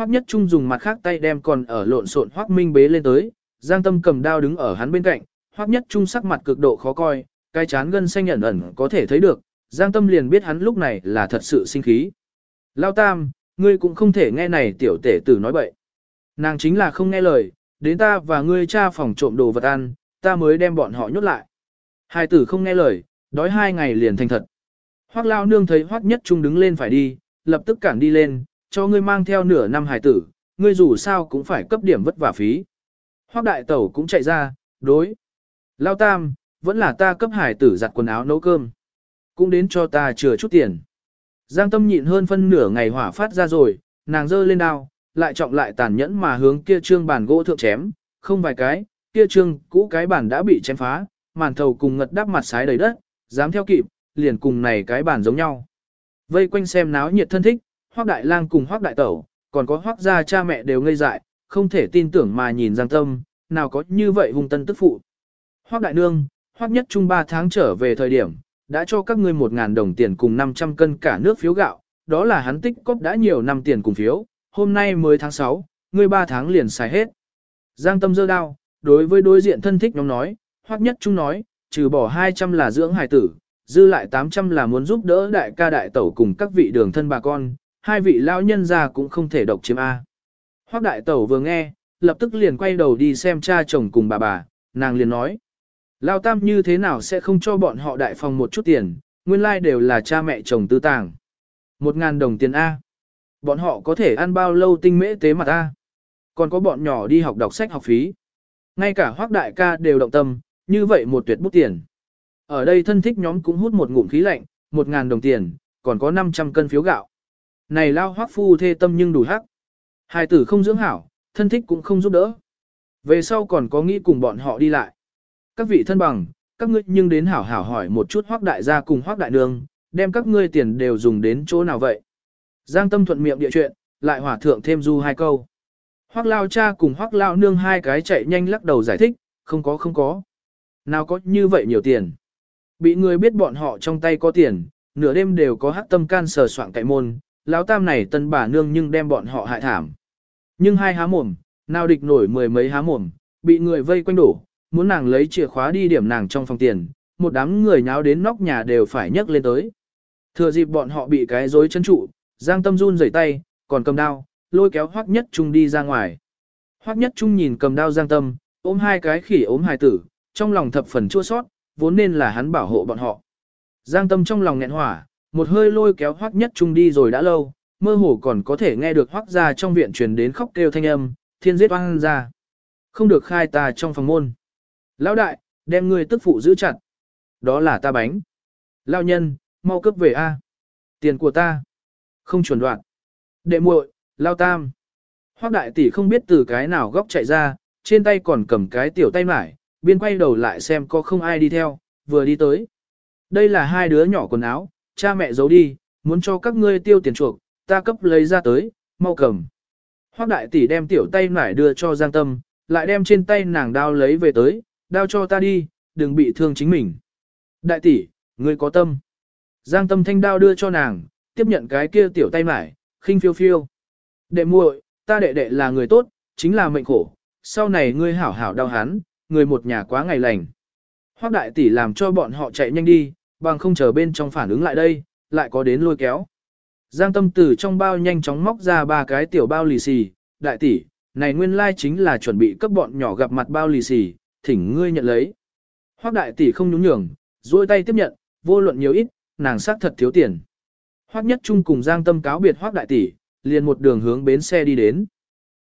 Hoắc Nhất Trung dùng mặt khác tay đem còn ở lộn xộn Hoắc Minh bế lên tới, Giang Tâm cầm đao đứng ở hắn bên cạnh, Hoắc Nhất Trung sắc mặt cực độ khó coi, cái chán gân xanh ẩn ẩn có thể thấy được, Giang Tâm liền biết hắn lúc này là thật sự sinh khí. Lao Tam, ngươi cũng không thể nghe này tiểu tể tử nói bậy. Nàng chính là không nghe lời, đến ta và ngươi cha phòng trộm đồ vật ăn, ta mới đem bọn họ nhốt lại. Hai tử không nghe lời, đói hai ngày liền thành thật. Hoắc Lao Nương thấy Hoắc Nhất Trung đứng lên phải đi, lập tức cản đi lên, cho ngươi mang theo nửa năm hài tử, ngươi dù sao cũng phải cấp điểm vất vả phí. Hoắc Đại Tẩu cũng chạy ra, đối. Lao Tam, vẫn là ta cấp hải tử giặt quần áo nấu cơm. Cũng đến cho ta chừa chút tiền. Giang tâm nhịn hơn phân nửa ngày hỏa phát ra rồi, nàng giơ lên đao, lại trọng lại tàn nhẫn mà hướng kia trương bàn gỗ thượng chém, không vài cái, kia trương cũ cái bàn đã bị chém phá, màn thầu cùng ngật đắp mặt sái đầy đất, dám theo kịp, liền cùng này cái bàn giống nhau. Vây quanh xem náo nhiệt thân thích, hoác đại lang cùng hoác đại tẩu, còn có hoác gia cha mẹ đều ngây dại, không thể tin tưởng mà nhìn Giang tâm, nào có như vậy hung tân tức phụ. Hoác đại nương, hoác nhất trung ba tháng trở về thời điểm, đã cho các ngươi một ngàn đồng tiền cùng 500 cân cả nước phiếu gạo, đó là hắn tích cóp đã nhiều năm tiền cùng phiếu, hôm nay mới tháng 6, ngươi ba tháng liền xài hết. Giang tâm dơ đao, đối với đối diện thân thích nhóm nói, hoác nhất trung nói, trừ bỏ 200 là dưỡng hài tử, dư lại 800 là muốn giúp đỡ đại ca đại tẩu cùng các vị đường thân bà con, hai vị lão nhân già cũng không thể độc chiếm A. Hoác đại tẩu vừa nghe, lập tức liền quay đầu đi xem cha chồng cùng bà bà, nàng liền nói. Lao tam như thế nào sẽ không cho bọn họ đại phòng một chút tiền, nguyên lai like đều là cha mẹ chồng tư tàng. Một ngàn đồng tiền A. Bọn họ có thể ăn bao lâu tinh mễ tế mặt A. Còn có bọn nhỏ đi học đọc sách học phí. Ngay cả hoác đại ca đều động tâm, như vậy một tuyệt bút tiền. Ở đây thân thích nhóm cũng hút một ngụm khí lạnh, một ngàn đồng tiền, còn có 500 cân phiếu gạo. Này lao hoác phu thê tâm nhưng đủ hắc. hài tử không dưỡng hảo, thân thích cũng không giúp đỡ. Về sau còn có nghĩ cùng bọn họ đi lại. Các vị thân bằng, các ngươi nhưng đến hảo hảo hỏi một chút hoác đại gia cùng hoác đại nương, đem các ngươi tiền đều dùng đến chỗ nào vậy. Giang tâm thuận miệng địa chuyện, lại hỏa thượng thêm du hai câu. Hoác lao cha cùng hoác lao nương hai cái chạy nhanh lắc đầu giải thích, không có không có. Nào có như vậy nhiều tiền. Bị người biết bọn họ trong tay có tiền, nửa đêm đều có hắc tâm can sờ soạn cậy môn, lão tam này tân bà nương nhưng đem bọn họ hại thảm. Nhưng hai há mồm, nào địch nổi mười mấy há mồm, bị người vây quanh đổ, muốn nàng lấy chìa khóa đi điểm nàng trong phòng tiền, một đám người nháo đến nóc nhà đều phải nhấc lên tới. Thừa dịp bọn họ bị cái rối chân trụ, Giang Tâm run rẩy tay, còn cầm đao, lôi kéo Hoắc Nhất Trung đi ra ngoài. Hoắc Nhất Trung nhìn cầm đao Giang Tâm, ôm hai cái khỉ ốm hài tử, trong lòng thập phần chua sót, vốn nên là hắn bảo hộ bọn họ. Giang Tâm trong lòng nghẹn hỏa, một hơi lôi kéo Hoắc Nhất Trung đi rồi đã lâu, mơ hồ còn có thể nghe được Hoắc ra trong viện truyền đến khóc kêu thanh âm, thiên giết oan ra. Không được khai ta trong phòng môn. Lão đại, đem người tức phụ giữ chặt. Đó là ta bánh. Lão nhân, mau cướp về A. Tiền của ta. Không chuẩn đoạn. Đệ muội, Lão tam. Hoắc đại tỷ không biết từ cái nào góc chạy ra, trên tay còn cầm cái tiểu tay mải, biên quay đầu lại xem có không ai đi theo, vừa đi tới. Đây là hai đứa nhỏ quần áo, cha mẹ giấu đi, muốn cho các ngươi tiêu tiền chuộc, ta cấp lấy ra tới, mau cầm. Hoác đại tỷ đem tiểu tay nải đưa cho Giang Tâm, lại đem trên tay nàng đao lấy về tới, đao cho ta đi, đừng bị thương chính mình. Đại tỷ, ngươi có tâm. Giang Tâm thanh đao đưa cho nàng, tiếp nhận cái kia tiểu tay nải, khinh phiêu phiêu. Đệ muội, ta đệ đệ là người tốt, chính là mệnh khổ, sau này ngươi hảo hảo đau hắn, người một nhà quá ngày lành. Hoác đại tỷ làm cho bọn họ chạy nhanh đi, bằng không chờ bên trong phản ứng lại đây, lại có đến lôi kéo. Giang tâm tử trong bao nhanh chóng móc ra ba cái tiểu bao lì xì, đại tỷ, này nguyên lai chính là chuẩn bị cấp bọn nhỏ gặp mặt bao lì xì, thỉnh ngươi nhận lấy. Hoắc đại tỷ không nhún nhường, duỗi tay tiếp nhận, vô luận nhiều ít, nàng xác thật thiếu tiền. Hoắc nhất trung cùng Giang tâm cáo biệt Hoắc đại tỷ, liền một đường hướng bến xe đi đến.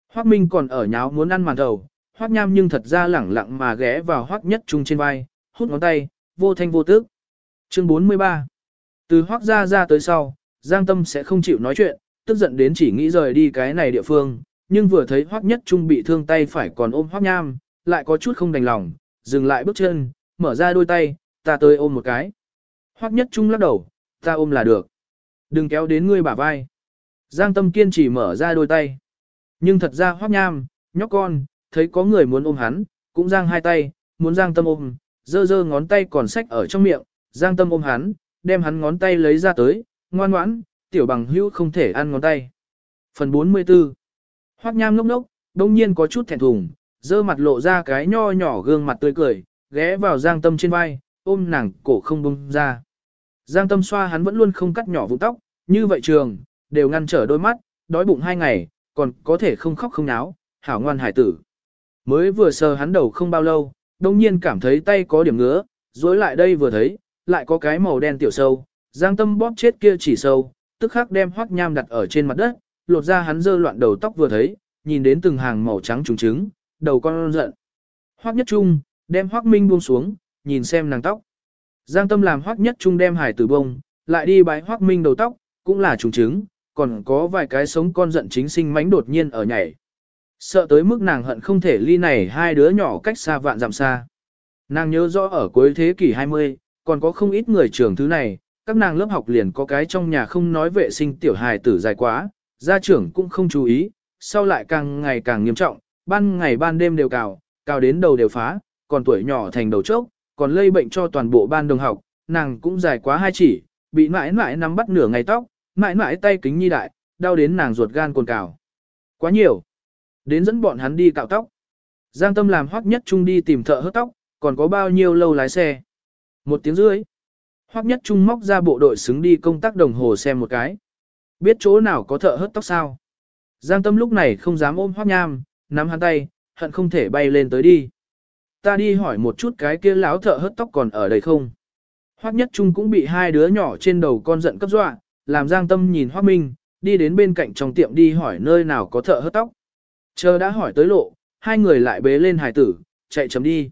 Hoắc Minh còn ở nháo muốn ăn màn đầu, Hoắc Nham nhưng thật ra lẳng lặng mà ghé vào Hoắc nhất trung trên vai, hút ngón tay, vô thanh vô tức. Chương 43 Từ Hoắc ra ra tới sau, Giang Tâm sẽ không chịu nói chuyện, tức giận đến chỉ nghĩ rời đi cái này địa phương, nhưng vừa thấy Hoắc Nhất Trung bị thương tay phải còn ôm Hoắc Nham, lại có chút không đành lòng, dừng lại bước chân, mở ra đôi tay, ta tới ôm một cái. Hoắc Nhất Trung lắc đầu, ta ôm là được. Đừng kéo đến ngươi bả vai. Giang Tâm kiên trì mở ra đôi tay. Nhưng thật ra Hoắc Nham, nhóc con, thấy có người muốn ôm hắn, cũng giang hai tay, muốn Giang Tâm ôm, dơ dơ ngón tay còn sách ở trong miệng, Giang Tâm ôm hắn, đem hắn ngón tay lấy ra tới, ngoan ngoãn, tiểu bằng hữu không thể ăn ngón tay. Phần 44 Hoác nham ngốc ngốc, đông nhiên có chút thẹn thùng, dơ mặt lộ ra cái nho nhỏ gương mặt tươi cười, ghé vào giang tâm trên vai, ôm nàng cổ không bông ra. Giang tâm xoa hắn vẫn luôn không cắt nhỏ vụ tóc, như vậy trường, đều ngăn trở đôi mắt, đói bụng hai ngày, còn có thể không khóc không náo, hảo ngoan hải tử. Mới vừa sờ hắn đầu không bao lâu, đông nhiên cảm thấy tay có điểm ngứa, dối lại đây vừa thấy, lại có cái màu đen tiểu sâu, giang tâm bóp chết kia chỉ sâu, tức khắc đem hoắc nham đặt ở trên mặt đất, lột ra hắn dơ loạn đầu tóc vừa thấy, nhìn đến từng hàng màu trắng trùng trứng, đầu con giận. Hoắc nhất trung, đem hoắc minh buông xuống, nhìn xem nàng tóc. Giang tâm làm hoắc nhất trung đem hải tử bông, lại đi bái hoắc minh đầu tóc, cũng là trùng trứng, còn có vài cái sống con giận chính sinh mánh đột nhiên ở nhảy. Sợ tới mức nàng hận không thể ly này hai đứa nhỏ cách xa vạn dặm xa. Nàng nhớ rõ ở cuối thế kỷ 20, còn có không ít người trưởng thứ này, các nàng lớp học liền có cái trong nhà không nói vệ sinh tiểu hài tử dài quá, gia trưởng cũng không chú ý, sau lại càng ngày càng nghiêm trọng, ban ngày ban đêm đều cào, cào đến đầu đều phá, còn tuổi nhỏ thành đầu chốc, còn lây bệnh cho toàn bộ ban đồng học, nàng cũng dài quá hai chỉ, bị mãi mãi nắm bắt nửa ngày tóc, mãi mãi tay kính nhi đại, đau đến nàng ruột gan cồn cào. Quá nhiều. Đến dẫn bọn hắn đi cạo tóc. Giang Tâm làm hoắc nhất trung đi tìm thợ hớt tóc, còn có bao nhiêu lâu lái xe. Một tiếng rưỡi. Hoắc nhất trung móc ra bộ đội xứng đi công tác đồng hồ xem một cái. Biết chỗ nào có thợ hớt tóc sao? Giang Tâm lúc này không dám ôm Hoắc Nham, nắm hắn tay, hận không thể bay lên tới đi. Ta đi hỏi một chút cái kia láo thợ hớt tóc còn ở đây không? Hoắc Nhất Trung cũng bị hai đứa nhỏ trên đầu con giận cấp dọa, làm Giang Tâm nhìn Hoắc Minh, đi đến bên cạnh trong tiệm đi hỏi nơi nào có thợ hớt tóc. Chờ đã hỏi tới lộ, hai người lại bế lên hải tử, chạy chấm đi.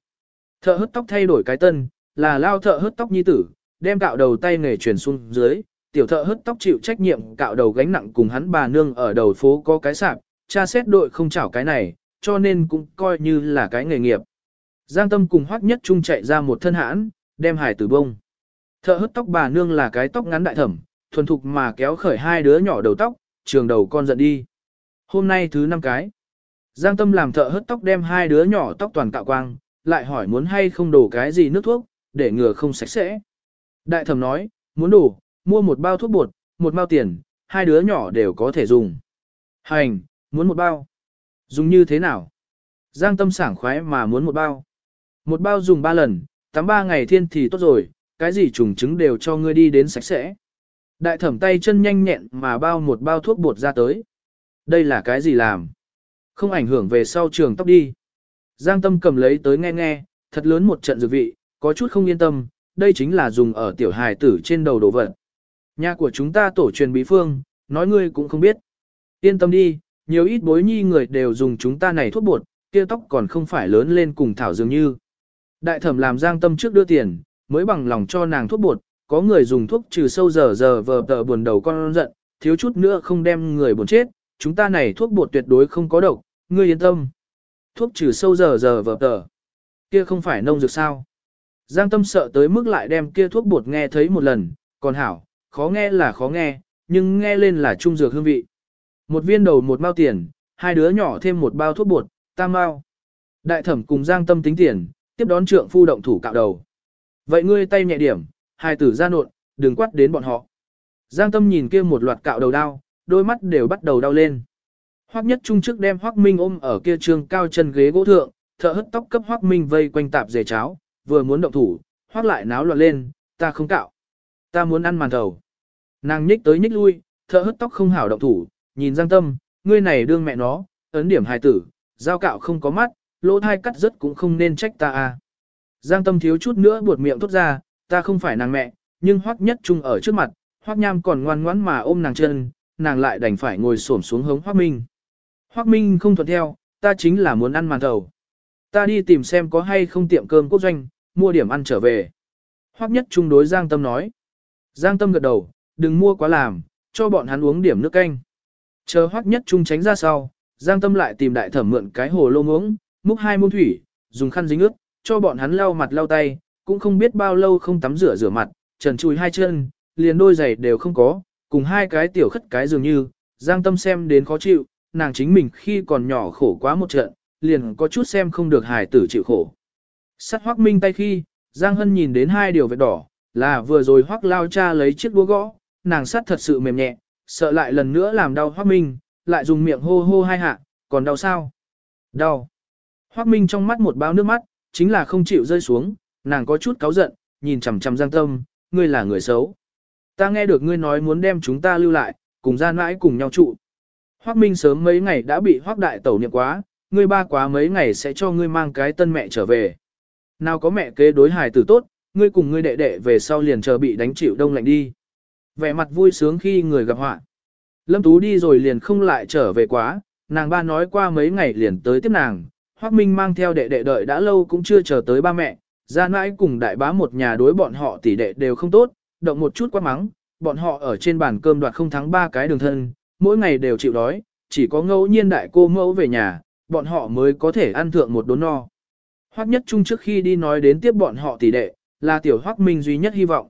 Thợ hớt tóc thay đổi cái tân, là lao thợ hớt tóc nhi tử, đem cạo đầu tay nghề truyền xuống dưới, tiểu thợ hớt tóc chịu trách nhiệm cạo đầu gánh nặng cùng hắn bà nương ở đầu phố có cái sạp, cha xét đội không chảo cái này, cho nên cũng coi như là cái nghề nghiệp. Giang Tâm cùng Hoắc Nhất Trung chạy ra một thân hãn, đem hải tử bông. Thợ hớt tóc bà nương là cái tóc ngắn đại thẩm, thuần thục mà kéo khởi hai đứa nhỏ đầu tóc, trường đầu con giận đi. Hôm nay thứ năm cái. Giang Tâm làm thợ hớt tóc đem hai đứa nhỏ tóc toàn cạo quang, lại hỏi muốn hay không đổ cái gì nước thuốc, để ngừa không sạch sẽ. Đại thẩm nói, muốn đủ, mua một bao thuốc bột, một bao tiền, hai đứa nhỏ đều có thể dùng. Hành, muốn một bao. Dùng như thế nào? Giang tâm sảng khoái mà muốn một bao. Một bao dùng ba lần, tắm ba ngày thiên thì tốt rồi, cái gì trùng trứng đều cho ngươi đi đến sạch sẽ. Đại thẩm tay chân nhanh nhẹn mà bao một bao thuốc bột ra tới. Đây là cái gì làm? Không ảnh hưởng về sau trường tóc đi. Giang tâm cầm lấy tới nghe nghe, thật lớn một trận dược vị, có chút không yên tâm, đây chính là dùng ở tiểu hài tử trên đầu đồ vật. Nhà của chúng ta tổ truyền bí phương, nói ngươi cũng không biết. Yên tâm đi, nhiều ít bối nhi người đều dùng chúng ta này thuốc bột, kia tóc còn không phải lớn lên cùng thảo dường như. Đại thẩm làm giang tâm trước đưa tiền, mới bằng lòng cho nàng thuốc bột, có người dùng thuốc trừ sâu giờ giờ vờ tờ buồn đầu con giận, thiếu chút nữa không đem người buồn chết, chúng ta này thuốc bột tuyệt đối không có độc, ngươi yên tâm. Thuốc trừ sâu giờ giờ vờ tờ, kia không phải nông dược sao. Giang tâm sợ tới mức lại đem kia thuốc bột nghe thấy một lần, còn hảo, khó nghe là khó nghe, nhưng nghe lên là trung dược hương vị. Một viên đầu một bao tiền, hai đứa nhỏ thêm một bao thuốc bột, tam bao. Đại thẩm cùng Giang tâm tính tiền, tiếp đón trượng phu động thủ cạo đầu. Vậy ngươi tay nhẹ điểm, hai tử ra nộn, đừng quát đến bọn họ. Giang tâm nhìn kia một loạt cạo đầu đau, đôi mắt đều bắt đầu đau lên. Hoắc nhất trung trước đem Hoắc Minh ôm ở kia trường cao chân ghế gỗ thượng, thợ hất tóc cấp Hoắc Minh vây quanh tạp dề cháo, vừa muốn động thủ, Hoắc lại náo loạn lên, ta không cạo. Ta muốn ăn màn thầu. Nàng nhích tới nhích lui, thợ hất tóc không hảo động thủ, nhìn Giang Tâm, ngươi này đương mẹ nó, ấn điểm hài tử, giao cạo không có mắt, lỗ thai cắt rất cũng không nên trách ta à. Giang Tâm thiếu chút nữa buột miệng thốt ra, ta không phải nàng mẹ, nhưng Hoắc nhất trung ở trước mặt, Hoắc Nham còn ngoan ngoãn mà ôm nàng chân, nàng lại đành phải ngồi xổm xuống hống Hoắc Minh. Hoắc Minh không thuận theo, ta chính là muốn ăn màn thầu. Ta đi tìm xem có hay không tiệm cơm quốc doanh, mua điểm ăn trở về. Hoắc nhất trung đối Giang Tâm nói. Giang Tâm gật đầu, đừng mua quá làm, cho bọn hắn uống điểm nước canh. Chờ Hoắc nhất trung tránh ra sau, Giang Tâm lại tìm đại thẩm mượn cái hồ lô uống, múc hai muỗng thủy, dùng khăn dính ướt, cho bọn hắn lau mặt lau tay, cũng không biết bao lâu không tắm rửa rửa mặt, trần chùi hai chân, liền đôi giày đều không có, cùng hai cái tiểu khất cái dường như, Giang Tâm xem đến khó chịu, nàng chính mình khi còn nhỏ khổ quá một trận, liền có chút xem không được hài tử chịu khổ. Sắt Hoắc Minh tay khi, Giang Hân nhìn đến hai điều vết đỏ, là vừa rồi Hoắc lao cha lấy chiếc đũa gõ, nàng sắt thật sự mềm nhẹ, sợ lại lần nữa làm đau Hoắc Minh, lại dùng miệng hô hô hai hạ, còn đau sao? Đau. Hoác Minh trong mắt một bao nước mắt, chính là không chịu rơi xuống, nàng có chút cáu giận, nhìn chằm chằm Giang Tâm, ngươi là người xấu. Ta nghe được ngươi nói muốn đem chúng ta lưu lại, cùng ra mãi cùng nhau trụ. Hoác Minh sớm mấy ngày đã bị Hoác Đại Tẩu niệm quá, ngươi ba quá mấy ngày sẽ cho ngươi mang cái tân mẹ trở về. Nào có mẹ kế đối hài tử tốt, ngươi cùng ngươi đệ đệ về sau liền chờ bị đánh chịu đông lạnh đi. Vẻ mặt vui sướng khi người gặp họa. Lâm Tú đi rồi liền không lại trở về quá, nàng ba nói qua mấy ngày liền tới tiếp nàng. hoắc Minh mang theo đệ đệ đợi đã lâu cũng chưa chờ tới ba mẹ, ra nãi cùng đại bá một nhà đối bọn họ tỷ đệ đều không tốt, động một chút quá mắng, bọn họ ở trên bàn cơm đoạt không thắng ba cái đường thân, mỗi ngày đều chịu đói, chỉ có ngẫu nhiên đại cô mẫu về nhà, bọn họ mới có thể ăn thượng một đốn no. Hoắc nhất trung trước khi đi nói đến tiếp bọn họ tỷ đệ, là tiểu Hoắc Minh duy nhất hy vọng.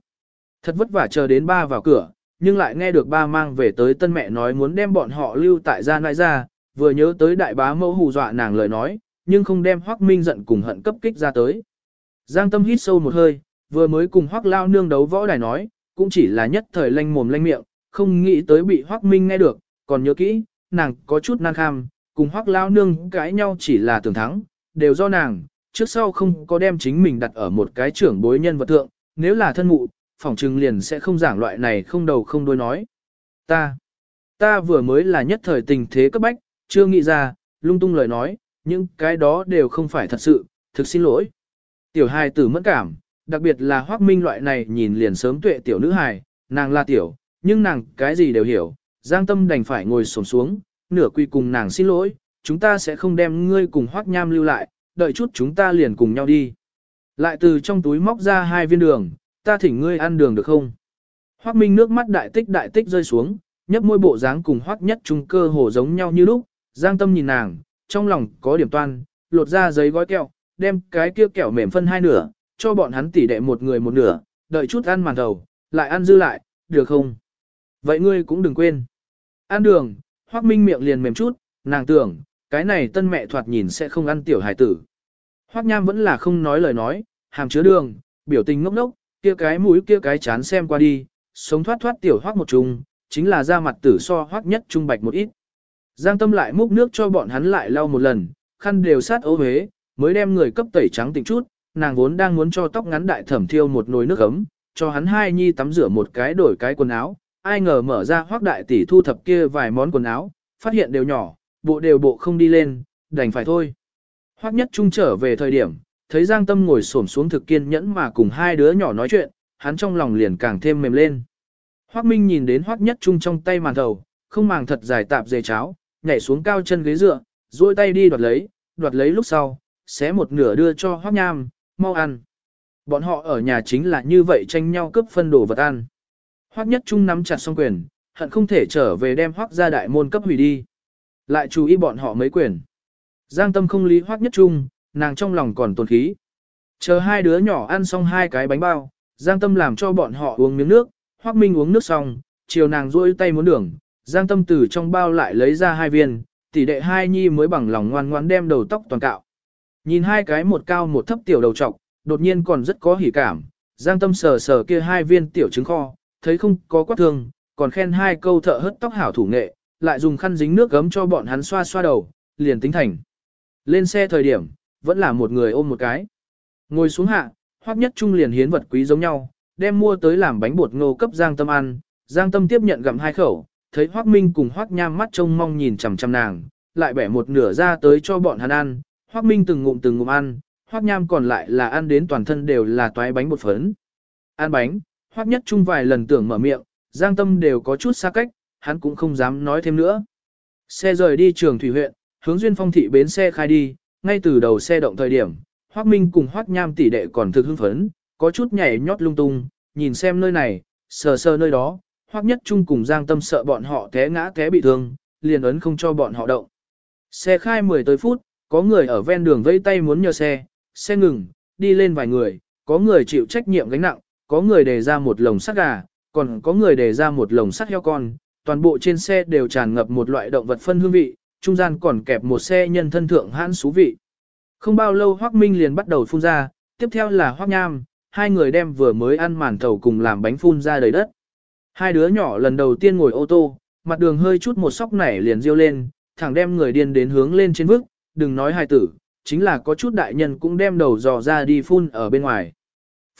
Thật vất vả chờ đến ba vào cửa, nhưng lại nghe được ba mang về tới tân mẹ nói muốn đem bọn họ lưu tại gia nại ra, vừa nhớ tới đại bá mẫu hù dọa nàng lời nói, nhưng không đem Hoắc Minh giận cùng hận cấp kích ra tới. Giang Tâm hít sâu một hơi, vừa mới cùng Hoắc Lao nương đấu võ đài nói, cũng chỉ là nhất thời lanh mồm lanh miệng, không nghĩ tới bị Hoắc Minh nghe được, còn nhớ kỹ, nàng có chút nan kham, cùng Hoắc Lao nương cãi nhau chỉ là tưởng thắng, đều do nàng, trước sau không có đem chính mình đặt ở một cái trưởng bối nhân vật thượng, nếu là thân mụ, phỏng trừng liền sẽ không giảng loại này không đầu không đuôi nói. Ta, ta vừa mới là nhất thời tình thế cấp bách, chưa nghĩ ra, lung tung lời nói, nhưng cái đó đều không phải thật sự, thực xin lỗi. Tiểu hài tử mẫn cảm, đặc biệt là hoác minh loại này nhìn liền sớm tuệ tiểu nữ hài, nàng là tiểu, nhưng nàng cái gì đều hiểu, giang tâm đành phải ngồi xổm xuống, nửa quy cùng nàng xin lỗi, chúng ta sẽ không đem ngươi cùng hoác nham lưu lại, đợi chút chúng ta liền cùng nhau đi. Lại từ trong túi móc ra hai viên đường, ta thỉnh ngươi ăn đường được không? Hoác Minh nước mắt đại tích đại tích rơi xuống, nhấp môi bộ dáng cùng Hoác Nhất Trung cơ hồ giống nhau như lúc, Giang Tâm nhìn nàng, trong lòng có điểm toan, lột ra giấy gói kẹo, đem cái kia kẹo mềm phân hai nửa, cho bọn hắn tỉ đệ một người một nửa, đợi chút ăn màn đầu, lại ăn dư lại, được không? Vậy ngươi cũng đừng quên. Ăn đường, Hoác Minh miệng liền mềm chút, nàng tưởng, cái này tân mẹ thoạt nhìn sẽ không ăn tiểu hải tử. Hoác Nham vẫn là không nói lời nói, hàm chứa đường, biểu tình ngốc ngốc, kia cái mũi kia cái chán xem qua đi, sống thoát thoát tiểu hoác một chung, chính là da mặt tử so hoác nhất trung bạch một ít. Giang tâm lại múc nước cho bọn hắn lại lau một lần, khăn đều sát ố huế, mới đem người cấp tẩy trắng tỉnh chút, nàng vốn đang muốn cho tóc ngắn đại thẩm thiêu một nồi nước ấm, cho hắn hai nhi tắm rửa một cái đổi cái quần áo, ai ngờ mở ra hoác đại tỷ thu thập kia vài món quần áo, phát hiện đều nhỏ, bộ đều bộ không đi lên, đành phải thôi. Hoắc nhất trung trở về thời điểm, thấy Giang Tâm ngồi xổm xuống thực kiên nhẫn mà cùng hai đứa nhỏ nói chuyện, hắn trong lòng liền càng thêm mềm lên. Hoắc Minh nhìn đến Hoắc Nhất Trung trong tay màn thầu, không màng thật dài tạp dề cháo, nhảy xuống cao chân ghế dựa, duỗi tay đi đoạt lấy, đoạt lấy lúc sau, xé một nửa đưa cho Hoắc Nham, mau ăn. Bọn họ ở nhà chính là như vậy tranh nhau cướp phân đồ vật ăn. Hoắc Nhất Trung nắm chặt song quyền, hận không thể trở về đem Hoắc gia đại môn cấp hủy đi. Lại chú ý bọn họ mấy quyền. Giang Tâm không lý Hoác Nhất Trung, nàng trong lòng còn tồn khí. Chờ hai đứa nhỏ ăn xong hai cái bánh bao, Giang Tâm làm cho bọn họ uống miếng nước, Hoắc Minh uống nước xong, chiều nàng duỗi tay muốn đường, Giang Tâm từ trong bao lại lấy ra hai viên, tỷ đệ hai nhi mới bằng lòng ngoan ngoãn đem đầu tóc toàn cạo. Nhìn hai cái một cao một thấp tiểu đầu trọc, đột nhiên còn rất có hỉ cảm, Giang Tâm sờ sờ kia hai viên tiểu trứng kho, thấy không có quát thương, còn khen hai câu thợ hớt tóc hảo thủ nghệ, lại dùng khăn dính nước gấm cho bọn hắn xoa xoa đầu, liền tính thành. Lên xe thời điểm, vẫn là một người ôm một cái. Ngồi xuống hạ, hoắc nhất trung liền hiến vật quý giống nhau, đem mua tới làm bánh bột ngô cấp Giang Tâm ăn, Giang Tâm tiếp nhận gặm hai khẩu, thấy hoắc minh cùng hoắc nham mắt trông mong nhìn chằm chằm nàng, lại bẻ một nửa ra tới cho bọn hắn ăn, hoắc minh từng ngụm từng ngụm ăn, hoắc nham còn lại là ăn đến toàn thân đều là toái bánh bột phấn. Ăn bánh, hoắc nhất trung vài lần tưởng mở miệng, Giang Tâm đều có chút xa cách, hắn cũng không dám nói thêm nữa. Xe rời đi trường thủy huyện, hướng duyên phong thị bến xe khai đi, ngay từ đầu xe động thời điểm, Hoắc Minh cùng Hoắc Nham tỷ đệ còn thực hưng phấn, có chút nhảy nhót lung tung, nhìn xem nơi này, sờ sờ nơi đó, Hoắc Nhất Trung cùng Giang Tâm sợ bọn họ té ngã té bị thương, liền ấn không cho bọn họ động. Xe khai 10 tới phút, có người ở ven đường vây tay muốn nhờ xe, xe ngừng, đi lên vài người, có người chịu trách nhiệm gánh nặng, có người đề ra một lồng sắt gà, còn có người đề ra một lồng sắt heo con, toàn bộ trên xe đều tràn ngập một loại động vật phân hương vị, trung gian còn kẹp một xe nhân thân thượng hãn xú vị. Không bao lâu Hoắc Minh liền bắt đầu phun ra, tiếp theo là Hoắc Nham, hai người đem vừa mới ăn màn thầu cùng làm bánh phun ra đầy đất. Hai đứa nhỏ lần đầu tiên ngồi ô tô, mặt đường hơi chút một sóc nảy liền riêu lên, thẳng đem người điên đến hướng lên trên vức, đừng nói hai tử, chính là có chút đại nhân cũng đem đầu dò ra đi phun ở bên ngoài.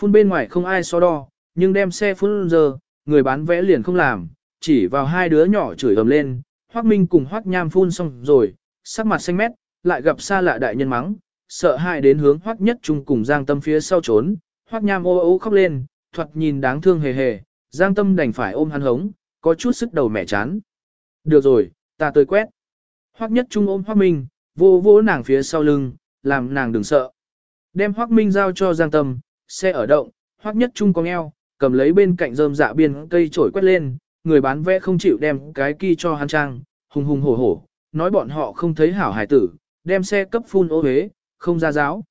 Phun bên ngoài không ai so đo, nhưng đem xe phun giờ, người bán vẽ liền không làm, chỉ vào hai đứa nhỏ chửi ầm lên, Hoắc Minh cùng Hoắc Nham phun xong rồi, sắc mặt xanh mét, lại gặp xa lạ đại nhân mắng, sợ hãi đến hướng Hoắc Nhất Trung cùng Giang Tâm phía sau trốn, Hoắc Nham ô ô khóc lên, thoạt nhìn đáng thương hề hề, Giang Tâm đành phải ôm hắn hống, có chút sức đầu mẹ chán. Được rồi, ta tới quét. Hoắc Nhất Trung ôm Hoắc Minh, vô vô nàng phía sau lưng, làm nàng đừng sợ. Đem Hoắc Minh giao cho Giang Tâm, xe ở động, Hoắc Nhất Trung có eo, cầm lấy bên cạnh rơm dạ biên cây chổi quét lên, người bán vé không chịu đem cái kia cho hắn trang, hùng hùng hổ hổ, nói bọn họ không thấy hảo hải tử, đem xe cấp phun ô huế, không ra giáo.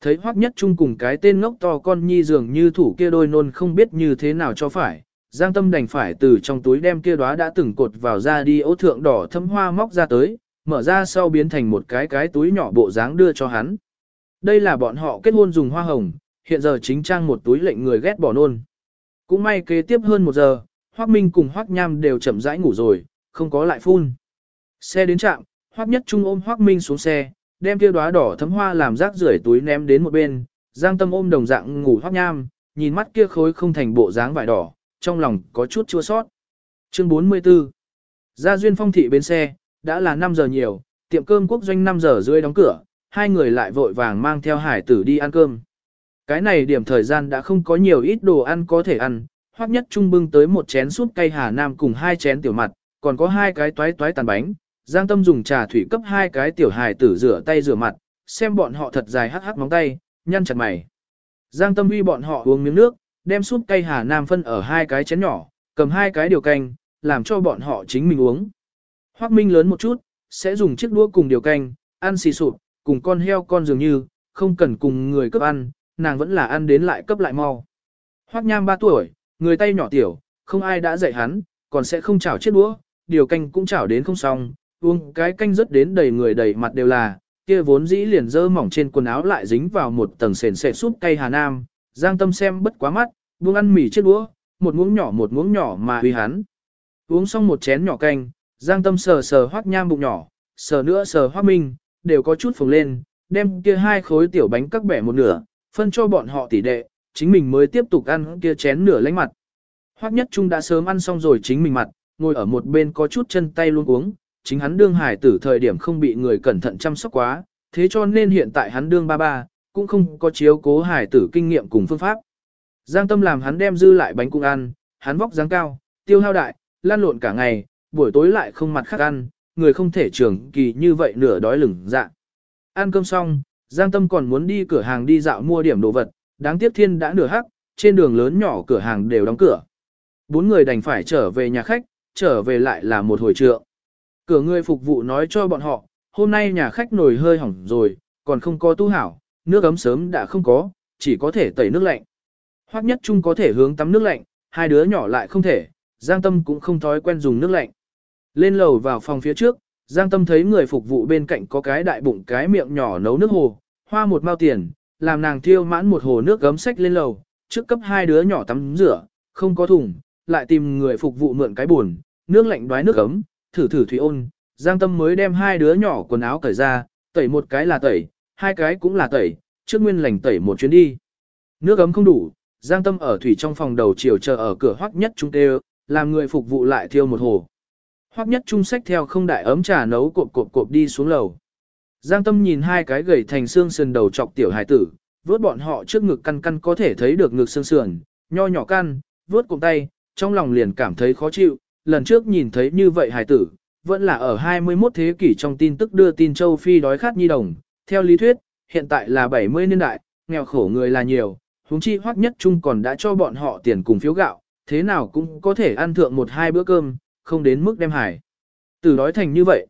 Thấy Hoắc Nhất Trung cùng cái tên ngốc to con nhi dường như thủ kia đôi nôn không biết như thế nào cho phải, Giang Tâm đành phải từ trong túi đem kia đóa đã từng cột vào ra đi ố thượng đỏ thâm hoa móc ra tới, mở ra sau biến thành một cái cái túi nhỏ bộ dáng đưa cho hắn. Đây là bọn họ kết hôn dùng hoa hồng, hiện giờ chính trang một túi lệnh người ghét bỏ nôn. Cũng may kế tiếp hơn một giờ, Hoắc Minh cùng Hoắc Nham đều chậm rãi ngủ rồi, không có lại phun. Xe đến trạm, Hoắc Nhất Trung ôm Hoắc Minh xuống xe, đem kia đóa đỏ thấm hoa làm rác rưởi túi ném đến một bên, Giang Tâm ôm đồng dạng ngủ Hoắc Nham, nhìn mắt kia khối không thành bộ dáng vải đỏ, trong lòng có chút chua sót. Chương 44 Ra duyên phong thị bên xe, đã là 5 giờ nhiều, tiệm cơm quốc doanh 5 giờ rưỡi đóng cửa, hai người lại vội vàng mang theo hải tử đi ăn cơm. Cái này điểm thời gian đã không có nhiều ít đồ ăn có thể ăn, hoắc nhất trung bưng tới một chén súp cây Hà Nam cùng hai chén tiểu mặt, còn có hai cái toái toái tàn bánh. Giang Tâm dùng trà thủy cấp hai cái tiểu hài tử rửa tay rửa mặt, xem bọn họ thật dài hắc hắc móng tay, nhăn chặt mày. Giang Tâm uy bọn họ uống miếng nước, đem súp cây Hà Nam phân ở hai cái chén nhỏ, cầm hai cái điều canh, làm cho bọn họ chính mình uống. Hoắc Minh lớn một chút, sẽ dùng chiếc đũa cùng điều canh, ăn xì sụp, cùng con heo con dường như, không cần cùng người cấp ăn, nàng vẫn là ăn đến lại cấp lại mau. Hoắc Nham 3 tuổi, người tay nhỏ tiểu, không ai đã dạy hắn, còn sẽ không chảo chiếc đũa, điều canh cũng chảo đến không xong, uống cái canh rất đến đầy người đầy mặt đều là, kia vốn dĩ liền dơ mỏng trên quần áo lại dính vào một tầng sền sệt súp cay Hà Nam, Giang Tâm xem bất quá mắt, buông ăn mì chiếc đũa, một muỗng nhỏ một muỗng nhỏ mà uy hắn. Uống xong một chén nhỏ canh, Giang Tâm sờ sờ Hoắc Nham bụng nhỏ, sờ nữa sờ Hoắc Minh, đều có chút phồng lên, đem kia hai khối tiểu bánh cắt bẻ một nửa, phân cho bọn họ tỉ đệ, chính mình mới tiếp tục ăn kia chén nửa lánh mặt. Hoắc Nhất Trung đã sớm ăn xong rồi chính mình mặt, ngồi ở một bên có chút chân tay luôn uống, chính hắn đương hải tử thời điểm không bị người cẩn thận chăm sóc quá, thế cho nên hiện tại hắn đương ba ba, cũng không có chiếu cố hải tử kinh nghiệm cùng phương pháp. Giang Tâm làm hắn đem dư lại bánh cung ăn, hắn vóc dáng cao, tiêu hao đại, lan lộn cả ngày, buổi tối lại không mặt khác ăn, người không thể trưởng kỳ như vậy nửa đói lửng dạ. Ăn cơm xong, Giang Tâm còn muốn đi cửa hàng đi dạo mua điểm đồ vật, đáng tiếc thiên đã nửa hắc, trên đường lớn nhỏ cửa hàng đều đóng cửa. Bốn người đành phải trở về nhà khách, trở về lại là một hồi trượng. Cửa người phục vụ nói cho bọn họ, hôm nay nhà khách nồi hơi hỏng rồi, còn không có tu hảo, nước ấm sớm đã không có, chỉ có thể tẩy nước lạnh. Hoắc nhất chung có thể hướng tắm nước lạnh, hai đứa nhỏ lại không thể, Giang Tâm cũng không thói quen dùng nước lạnh. Lên lầu vào phòng phía trước, Giang Tâm thấy người phục vụ bên cạnh có cái đại bụng cái miệng nhỏ nấu nước hồ, hoa một mao tiền, làm nàng thiêu mãn một hồ nước gấm sách lên lầu, trước cấp hai đứa nhỏ tắm rửa, không có thùng, lại tìm người phục vụ mượn cái buồn, nước lạnh đoái nước gấm, thử thử thủy ôn, Giang Tâm mới đem hai đứa nhỏ quần áo cởi ra, tẩy một cái là tẩy, hai cái cũng là tẩy, trước nguyên lành tẩy một chuyến đi. Nước gấm không đủ, Giang Tâm ở thủy trong phòng đầu chiều chờ ở cửa hoắc nhất trung tê, làm người phục vụ lại thiêu một hồ. Hoắc nhất trung sách theo không đại ấm trà nấu cộp cộp cộp đi xuống lầu. Giang Tâm nhìn hai cái gầy thành xương sườn đầu chọc tiểu hải tử, vớt bọn họ trước ngực căn căn có thể thấy được ngực xương sườn, nho nhỏ căn, vớt cùng tay, trong lòng liền cảm thấy khó chịu, lần trước nhìn thấy như vậy hải tử, vẫn là ở 21 thế kỷ trong tin tức đưa tin châu Phi đói khát nhi đồng, theo lý thuyết, hiện tại là 70 niên đại, nghèo khổ người là nhiều, huống chi hoắc nhất chung còn đã cho bọn họ tiền cùng phiếu gạo, thế nào cũng có thể ăn thượng một hai bữa cơm, không đến mức đem hải. Tử đói thành như vậy.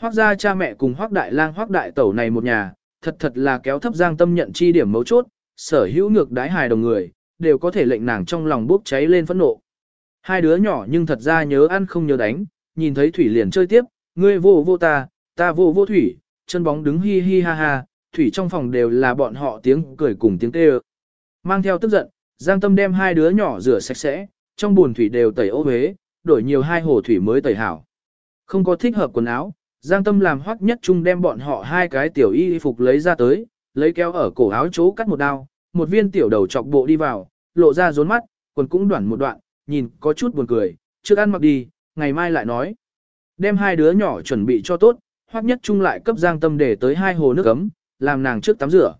Hoác gia cha mẹ cùng hoác đại lang hoác đại tẩu này một nhà, thật thật là kéo thấp giang tâm nhận chi điểm mấu chốt, sở hữu ngược đái hài đồng người, đều có thể lệnh nàng trong lòng bốc cháy lên phẫn nộ. Hai đứa nhỏ nhưng thật ra nhớ ăn không nhớ đánh, nhìn thấy thủy liền chơi tiếp, ngươi vô vô ta, ta vô vô thủy, chân bóng đứng hi hi ha ha, thủy trong phòng đều là bọn họ tiếng cười cùng tiếng kêu. Mang theo tức giận, Giang Tâm đem hai đứa nhỏ rửa sạch sẽ, trong buồn thủy đều tẩy ô huế, đổi nhiều hai hồ thủy mới tẩy hảo. Không có thích hợp quần áo, Giang Tâm làm hoắc nhất trung đem bọn họ hai cái tiểu y phục lấy ra tới, lấy kéo ở cổ áo chỗ cắt một đao, một viên tiểu đầu chọc bộ đi vào, lộ ra rốn mắt, quần cũng đoạn một đoạn, nhìn có chút buồn cười, trước ăn mặc đi, ngày mai lại nói. Đem hai đứa nhỏ chuẩn bị cho tốt, hoắc nhất trung lại cấp Giang Tâm để tới hai hồ nước ấm, làm nàng trước tắm rửa.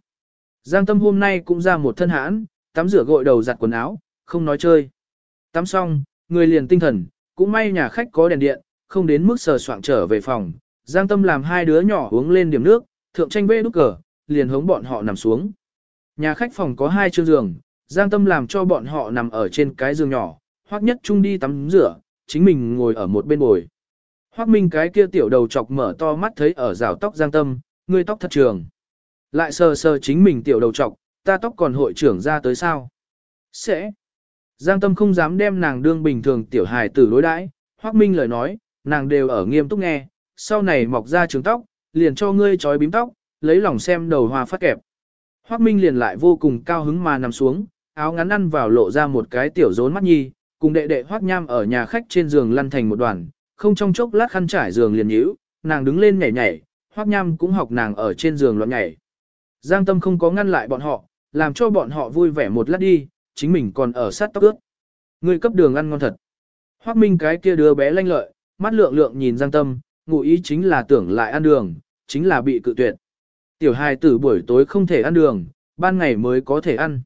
Giang Tâm hôm nay cũng ra một thân hãn, tắm rửa gội đầu giặt quần áo, không nói chơi. Tắm xong, người liền tinh thần, cũng may nhà khách có đèn điện, không đến mức sờ soạng trở về phòng. Giang Tâm làm hai đứa nhỏ uống lên điểm nước, thượng tranh vê đúc cờ, liền hống bọn họ nằm xuống. Nhà khách phòng có hai chương giường, Giang Tâm làm cho bọn họ nằm ở trên cái giường nhỏ, Hoắc Nhất Trung đi tắm rửa, chính mình ngồi ở một bên bồi. Hoắc Minh cái kia tiểu đầu chọc mở to mắt thấy ở rào tóc Giang Tâm, ngươi tóc thật trường. Lại sờ sờ chính mình tiểu đầu chọc, ta tóc còn hội trưởng ra tới sao? Sẽ. Giang Tâm không dám đem nàng đương bình thường tiểu hài tử đối đãi. Hoắc Minh lời nói, nàng đều ở nghiêm túc nghe, sau này mọc ra trường tóc, liền cho ngươi trói bím tóc, lấy lòng xem đầu hoa phát kẹp. Hoắc Minh liền lại vô cùng cao hứng mà nằm xuống, áo ngắn ăn vào lộ ra một cái tiểu rốn mắt nhi, cùng đệ đệ Hoắc Nham ở nhà khách trên giường lăn thành một đoàn, không trong chốc lát khăn trải giường liền nhíu, nàng đứng lên nhảy nhảy, Hoắc Nham cũng học nàng ở trên giường loạn nhảy. Giang Tâm không có ngăn lại bọn họ, làm cho bọn họ vui vẻ một lát đi, chính mình còn ở sát tóc ướt. Người cấp đường ăn ngon thật. Hoắc Minh cái kia đứa bé lanh lợi, mắt lượng lượng nhìn Giang Tâm, ngụ ý chính là tưởng lại ăn đường, chính là bị cự tuyệt. Tiểu hài tử buổi tối không thể ăn đường, ban ngày mới có thể ăn.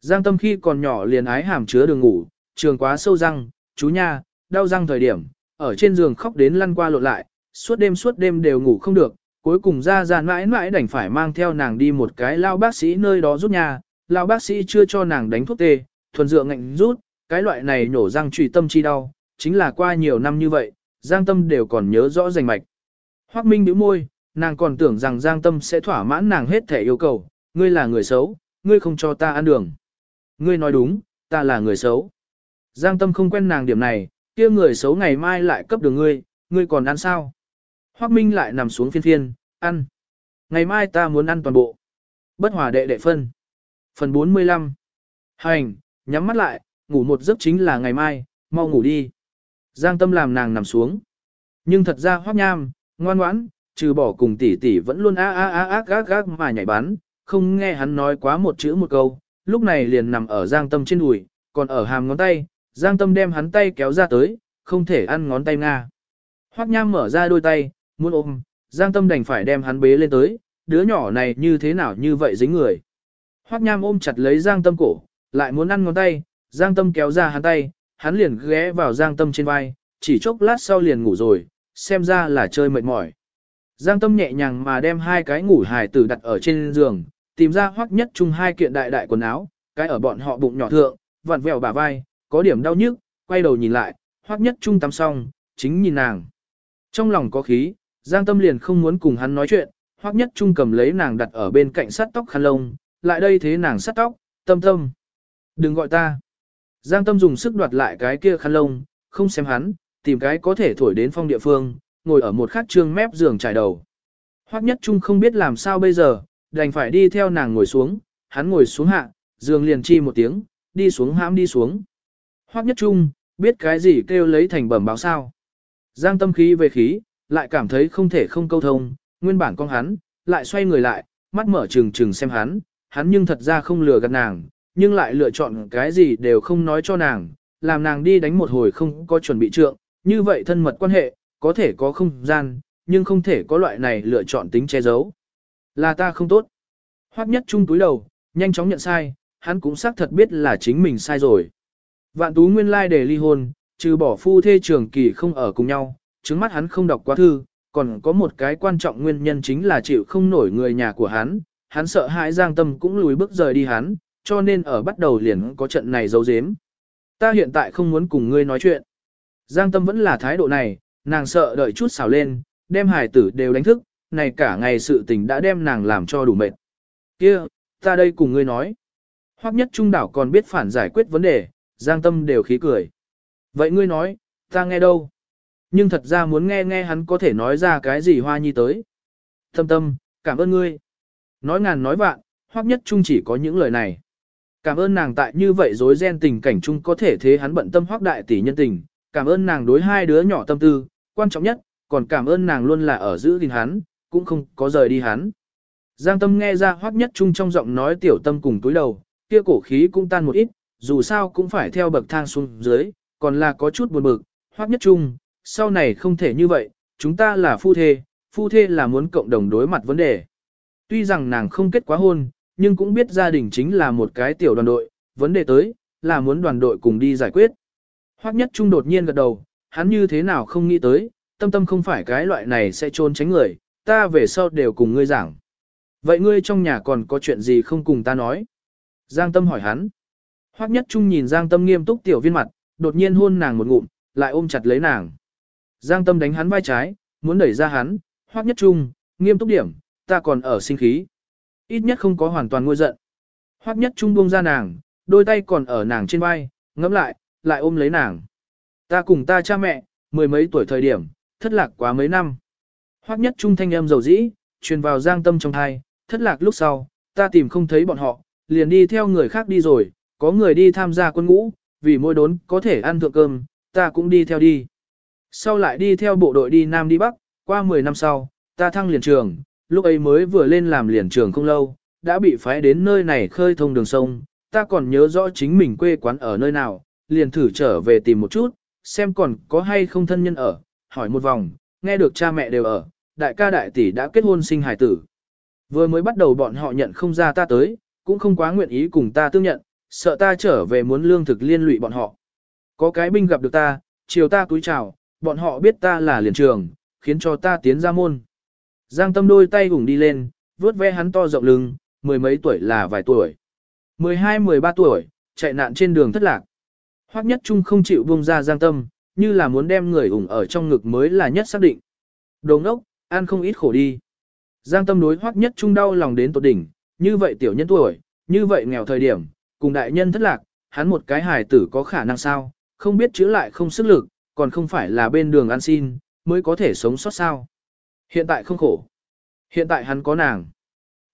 Giang Tâm khi còn nhỏ liền ái hàm chứa đường ngủ, trường quá sâu răng, chú nha, đau răng thời điểm, ở trên giường khóc đến lăn qua lộn lại, suốt đêm suốt đêm đều ngủ không được, cuối cùng ra ra mãi mãi đành phải mang theo nàng đi một cái lao bác sĩ nơi đó giúp nhà, lao bác sĩ chưa cho nàng đánh thuốc tê, thuần dựa ngạnh rút, cái loại này nhổ răng trùy tâm chi đau, chính là qua nhiều năm như vậy, Giang Tâm đều còn nhớ rõ rành mạch. Hoắc Minh bĩu môi, nàng còn tưởng rằng Giang Tâm sẽ thỏa mãn nàng hết thể yêu cầu, ngươi là người xấu, ngươi không cho ta ăn đường. Ngươi nói đúng, ta là người xấu. Giang Tâm không quen nàng điểm này, kia người xấu ngày mai lại cấp đường ngươi, ngươi còn ăn sao? Hoắc Minh lại nằm xuống phiên phiên, ăn. Ngày mai ta muốn ăn toàn bộ. Bất hòa đệ đệ phân. Phần 45. Hành, nhắm mắt lại, ngủ một giấc chính là ngày mai, mau ngủ đi. Giang tâm làm nàng nằm xuống. Nhưng thật ra Hoắc Nham, ngoan ngoãn, trừ bỏ cùng tỷ tỷ vẫn luôn a a a ác gác gác mà nhảy bắn, không nghe hắn nói quá một chữ một câu, lúc này liền nằm ở Giang Tâm trên đùi, còn ở hàm ngón tay, Giang Tâm đem hắn tay kéo ra tới, không thể ăn ngón tay Nga. Hoắc Nham mở ra đôi tay, muốn ôm, Giang Tâm đành phải đem hắn bế lên tới, đứa nhỏ này như thế nào như vậy dính người. Hoắc Nham ôm chặt lấy Giang Tâm cổ, lại muốn ăn ngón tay, Giang Tâm kéo ra hắn tay, hắn liền ghé vào Giang Tâm trên vai, chỉ chốc lát sau liền ngủ rồi, xem ra là chơi mệt mỏi. Giang Tâm nhẹ nhàng mà đem hai cái ngủ hài tử đặt ở trên giường, tìm ra hoắc nhất chung hai kiện đại đại quần áo, cái ở bọn họ bụng nhỏ thượng, vặn vẹo bả vai, có điểm đau nhức, quay đầu nhìn lại, hoắc nhất chung tắm xong, chính nhìn nàng. Trong lòng có khí, Giang Tâm liền không muốn cùng hắn nói chuyện, hoắc nhất chung cầm lấy nàng đặt ở bên cạnh sắt tóc khăn lông, lại đây thế nàng sắt tóc, tâm tâm. Đừng gọi ta. Giang Tâm dùng sức đoạt lại cái kia khăn lông, không xem hắn, tìm cái có thể thổi đến phong địa phương, ngồi ở một khát trương mép giường trải đầu. Hoắc nhất trung không biết làm sao bây giờ, đành phải đi theo nàng ngồi xuống, hắn ngồi xuống hạ, giường liền chi một tiếng, đi xuống hãm đi xuống. Hoắc nhất trung, biết cái gì kêu lấy thành bẩm báo sao. Giang tâm khí về khí, lại cảm thấy không thể không câu thông, nguyên bản con hắn, lại xoay người lại, mắt mở trừng trừng xem hắn, hắn nhưng thật ra không lừa gạt nàng, nhưng lại lựa chọn cái gì đều không nói cho nàng, làm nàng đi đánh một hồi không có chuẩn bị trượng, như vậy thân mật quan hệ, có thể có không gian, nhưng không thể có loại này lựa chọn tính che giấu. Là ta không tốt. Hoắc nhất trung túi đầu, nhanh chóng nhận sai, hắn cũng xác thật biết là chính mình sai rồi. Vạn tú nguyên lai để ly hôn, trừ bỏ phu thê trường kỳ không ở cùng nhau, chứng mắt hắn không đọc quá thư, còn có một cái quan trọng nguyên nhân chính là chịu không nổi người nhà của hắn, hắn sợ hãi giang tâm cũng lùi bước rời đi hắn, cho nên ở bắt đầu liền có trận này giấu giếm. Ta hiện tại không muốn cùng ngươi nói chuyện. Giang tâm vẫn là thái độ này, nàng sợ đợi chút xào lên, đem hài tử đều đánh thức, này cả ngày sự tình đã đem nàng làm cho đủ mệt. Kia, ta đây cùng ngươi nói. hoắc nhất trung đảo còn biết phản giải quyết vấn đề, giang tâm đều khí cười. Vậy ngươi nói, ta nghe đâu? Nhưng thật ra muốn nghe nghe hắn có thể nói ra cái gì hoa nhi tới. Tâm tâm, cảm ơn ngươi. Nói ngàn nói vạn, hoặc nhất trung chỉ có những lời này. Cảm ơn nàng tại như vậy dối ren tình cảnh chung có thể thế hắn bận tâm hoác đại tỷ nhân tình, cảm ơn nàng đối hai đứa nhỏ tâm tư, quan trọng nhất, còn cảm ơn nàng luôn là ở giữ gìn hắn, cũng không có rời đi hắn. Giang tâm nghe ra hoắc nhất trung trong giọng nói tiểu tâm cùng túi đầu, kia cổ khí cũng tan một ít, dù sao cũng phải theo bậc thang xuống dưới, còn là có chút buồn bực, hoắc nhất trung, sau này không thể như vậy, chúng ta là phu thê, phu thê là muốn cộng đồng đối mặt vấn đề. Tuy rằng nàng không kết quá hôn, nhưng cũng biết gia đình chính là một cái tiểu đoàn đội, vấn đề tới, là muốn đoàn đội cùng đi giải quyết. Hoắc nhất trung đột nhiên gật đầu, hắn như thế nào không nghĩ tới, tâm tâm không phải cái loại này sẽ trốn tránh người, ta về sau đều cùng ngươi giảng. Vậy ngươi trong nhà còn có chuyện gì không cùng ta nói? Giang tâm hỏi hắn. Hoắc nhất trung nhìn Giang tâm nghiêm túc tiểu viên mặt, đột nhiên hôn nàng một ngụm, lại ôm chặt lấy nàng. Giang tâm đánh hắn vai trái, muốn đẩy ra hắn, Hoắc nhất trung, nghiêm túc điểm, ta còn ở sinh khí. Ít nhất không có hoàn toàn ngôi giận. Hoắc nhất trung buông ra nàng, đôi tay còn ở nàng trên vai, ngẫm lại, lại ôm lấy nàng. Ta cùng ta cha mẹ, mười mấy tuổi thời điểm, thất lạc quá mấy năm. Hoắc nhất trung thanh âm dầu dĩ, truyền vào giang tâm trong thai, thất lạc lúc sau, ta tìm không thấy bọn họ, liền đi theo người khác đi rồi, có người đi tham gia quân ngũ, vì mỗi đốn có thể ăn thượng cơm, ta cũng đi theo đi. Sau lại đi theo bộ đội đi Nam đi Bắc, qua 10 năm sau, ta thăng liền trường, lúc ấy mới vừa lên làm liền trường không lâu, đã bị phái đến nơi này khơi thông đường sông, ta còn nhớ rõ chính mình quê quán ở nơi nào, liền thử trở về tìm một chút, xem còn có hay không thân nhân ở, hỏi một vòng, nghe được cha mẹ đều ở, đại ca đại tỷ đã kết hôn sinh hài tử. Vừa mới bắt đầu bọn họ nhận không ra ta tới, cũng không quá nguyện ý cùng ta tương nhận, sợ ta trở về muốn lương thực liên lụy bọn họ. Có cái binh gặp được ta, chiều ta túi chào, bọn họ biết ta là liền trường, khiến cho ta tiến ra môn. Giang tâm đôi tay hùng đi lên, vớt ve hắn to rộng lưng, mười mấy tuổi là vài tuổi. 12-13 tuổi, chạy nạn trên đường thất lạc. Hoắc nhất trung không chịu buông ra giang tâm, như là muốn đem người ủng ở trong ngực mới là nhất xác định. Đồ ngốc, ăn không ít khổ đi. Giang tâm đối Hoắc nhất trung đau lòng đến tột đỉnh, như vậy tiểu nhân tuổi, như vậy nghèo thời điểm, cùng đại nhân thất lạc, hắn một cái hài tử có khả năng sao, không biết chữa lại không sức lực, còn không phải là bên đường ăn xin, mới có thể sống sót sao. Hiện tại không khổ. Hiện tại hắn có nàng.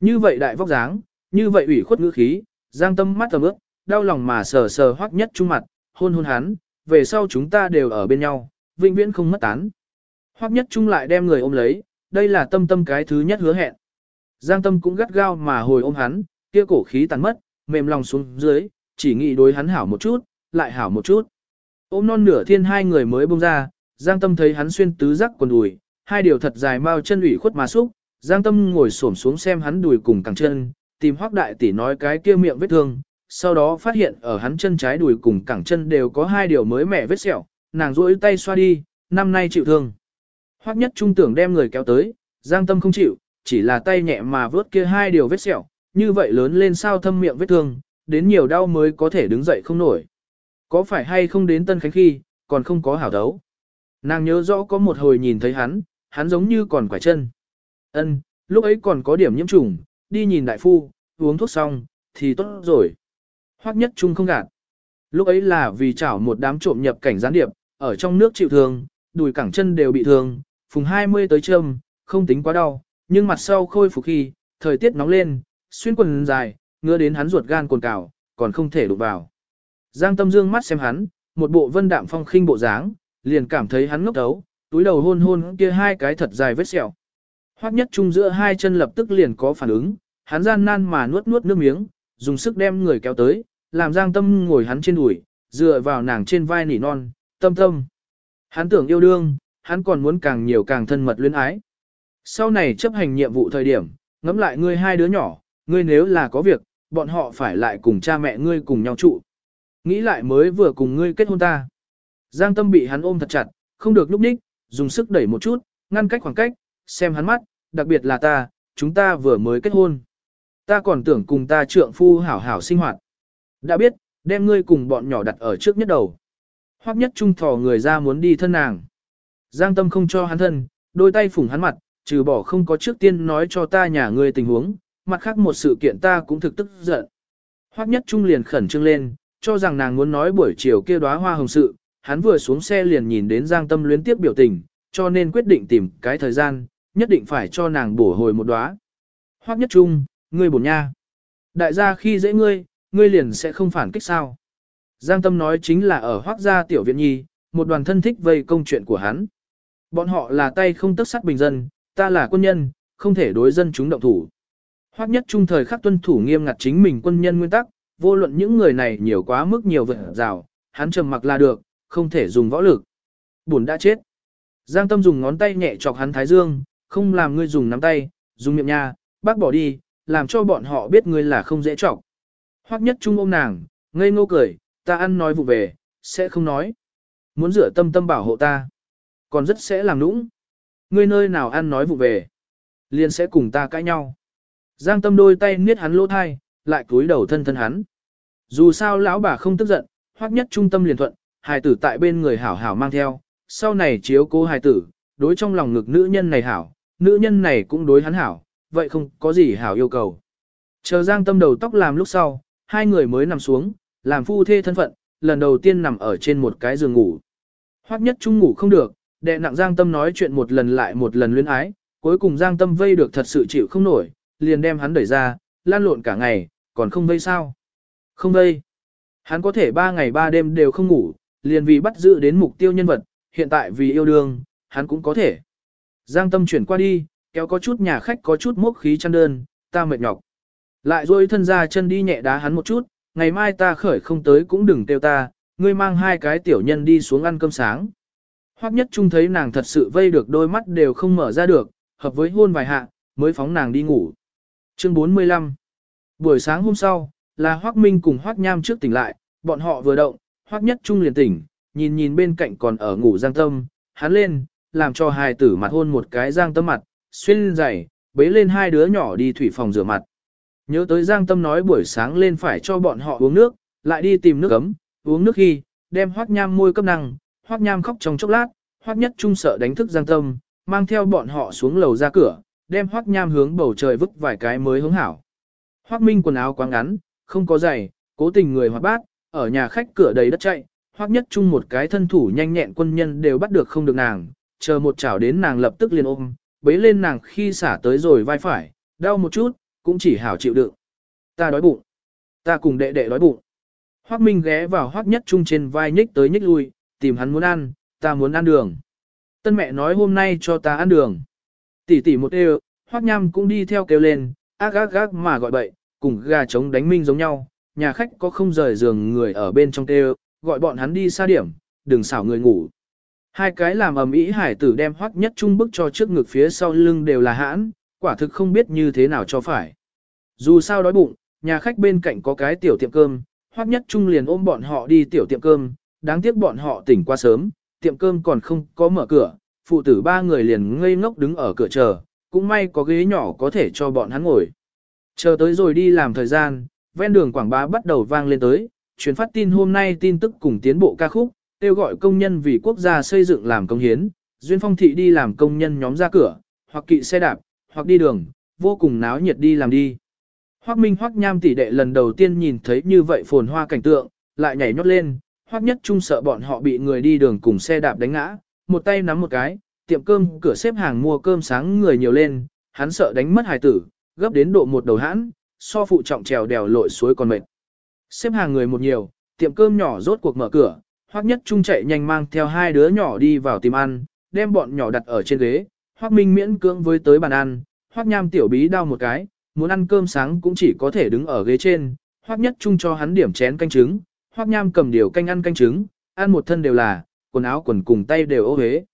Như vậy đại vóc dáng, như vậy ủy khuất ngữ khí, giang tâm mắt tầm ước, đau lòng mà sờ sờ hoắc nhất trung mặt, hôn hôn hắn, về sau chúng ta đều ở bên nhau, vĩnh viễn không mất tán. Hoắc nhất trung lại đem người ôm lấy, đây là tâm tâm cái thứ nhất hứa hẹn. Giang tâm cũng gắt gao mà hồi ôm hắn, kia cổ khí tàn mất, mềm lòng xuống dưới, chỉ nghĩ đối hắn hảo một chút, lại hảo một chút. Ôm non nửa thiên hai người mới bông ra, Giang tâm thấy hắn xuyên tứ giác quần đùi, hai điều thật dài mau chân ủy khuất mà xúc, Giang tâm ngồi xổm xuống xem hắn đùi cùng cẳng chân, tìm hoắc đại tỷ nói cái kia miệng vết thương, sau đó phát hiện ở hắn chân trái đùi cùng cẳng chân đều có hai điều mới mẻ vết sẹo, nàng duỗi tay xoa đi, năm nay chịu thương. Hoắc nhất trung tưởng đem người kéo tới, Giang tâm không chịu, chỉ là tay nhẹ mà vớt kia hai điều vết sẹo, như vậy lớn lên sao thâm miệng vết thương, đến nhiều đau mới có thể đứng dậy không nổi. Có phải hay không đến Tân Khánh khi, còn không có hảo đấu. Nàng nhớ rõ có một hồi nhìn thấy hắn, hắn giống như còn quải chân. Ân, lúc ấy còn có điểm nhiễm trùng, đi nhìn đại phu, uống thuốc xong, thì tốt rồi. Hoắc nhất trung không gạt. Lúc ấy là vì chảo một đám trộm nhập cảnh gián điệp, ở trong nước chịu thương, đùi cẳng chân đều bị thương, phùng 20 tới châm, không tính quá đau, nhưng mặt sau khôi phục khi, thời tiết nóng lên, xuyên quần dài, ngứa đến hắn ruột gan cồn cào, còn không thể đụng vào. Giang Tâm Dương mắt xem hắn, một bộ vân đạm phong khinh bộ dáng, liền cảm thấy hắn ngốc đấu, túi đầu hôn hôn kia hai cái thật dài vết sẹo. Hoắc nhất trung giữa hai chân lập tức liền có phản ứng, hắn gian nan mà nuốt nuốt nước miếng, dùng sức đem người kéo tới, làm Giang Tâm ngồi hắn trên đùi, dựa vào nàng trên vai nỉ non, tâm tâm. Hắn tưởng yêu đương, hắn còn muốn càng nhiều càng thân mật luyến ái. Sau này chấp hành nhiệm vụ thời điểm, ngẫm lại ngươi hai đứa nhỏ, ngươi nếu là có việc, bọn họ phải lại cùng cha mẹ ngươi cùng nhau trụ. Nghĩ lại mới vừa cùng ngươi kết hôn ta. Giang tâm bị hắn ôm thật chặt, không được lúc đích, dùng sức đẩy một chút, ngăn cách khoảng cách, xem hắn mắt, đặc biệt là ta, chúng ta vừa mới kết hôn. Ta còn tưởng cùng ta trượng phu hảo hảo sinh hoạt. Đã biết, đem ngươi cùng bọn nhỏ đặt ở trước nhất đầu. Hoắc nhất trung thò người ra muốn đi thân nàng. Giang tâm không cho hắn thân, đôi tay phủng hắn mặt, trừ bỏ không có trước tiên nói cho ta nhà ngươi tình huống, mặt khác một sự kiện ta cũng thực tức giận. Hoắc nhất trung liền khẩn trương lên, cho rằng nàng muốn nói buổi chiều kia đóa hoa hồng sự, hắn vừa xuống xe liền nhìn đến Giang Tâm luyến tiếp biểu tình, cho nên quyết định tìm cái thời gian, nhất định phải cho nàng bổ hồi một đóa. Hoắc nhất trung, ngươi bổn nha. Đại gia khi dễ ngươi, ngươi liền sẽ không phản kích sao. Giang Tâm nói chính là ở Hoắc gia tiểu viện nhi, một đoàn thân thích vây công chuyện của hắn. Bọn họ là tay không tức sắt bình dân, ta là quân nhân, không thể đối dân chúng động thủ. Hoắc nhất trung thời khắc tuân thủ nghiêm ngặt chính mình quân nhân nguyên tắc, vô luận những người này nhiều quá mức nhiều vượt rào, hắn trầm mặc là được, không thể dùng võ lực. Buồn đã chết. Giang Tâm dùng ngón tay nhẹ chọc hắn thái dương, không làm ngươi dùng nắm tay, dùng miệng nha, bác bỏ đi, làm cho bọn họ biết ngươi là không dễ chọc. Hoắc nhất trung ôm nàng, ngây ngô cười, ta ăn nói vụ về, sẽ không nói. Muốn rửa tâm tâm bảo hộ ta. Còn rất sẽ làm nũng. Ngươi nơi nào ăn nói vụ về. Liền sẽ cùng ta cãi nhau. Giang tâm đôi tay niết hắn lỗ thai, lại cúi đầu thân thân hắn. Dù sao lão bà không tức giận, hoắc nhất trung tâm liền thuận, hài tử tại bên người hảo hảo mang theo, sau này chiếu cố hài tử, đối trong lòng ngực nữ nhân này hảo, nữ nhân này cũng đối hắn hảo, vậy không có gì hảo yêu cầu. Chờ Giang tâm đầu tóc làm lúc sau, hai người mới nằm xuống, làm phu thê thân phận, lần đầu tiên nằm ở trên một cái giường ngủ. Hoắc nhất Chung ngủ không được, đệ nặng Giang tâm nói chuyện một lần lại một lần luyến ái, cuối cùng Giang tâm vây được thật sự chịu không nổi, liền đem hắn đẩy ra, lan lộn cả ngày, còn không vây sao? Không vây. Hắn có thể ba ngày ba đêm đều không ngủ, liền vì bắt giữ đến mục tiêu nhân vật, hiện tại vì yêu đương, hắn cũng có thể. Giang tâm chuyển qua đi, kéo có chút nhà khách có chút mốc khí chăn đơn, ta mệt nhọc. Lại rồi thân ra chân đi nhẹ đá hắn một chút, ngày mai ta khởi không tới cũng đừng kêu ta, ngươi mang hai cái tiểu nhân đi xuống ăn cơm sáng. Hoắc nhất trung thấy nàng thật sự vây được đôi mắt đều không mở ra được, hợp với hôn vài hạ, mới phóng nàng đi ngủ. Chương 45 Buổi sáng hôm sau, là Hoắc Minh cùng Hoắc Nham trước tỉnh lại, bọn họ vừa động, Hoắc Nhất Trung liền tỉnh, nhìn nhìn bên cạnh còn ở ngủ Giang Tâm, hắn lên, làm cho hài tử mặt hôn một cái Giang Tâm mặt, xuyên giày, bế lên hai đứa nhỏ đi thủy phòng rửa mặt. Nhớ tới Giang Tâm nói buổi sáng lên phải cho bọn họ uống nước, lại đi tìm nước ấm, uống nước khi, đem Hoắc Nham môi cấp năng, Hoắc Nham khóc trong chốc lát, Hoắc Nhất Trung sợ đánh thức Giang Tâm, mang theo bọn họ xuống lầu ra cửa, đem Hoắc Nham hướng bầu trời vứt vài cái mới hướng hảo. Hoắc Minh quần áo quá ngắn, không có giày, cố tình người hoạt bát, ở nhà khách cửa đầy đất chạy, Hoắc Nhất Trung một cái thân thủ nhanh nhẹn quân nhân đều bắt được không được nàng, chờ một chảo đến nàng lập tức liền ôm, bế lên nàng khi xả tới rồi vai phải, đau một chút, cũng chỉ hảo chịu đựng. Ta đói bụng. Ta cùng đệ đệ đói bụng. Hoắc Minh ghé vào Hoắc Nhất Trung trên vai nhích tới nhích lui, tìm hắn muốn ăn, ta muốn ăn đường. Tân mẹ nói hôm nay cho ta ăn đường. Tỷ tỷ một đều, Hoắc Nham cũng đi theo kêu lên, ác ác ác mà gọi bậy, cùng gà trống đánh minh giống nhau. Nhà khách có không rời giường người ở bên trong kêu, gọi bọn hắn đi xa điểm, đừng xảo người ngủ. Hai cái làm ầm ĩ hải tử đem Hoắc Nhất Trung bức cho trước ngực phía sau lưng đều là hãn, quả thực không biết như thế nào cho phải. Dù sao đói bụng, nhà khách bên cạnh có cái tiểu tiệm cơm, Hoắc Nhất Trung liền ôm bọn họ đi tiểu tiệm cơm, đáng tiếc bọn họ tỉnh qua sớm, tiệm cơm còn không có mở cửa, phụ tử ba người liền ngây ngốc đứng ở cửa chờ, cũng may có ghế nhỏ có thể cho bọn hắn ngồi. Chờ tới rồi đi làm thời gian, ven đường quảng bá bắt đầu vang lên tới, truyền phát tin hôm nay tin tức cùng tiến bộ ca khúc, kêu gọi công nhân vì quốc gia xây dựng làm công hiến, duyên phong thị đi làm công nhân nhóm ra cửa, hoặc kỵ xe đạp, hoặc đi đường, vô cùng náo nhiệt đi làm đi. Hoắc Minh Hoắc Nham tỷ đệ lần đầu tiên nhìn thấy như vậy phồn hoa cảnh tượng, lại nhảy nhót lên, Hoắc Nhất Trung sợ bọn họ bị người đi đường cùng xe đạp đánh ngã, một tay nắm một cái, tiệm cơm cửa xếp hàng mua cơm sáng người nhiều lên, hắn sợ đánh mất hài tử, gấp đến độ một đầu hãn, so phụ trọng trèo đèo lội suối còn mệt. Xếp hàng người một nhiều, tiệm cơm nhỏ rốt cuộc mở cửa, Hoắc Nhất Trung chạy nhanh mang theo hai đứa nhỏ đi vào tìm ăn, đem bọn nhỏ đặt ở trên ghế, Hoắc Minh miễn cưỡng với tới bàn ăn, Hoắc Nham tiểu bí đau một cái, muốn ăn cơm sáng cũng chỉ có thể đứng ở ghế trên, Hoắc Nhất Trung cho hắn điểm chén canh trứng, Hoắc Nham cầm điều canh ăn canh trứng, ăn một thân đều là, quần áo quần cùng tay đều ô hế.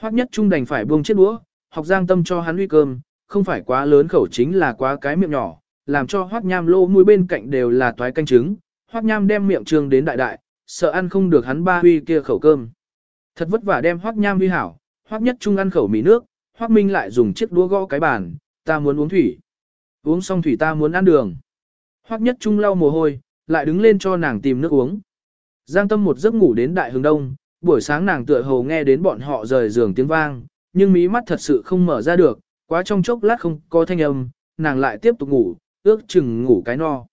Hoắc Nhất Trung đành phải buông chiếc đũa, học Giang Tâm cho hắn uy cơm, không phải quá lớn khẩu chính là quá cái miệng nhỏ, làm cho Hoắc Nham lô mũi bên cạnh đều là toái canh trứng, Hoắc Nham đem miệng trương đến đại đại, sợ ăn không được hắn ba huy kia khẩu cơm. Thật vất vả đem Hoắc Nham huy hảo, Hoắc Nhất Trung ăn khẩu mì nước, Hoắc Minh lại dùng chiếc đũa gõ cái bàn, ta muốn uống thủy. Uống xong thủy ta muốn ăn đường. Hoắc Nhất Trung lau mồ hôi, lại đứng lên cho nàng tìm nước uống. Giang Tâm một giấc ngủ đến đại hướng đông, buổi sáng nàng tựa hồ nghe đến bọn họ rời giường tiếng vang, nhưng mí mắt thật sự không mở ra được, quá trong chốc lát không có thanh âm, nàng lại tiếp tục ngủ, ước chừng ngủ cái no.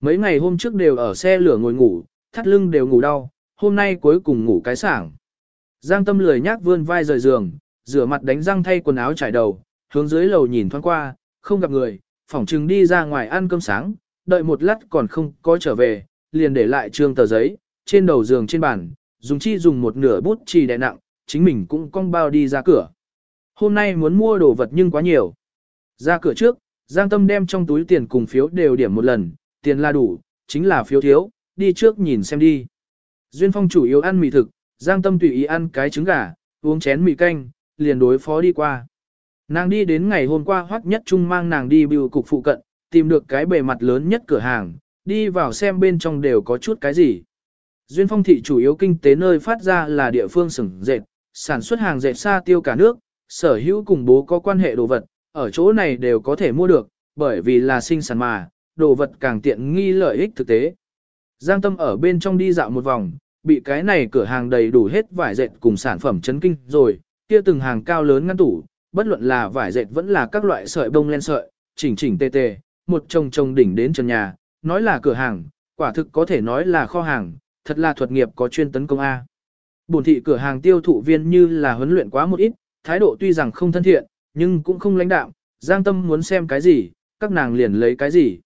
Mấy ngày hôm trước đều ở xe lửa ngồi ngủ, thắt lưng đều ngủ đau, hôm nay cuối cùng ngủ cái sảng. Giang Tâm lười nhác vươn vai rời giường, rửa mặt đánh răng thay quần áo trải đầu, hướng dưới lầu nhìn thoáng qua, không gặp người, phỏng chừng đi ra ngoài ăn cơm sáng, đợi một lát còn không có trở về, liền để lại trương tờ giấy, trên đầu giường trên bàn, dùng chi dùng một nửa bút chì đè nặng, chính mình cũng cong bao đi ra cửa. Hôm nay muốn mua đồ vật nhưng quá nhiều. Ra cửa trước, Giang Tâm đem trong túi tiền cùng phiếu đều điểm một lần, tiền là đủ, chính là phiếu thiếu, đi trước nhìn xem đi. Duyên Phong chủ yếu ăn mì thực, Giang Tâm tùy ý ăn cái trứng gà, uống chén mì canh, liền đối phó đi qua. Nàng đi đến ngày hôm qua hoắc nhất trung mang nàng đi bưu cục phụ cận, tìm được cái bề mặt lớn nhất cửa hàng, đi vào xem bên trong đều có chút cái gì. Duyên Phong thị chủ yếu kinh tế nơi phát ra là địa phương sừng dệt, sản xuất hàng dệt xa tiêu cả nước, sở hữu cùng bố có quan hệ đồ vật, ở chỗ này đều có thể mua được, bởi vì là sinh sản mà, đồ vật càng tiện nghi lợi ích thực tế. Giang Tâm ở bên trong đi dạo một vòng, bị cái này cửa hàng đầy đủ hết vải dệt cùng sản phẩm chấn kinh rồi, kia từng hàng cao lớn ngăn tủ, bất luận là vải dệt vẫn là các loại sợi bông len sợi, chỉnh chỉnh tề tề, một chồng chồng đỉnh đến trần nhà, nói là cửa hàng, quả thực có thể nói là kho hàng, thật là thuật nghiệp có chuyên tấn công A. Bổn thị cửa hàng tiêu thụ viên như là huấn luyện quá một ít, thái độ tuy rằng không thân thiện, nhưng cũng không lãnh đạm, Giang Tâm muốn xem cái gì, các nàng liền lấy cái gì.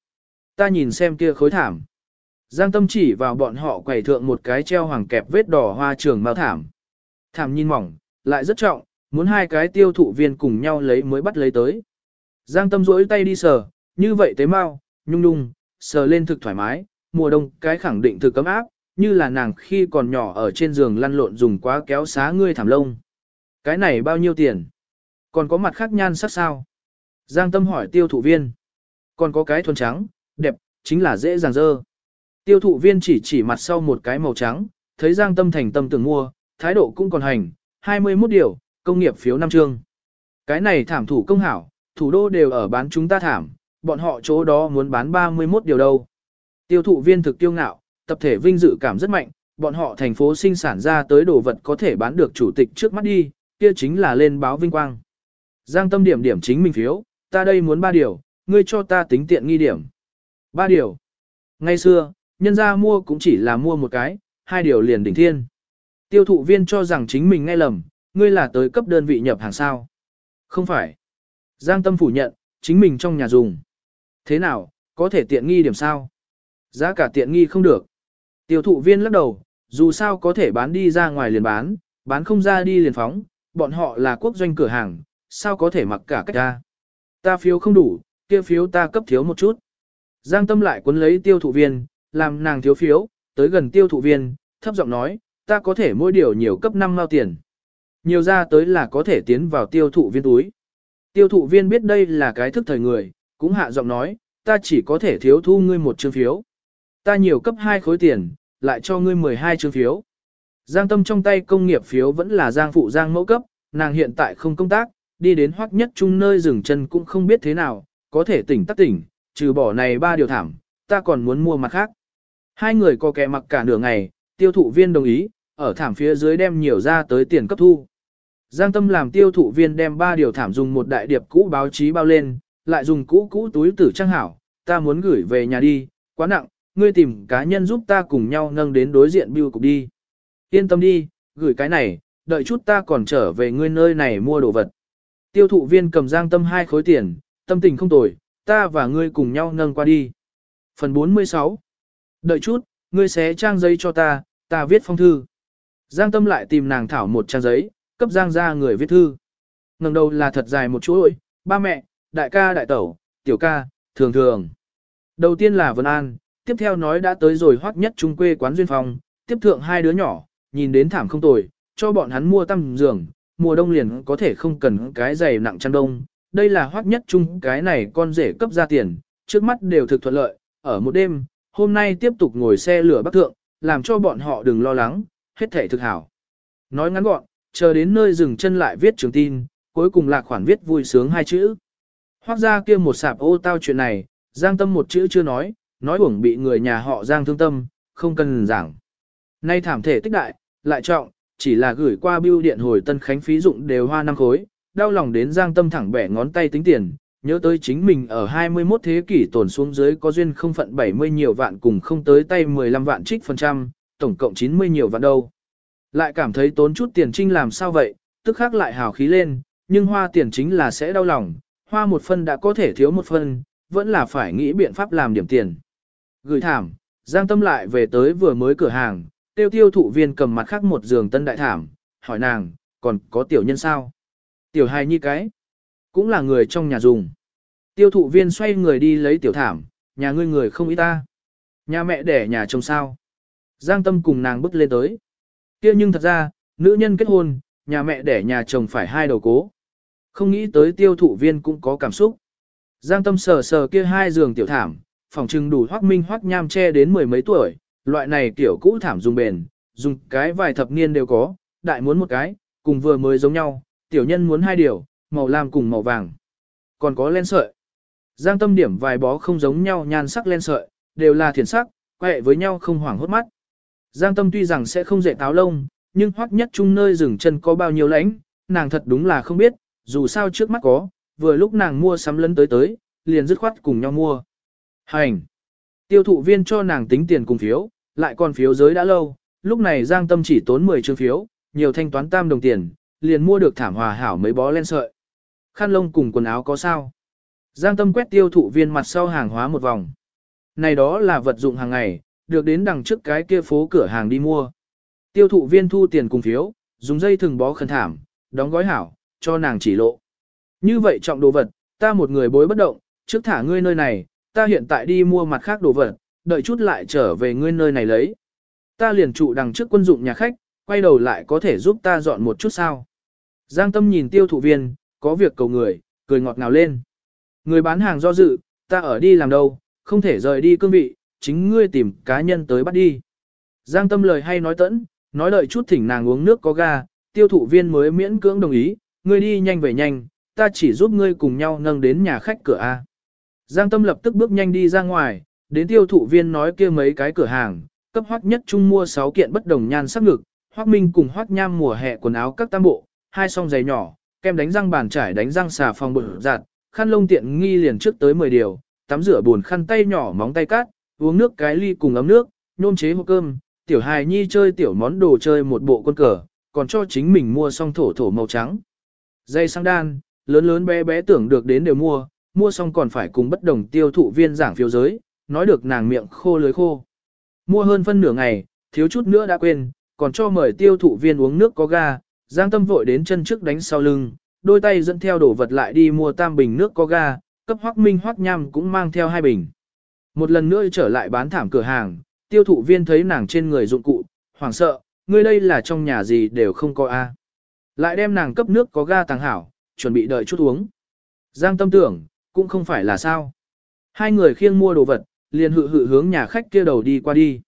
Ta nhìn xem kia khối thảm. Giang Tâm chỉ vào bọn họ quầy thượng một cái treo hoàng kẹp vết đỏ hoa trường mao thảm. Thảm nhìn mỏng, lại rất trọng, muốn hai cái tiêu thụ viên cùng nhau lấy mới bắt lấy tới. Giang Tâm rỗi tay đi sờ, như vậy tế mau, nhung nhung, sờ lên thực thoải mái, mùa đông cái khẳng định thực cấm áp, như là nàng khi còn nhỏ ở trên giường lăn lộn dùng quá kéo xá ngươi thảm lông. Cái này bao nhiêu tiền? Còn có mặt khác nhan sắc sao? Giang Tâm hỏi tiêu thụ viên. Còn có cái thuần trắng, đẹp, chính là dễ dàng dơ. Tiêu thụ viên chỉ chỉ mặt sau một cái màu trắng, thấy Giang Tâm thành tâm tưởng mua, thái độ cũng còn hành, 21 điều, công nghiệp phiếu năm chương. Cái này thảm thủ công hảo, thủ đô đều ở bán chúng ta thảm, bọn họ chỗ đó muốn bán 31 điều đâu. Tiêu thụ viên thực tiêu ngạo, tập thể vinh dự cảm rất mạnh, bọn họ thành phố sinh sản ra tới đồ vật có thể bán được chủ tịch trước mắt đi, kia chính là lên báo vinh quang. Giang tâm điểm điểm chính mình phiếu, ta đây muốn ba điều, ngươi cho ta tính tiện nghi điểm. Ba điều. Ngay xưa, nhân ra mua cũng chỉ là mua một cái, hai điều liền đỉnh thiên. Tiêu thụ viên cho rằng chính mình nghe lầm, ngươi là tới cấp đơn vị nhập hàng sao. Không phải. Giang tâm phủ nhận, chính mình trong nhà dùng. Thế nào, có thể tiện nghi điểm sao? Giá cả tiện nghi không được. Tiêu thụ viên lắc đầu, dù sao có thể bán đi ra ngoài liền bán, bán không ra đi liền phóng, bọn họ là quốc doanh cửa hàng, sao có thể mặc cả cách ta Ta phiếu không đủ, kia phiếu ta cấp thiếu một chút. Giang tâm lại cuốn lấy tiêu thụ viên, làm nàng thiếu phiếu, tới gần tiêu thụ viên, thấp giọng nói, ta có thể mỗi điều nhiều cấp 5 mao tiền. Nhiều ra tới là có thể tiến vào tiêu thụ viên túi. Tiêu thụ viên biết đây là cái thức thời người, cũng hạ giọng nói, ta chỉ có thể thiếu thu ngươi một chương phiếu. Ta nhiều cấp 2 khối tiền, lại cho ngươi 12 chương phiếu. Giang tâm trong tay công nghiệp phiếu vẫn là Giang phụ Giang mẫu cấp, nàng hiện tại không công tác, đi đến hoắc nhất chung nơi dừng chân cũng không biết thế nào, có thể tỉnh tắc tỉnh, trừ bỏ này ba điều thảm, ta còn muốn mua mặt khác. Hai người có kẻ mặc cả nửa ngày, tiêu thụ viên đồng ý, ở thảm phía dưới đem nhiều ra tới tiền cấp thu. Giang Tâm làm tiêu thụ viên đem ba điều thảm dùng một đại điệp cũ báo chí bao lên, lại dùng cũ cũ túi tử trang hảo, ta muốn gửi về nhà đi, quá nặng, ngươi tìm cá nhân giúp ta cùng nhau nâng đến đối diện bưu cục đi. Yên tâm đi, gửi cái này, đợi chút ta còn trở về ngươi nơi này mua đồ vật. Tiêu thụ viên cầm Giang Tâm hai khối tiền, tâm tình không tồi, ta và ngươi cùng nhau nâng qua đi. Phần 46 Đợi chút, ngươi xé trang giấy cho ta, ta viết phong thư. Giang Tâm lại tìm nàng thảo một trang giấy, cấp Giang ra người viết thư. ngẩng đầu là thật dài một chuỗi, ba mẹ, đại ca đại tẩu, tiểu ca, thường thường. Đầu tiên là Vân An, tiếp theo nói đã tới rồi hoắc nhất trung quê quán duyên phòng, tiếp thượng hai đứa nhỏ, nhìn đến thảm không tồi, cho bọn hắn mua tăm giường, mùa đông liền có thể không cần cái giày nặng chăn đông. Đây là hoắc nhất trung cái này con rể cấp ra tiền, trước mắt đều thực thuận lợi, ở một đêm, hôm nay tiếp tục ngồi xe lửa bắc thượng, làm cho bọn họ đừng lo lắng, hết thể thực hảo. Nói ngắn gọn, chờ đến nơi dừng chân lại viết trường tin, cuối cùng là khoản viết vui sướng hai chữ. Hoác ra kia một sạp ô tao chuyện này, Giang Tâm một chữ chưa nói, nói uổng bị người nhà họ Giang thương tâm, không cần giảng. Nay thảm thể tích đại, lại trọng, chỉ là gửi qua bưu điện hồi Tân Khánh phí dụng đều hoa năm khối, đau lòng đến Giang Tâm thẳng bẻ ngón tay tính tiền, nhớ tới chính mình ở 21 thế kỷ tổn xuống dưới có duyên không phận 70 nhiều vạn cùng không tới tay 15 vạn trích phần trăm, tổng cộng 90 nhiều vạn đâu. Lại cảm thấy tốn chút tiền trinh làm sao vậy, tức khác lại hào khí lên, nhưng hoa tiền chính là sẽ đau lòng, hoa một phân đã có thể thiếu một phân, vẫn là phải nghĩ biện pháp làm điểm tiền. Gửi thảm, Giang Tâm lại về tới vừa mới cửa hàng, tiêu tiêu thụ viên cầm mặt khác một giường tân đại thảm, hỏi nàng, còn có tiểu nhân sao? Tiểu hài nhi cái, cũng là người trong nhà dùng. Tiêu thụ viên xoay người đi lấy tiểu thảm, nhà ngươi người không ý ta. Nhà mẹ đẻ nhà chồng sao? Giang tâm cùng nàng bước lên tới. kia nhưng thật ra, nữ nhân kết hôn, nhà mẹ đẻ nhà chồng phải hai đầu cố. Không nghĩ tới tiêu thụ viên cũng có cảm xúc. Giang tâm sờ sờ kia hai giường tiểu thảm, phòng trưng đủ hoác minh hoác nham che đến mười mấy tuổi, loại này tiểu cũ thảm dùng bền, dùng cái vài thập niên đều có, đại muốn một cái, cùng vừa mới giống nhau, tiểu nhân muốn hai điều, màu lam cùng màu vàng. Còn có len sợi. Giang tâm điểm vài bó không giống nhau nhan sắc len sợi, đều là thiền sắc, quẹ với nhau không hoảng hốt mắt. Giang tâm tuy rằng sẽ không dạy táo lông, nhưng hoắc nhất chung nơi rừng chân có bao nhiêu lãnh, nàng thật đúng là không biết, dù sao trước mắt có, vừa lúc nàng mua sắm lấn tới tới, liền dứt khoát cùng nhau mua. Hành! Tiêu thụ viên cho nàng tính tiền cùng phiếu, lại còn phiếu giới đã lâu, lúc này Giang Tâm chỉ tốn 10 chương phiếu, nhiều thanh toán tam đồng tiền, liền mua được thảm hòa hảo mấy bó len sợi. Khăn lông cùng quần áo có sao? Giang Tâm quét tiêu thụ viên mặt sau hàng hóa một vòng. Này đó là vật dụng hàng ngày, được đến đằng trước cái kia phố cửa hàng đi mua. Tiêu thụ viên thu tiền cùng phiếu, dùng dây thừng bó khẩn thảm, đóng gói hảo, cho nàng chỉ lộ. Như vậy trọng đồ vật, ta một người bối bất động, trước thả ngươi nơi này, ta hiện tại đi mua mặt khác đồ vật, đợi chút lại trở về ngươi nơi này lấy. Ta liền trụ đằng trước quân dụng nhà khách, quay đầu lại có thể giúp ta dọn một chút sao. Giang tâm nhìn tiêu thụ viên, có việc cầu người, cười ngọt ngào lên. Người bán hàng do dự, ta ở đi làm đâu, không thể rời đi cương vị, chính ngươi tìm cá nhân tới bắt đi. Giang tâm lời hay nói tẫn, nói đợi chút thỉnh nàng uống nước có ga, tiêu thụ viên mới miễn cưỡng đồng ý, ngươi đi nhanh về nhanh, ta chỉ giúp ngươi cùng nhau nâng đến nhà khách cửa A. Giang tâm lập tức bước nhanh đi ra ngoài, đến tiêu thụ viên nói kia mấy cái cửa hàng, cấp hoắc nhất trung mua 6 kiện bất đồng nhan sắc ngực, hoắc minh cùng hoắc nham mùa hè quần áo các tam bộ, hai song giày nhỏ, kem đánh răng bàn trải đánh răng xà phòng bự giặt, khăn lông tiện nghi liền trước tới 10 điều, tắm rửa buồn khăn tay nhỏ móng tay cát, uống nước cái ly cùng ấm nước, nôm chế hộp cơm, tiểu hài nhi chơi tiểu món đồ chơi một bộ quân cờ, còn cho chính mình mua xong thổ thổ màu trắng. Dây sang đan, lớn lớn bé bé tưởng được đến đều mua, mua xong còn phải cùng bất đồng tiêu thụ viên giảng phiếu giới, nói được nàng miệng khô lưới khô. Mua hơn phân nửa ngày, thiếu chút nữa đã quên, còn cho mời tiêu thụ viên uống nước có ga, giang tâm vội đến chân trước đánh sau lưng, đôi tay dẫn theo đồ vật lại đi mua tam bình nước có ga, cấp hoắc minh hoắc nham cũng mang theo hai bình. Một lần nữa trở lại bán thảm cửa hàng, tiêu thụ viên thấy nàng trên người dụng cụ, hoảng sợ, ngươi đây là trong nhà gì đều không có a. Lại đem nàng cấp nước có ga tàng hảo, chuẩn bị đợi chút uống. Giang tâm tưởng, cũng không phải là sao. Hai người khiêng mua đồ vật, liền hự hự hướng nhà khách kia đầu đi qua đi.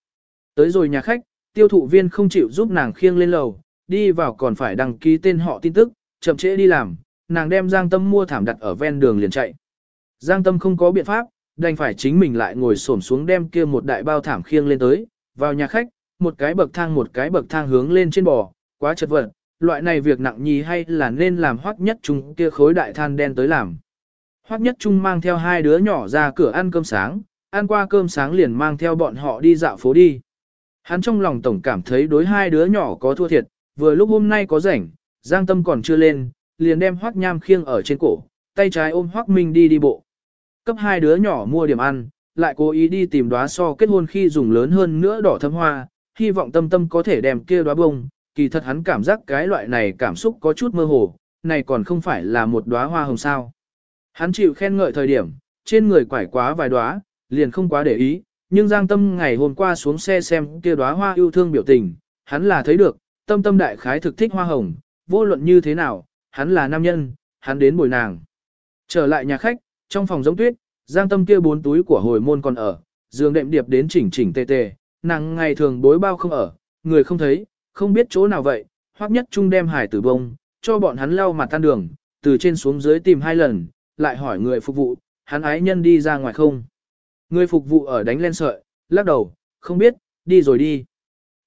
Tới rồi nhà khách, tiêu thụ viên không chịu giúp nàng khiêng lên lầu, đi vào còn phải đăng ký tên họ tin tức, chậm trễ đi làm, nàng đem Giang Tâm mua thảm đặt ở ven đường liền chạy. Giang Tâm không có biện pháp, đành phải chính mình lại ngồi xổm xuống đem kia một đại bao thảm khiêng lên tới, vào nhà khách, một cái bậc thang một cái bậc thang hướng lên trên bò, quá chật vật, loại này việc nặng nhì hay là nên làm hoắc nhất chúng kia khối đại than đen tới làm. Hoắc nhất trung mang theo hai đứa nhỏ ra cửa ăn cơm sáng, ăn qua cơm sáng liền mang theo bọn họ đi dạo phố đi. Hắn trong lòng tổng cảm thấy đối hai đứa nhỏ có thua thiệt, vừa lúc hôm nay có rảnh, Giang Tâm còn chưa lên, liền đem Hoắc Nham khiêng ở trên cổ, tay trái ôm Hoắc Minh đi đi bộ. Cấp hai đứa nhỏ mua điểm ăn, lại cố ý đi tìm đóa so kết hôn khi dùng lớn hơn nữa đỏ thâm hoa, hy vọng Tâm Tâm có thể đem kia đóa bông, kỳ thật hắn cảm giác cái loại này cảm xúc có chút mơ hồ, này còn không phải là một đóa hoa hồng sao. Hắn chịu khen ngợi thời điểm, trên người quải quá vài đóa, liền không quá để ý, nhưng Giang Tâm ngày hôm qua xuống xe xem kia đóa hoa yêu thương biểu tình, hắn là thấy được, tâm tâm đại khái thực thích hoa hồng, vô luận như thế nào, hắn là nam nhân, hắn đến bồi nàng. Trở lại nhà khách, trong phòng giống tuyết, Giang Tâm kia bốn túi của hồi môn còn ở, giường đệm điệp đến chỉnh chỉnh tề tề, nàng ngày thường bối bao không ở, người không thấy, không biết chỗ nào vậy, hoặc nhất trung đem hải tử bông, cho bọn hắn lau mặt tan đường, từ trên xuống dưới tìm hai lần, lại hỏi người phục vụ, hắn ái nhân đi ra ngoài không. Người phục vụ ở đánh lên sợi, lắc đầu, không biết, đi rồi đi.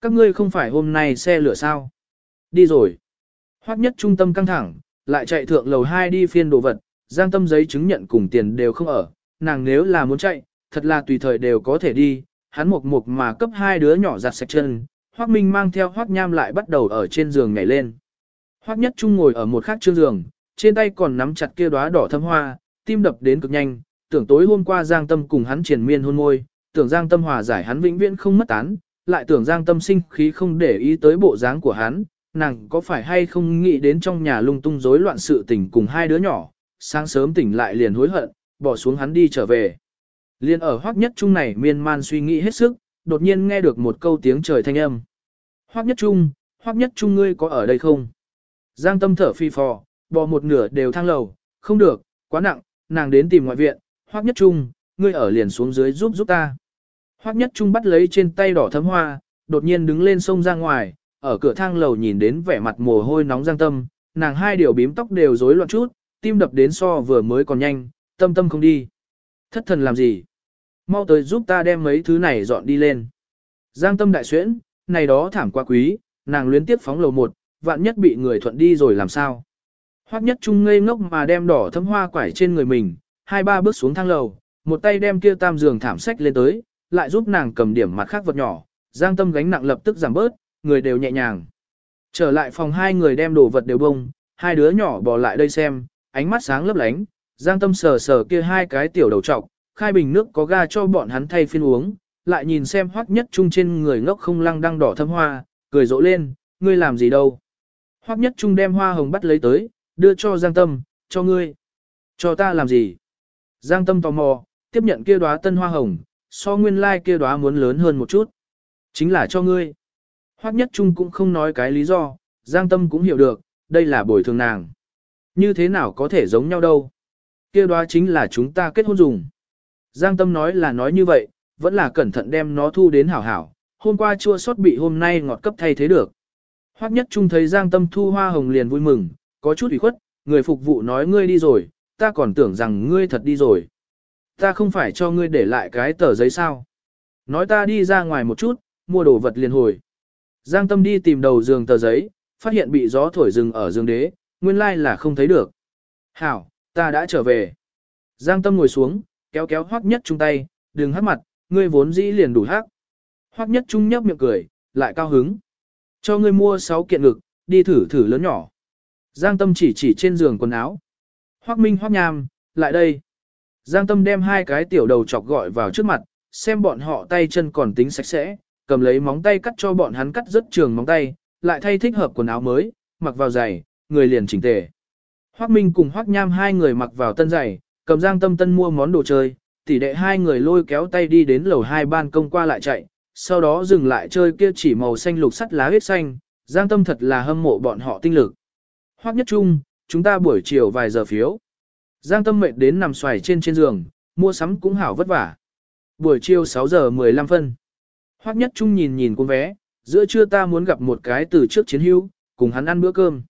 Các ngươi không phải hôm nay xe lửa sao? Đi rồi. Hoắc nhất trung tâm căng thẳng, lại chạy thượng lầu 2 đi phiên đồ vật, giang tâm giấy chứng nhận cùng tiền đều không ở, nàng nếu là muốn chạy, thật là tùy thời đều có thể đi, hắn mục mục mà cấp hai đứa nhỏ giặt sạch chân, Hoắc Minh mang theo Hoắc Nham lại bắt đầu ở trên giường nhảy lên. Hoắc Nhất Trung ngồi ở một khác chương giường, trên tay còn nắm chặt kia đóa đỏ thâm hoa, tim đập đến cực nhanh, tưởng tối hôm qua Giang Tâm cùng hắn triển miên hôn môi, tưởng Giang Tâm hòa giải hắn vĩnh viễn không mất tán, lại tưởng Giang Tâm sinh khí không để ý tới bộ dáng của hắn, nàng có phải hay không nghĩ đến trong nhà lung tung rối loạn sự tình cùng hai đứa nhỏ, sáng sớm tỉnh lại liền hối hận, bỏ xuống hắn đi trở về. Liên ở Hoắc nhất trung này miên man suy nghĩ hết sức, đột nhiên nghe được một câu tiếng trời thanh âm. Hoắc nhất trung, Hoắc nhất trung ngươi có ở đây không? Giang tâm thở phi phò, bò một nửa đều thang lầu, không được, quá nặng, nàng đến tìm ngoại viện, Hoắc nhất trung, ngươi ở liền xuống dưới giúp giúp ta. Hoắc nhất trung bắt lấy trên tay đỏ thấm hoa, đột nhiên đứng lên sông ra ngoài, ở cửa thang lầu nhìn đến vẻ mặt mồ hôi nóng giang tâm, nàng hai điều bím tóc đều rối loạn chút, tim đập đến so vừa mới còn nhanh, tâm tâm không đi. Thất thần làm gì? Mau tới giúp ta đem mấy thứ này dọn đi lên. Giang tâm đại xuyễn, này đó thảm quá quý, nàng luyến tiếp phóng lầu một, vạn nhất bị người thuận đi rồi làm sao. Hoắc nhất trung ngây ngốc mà đem đỏ thấm hoa quải trên người mình, hai ba bước xuống thang lầu, một tay đem kia tam giường thảm sách lên tới, lại giúp nàng cầm điểm mặt khác vật nhỏ, giang tâm gánh nặng lập tức giảm bớt, người đều nhẹ nhàng. Trở lại phòng hai người đem đồ vật đều bông, hai đứa nhỏ bỏ lại đây xem, ánh mắt sáng lấp lánh, giang tâm sờ sờ kia hai cái tiểu đầu trọc, khai bình nước có ga cho bọn hắn thay phiên uống, lại nhìn xem hoắc nhất trung trên người ngốc không lăng đang đỏ thâm hoa, cười rộ lên, ngươi làm gì đâu. Hoắc nhất trung đem hoa hồng bắt lấy tới, đưa cho Giang Tâm, cho ngươi. Cho ta làm gì? Giang Tâm tò mò, tiếp nhận kia đóa tân hoa hồng, so nguyên lai like kia đóa muốn lớn hơn một chút. Chính là cho ngươi. Hoắc nhất trung cũng không nói cái lý do, Giang Tâm cũng hiểu được, đây là bồi thường nàng. Như thế nào có thể giống nhau đâu? Kia đóa chính là chúng ta kết hôn dùng. Giang Tâm nói là nói như vậy, vẫn là cẩn thận đem nó thu đến hảo hảo, hôm qua chua sót bị hôm nay ngọt cấp thay thế được. Hoắc nhất trung thấy Giang Tâm thu hoa hồng liền vui mừng, có chút ủy khuất, người phục vụ nói ngươi đi rồi, ta còn tưởng rằng ngươi thật đi rồi. Ta không phải cho ngươi để lại cái tờ giấy sao. Nói ta đi ra ngoài một chút, mua đồ vật liền hồi. Giang Tâm đi tìm đầu giường tờ giấy, phát hiện bị gió thổi rừng ở giường đế, nguyên lai là không thấy được. Hảo, ta đã trở về. Giang Tâm ngồi xuống, kéo kéo Hoắc nhất Chung tay, đừng hát mặt, ngươi vốn dĩ liền đủ hắc. Hoắc nhất Chung nhấp miệng cười, lại cao hứng. Cho ngươi mua 6 kiện ngực, đi thử thử lớn nhỏ. Giang Tâm chỉ chỉ trên giường quần áo. Hoắc Minh Hoắc Nham, lại đây. Giang Tâm đem hai cái tiểu đầu chọc gọi vào trước mặt, xem bọn họ tay chân còn tính sạch sẽ, cầm lấy móng tay cắt cho bọn hắn cắt rất trường móng tay, lại thay thích hợp quần áo mới, mặc vào giày, người liền chỉnh tề. Hoắc Minh cùng Hoắc Nham hai người mặc vào tân giày, cầm Giang Tâm Tân mua món đồ chơi, tỷ đệ hai người lôi kéo tay đi đến lầu hai ban công qua lại chạy, sau đó dừng lại chơi kia chỉ màu xanh lục sắt lá huyết xanh, Giang Tâm thật là hâm mộ bọn họ tinh lực. Hoắc Nhất Trung, chúng ta buổi chiều vài giờ phiếu. Giang Tâm mệt đến nằm xoài trên trên giường, mua sắm cũng hảo vất vả. Buổi chiều 6 giờ 15 phân. Hoắc Nhất Trung nhìn nhìn con vé, giữa trưa ta muốn gặp một cái từ trước chiến hữu, cùng hắn ăn bữa cơm.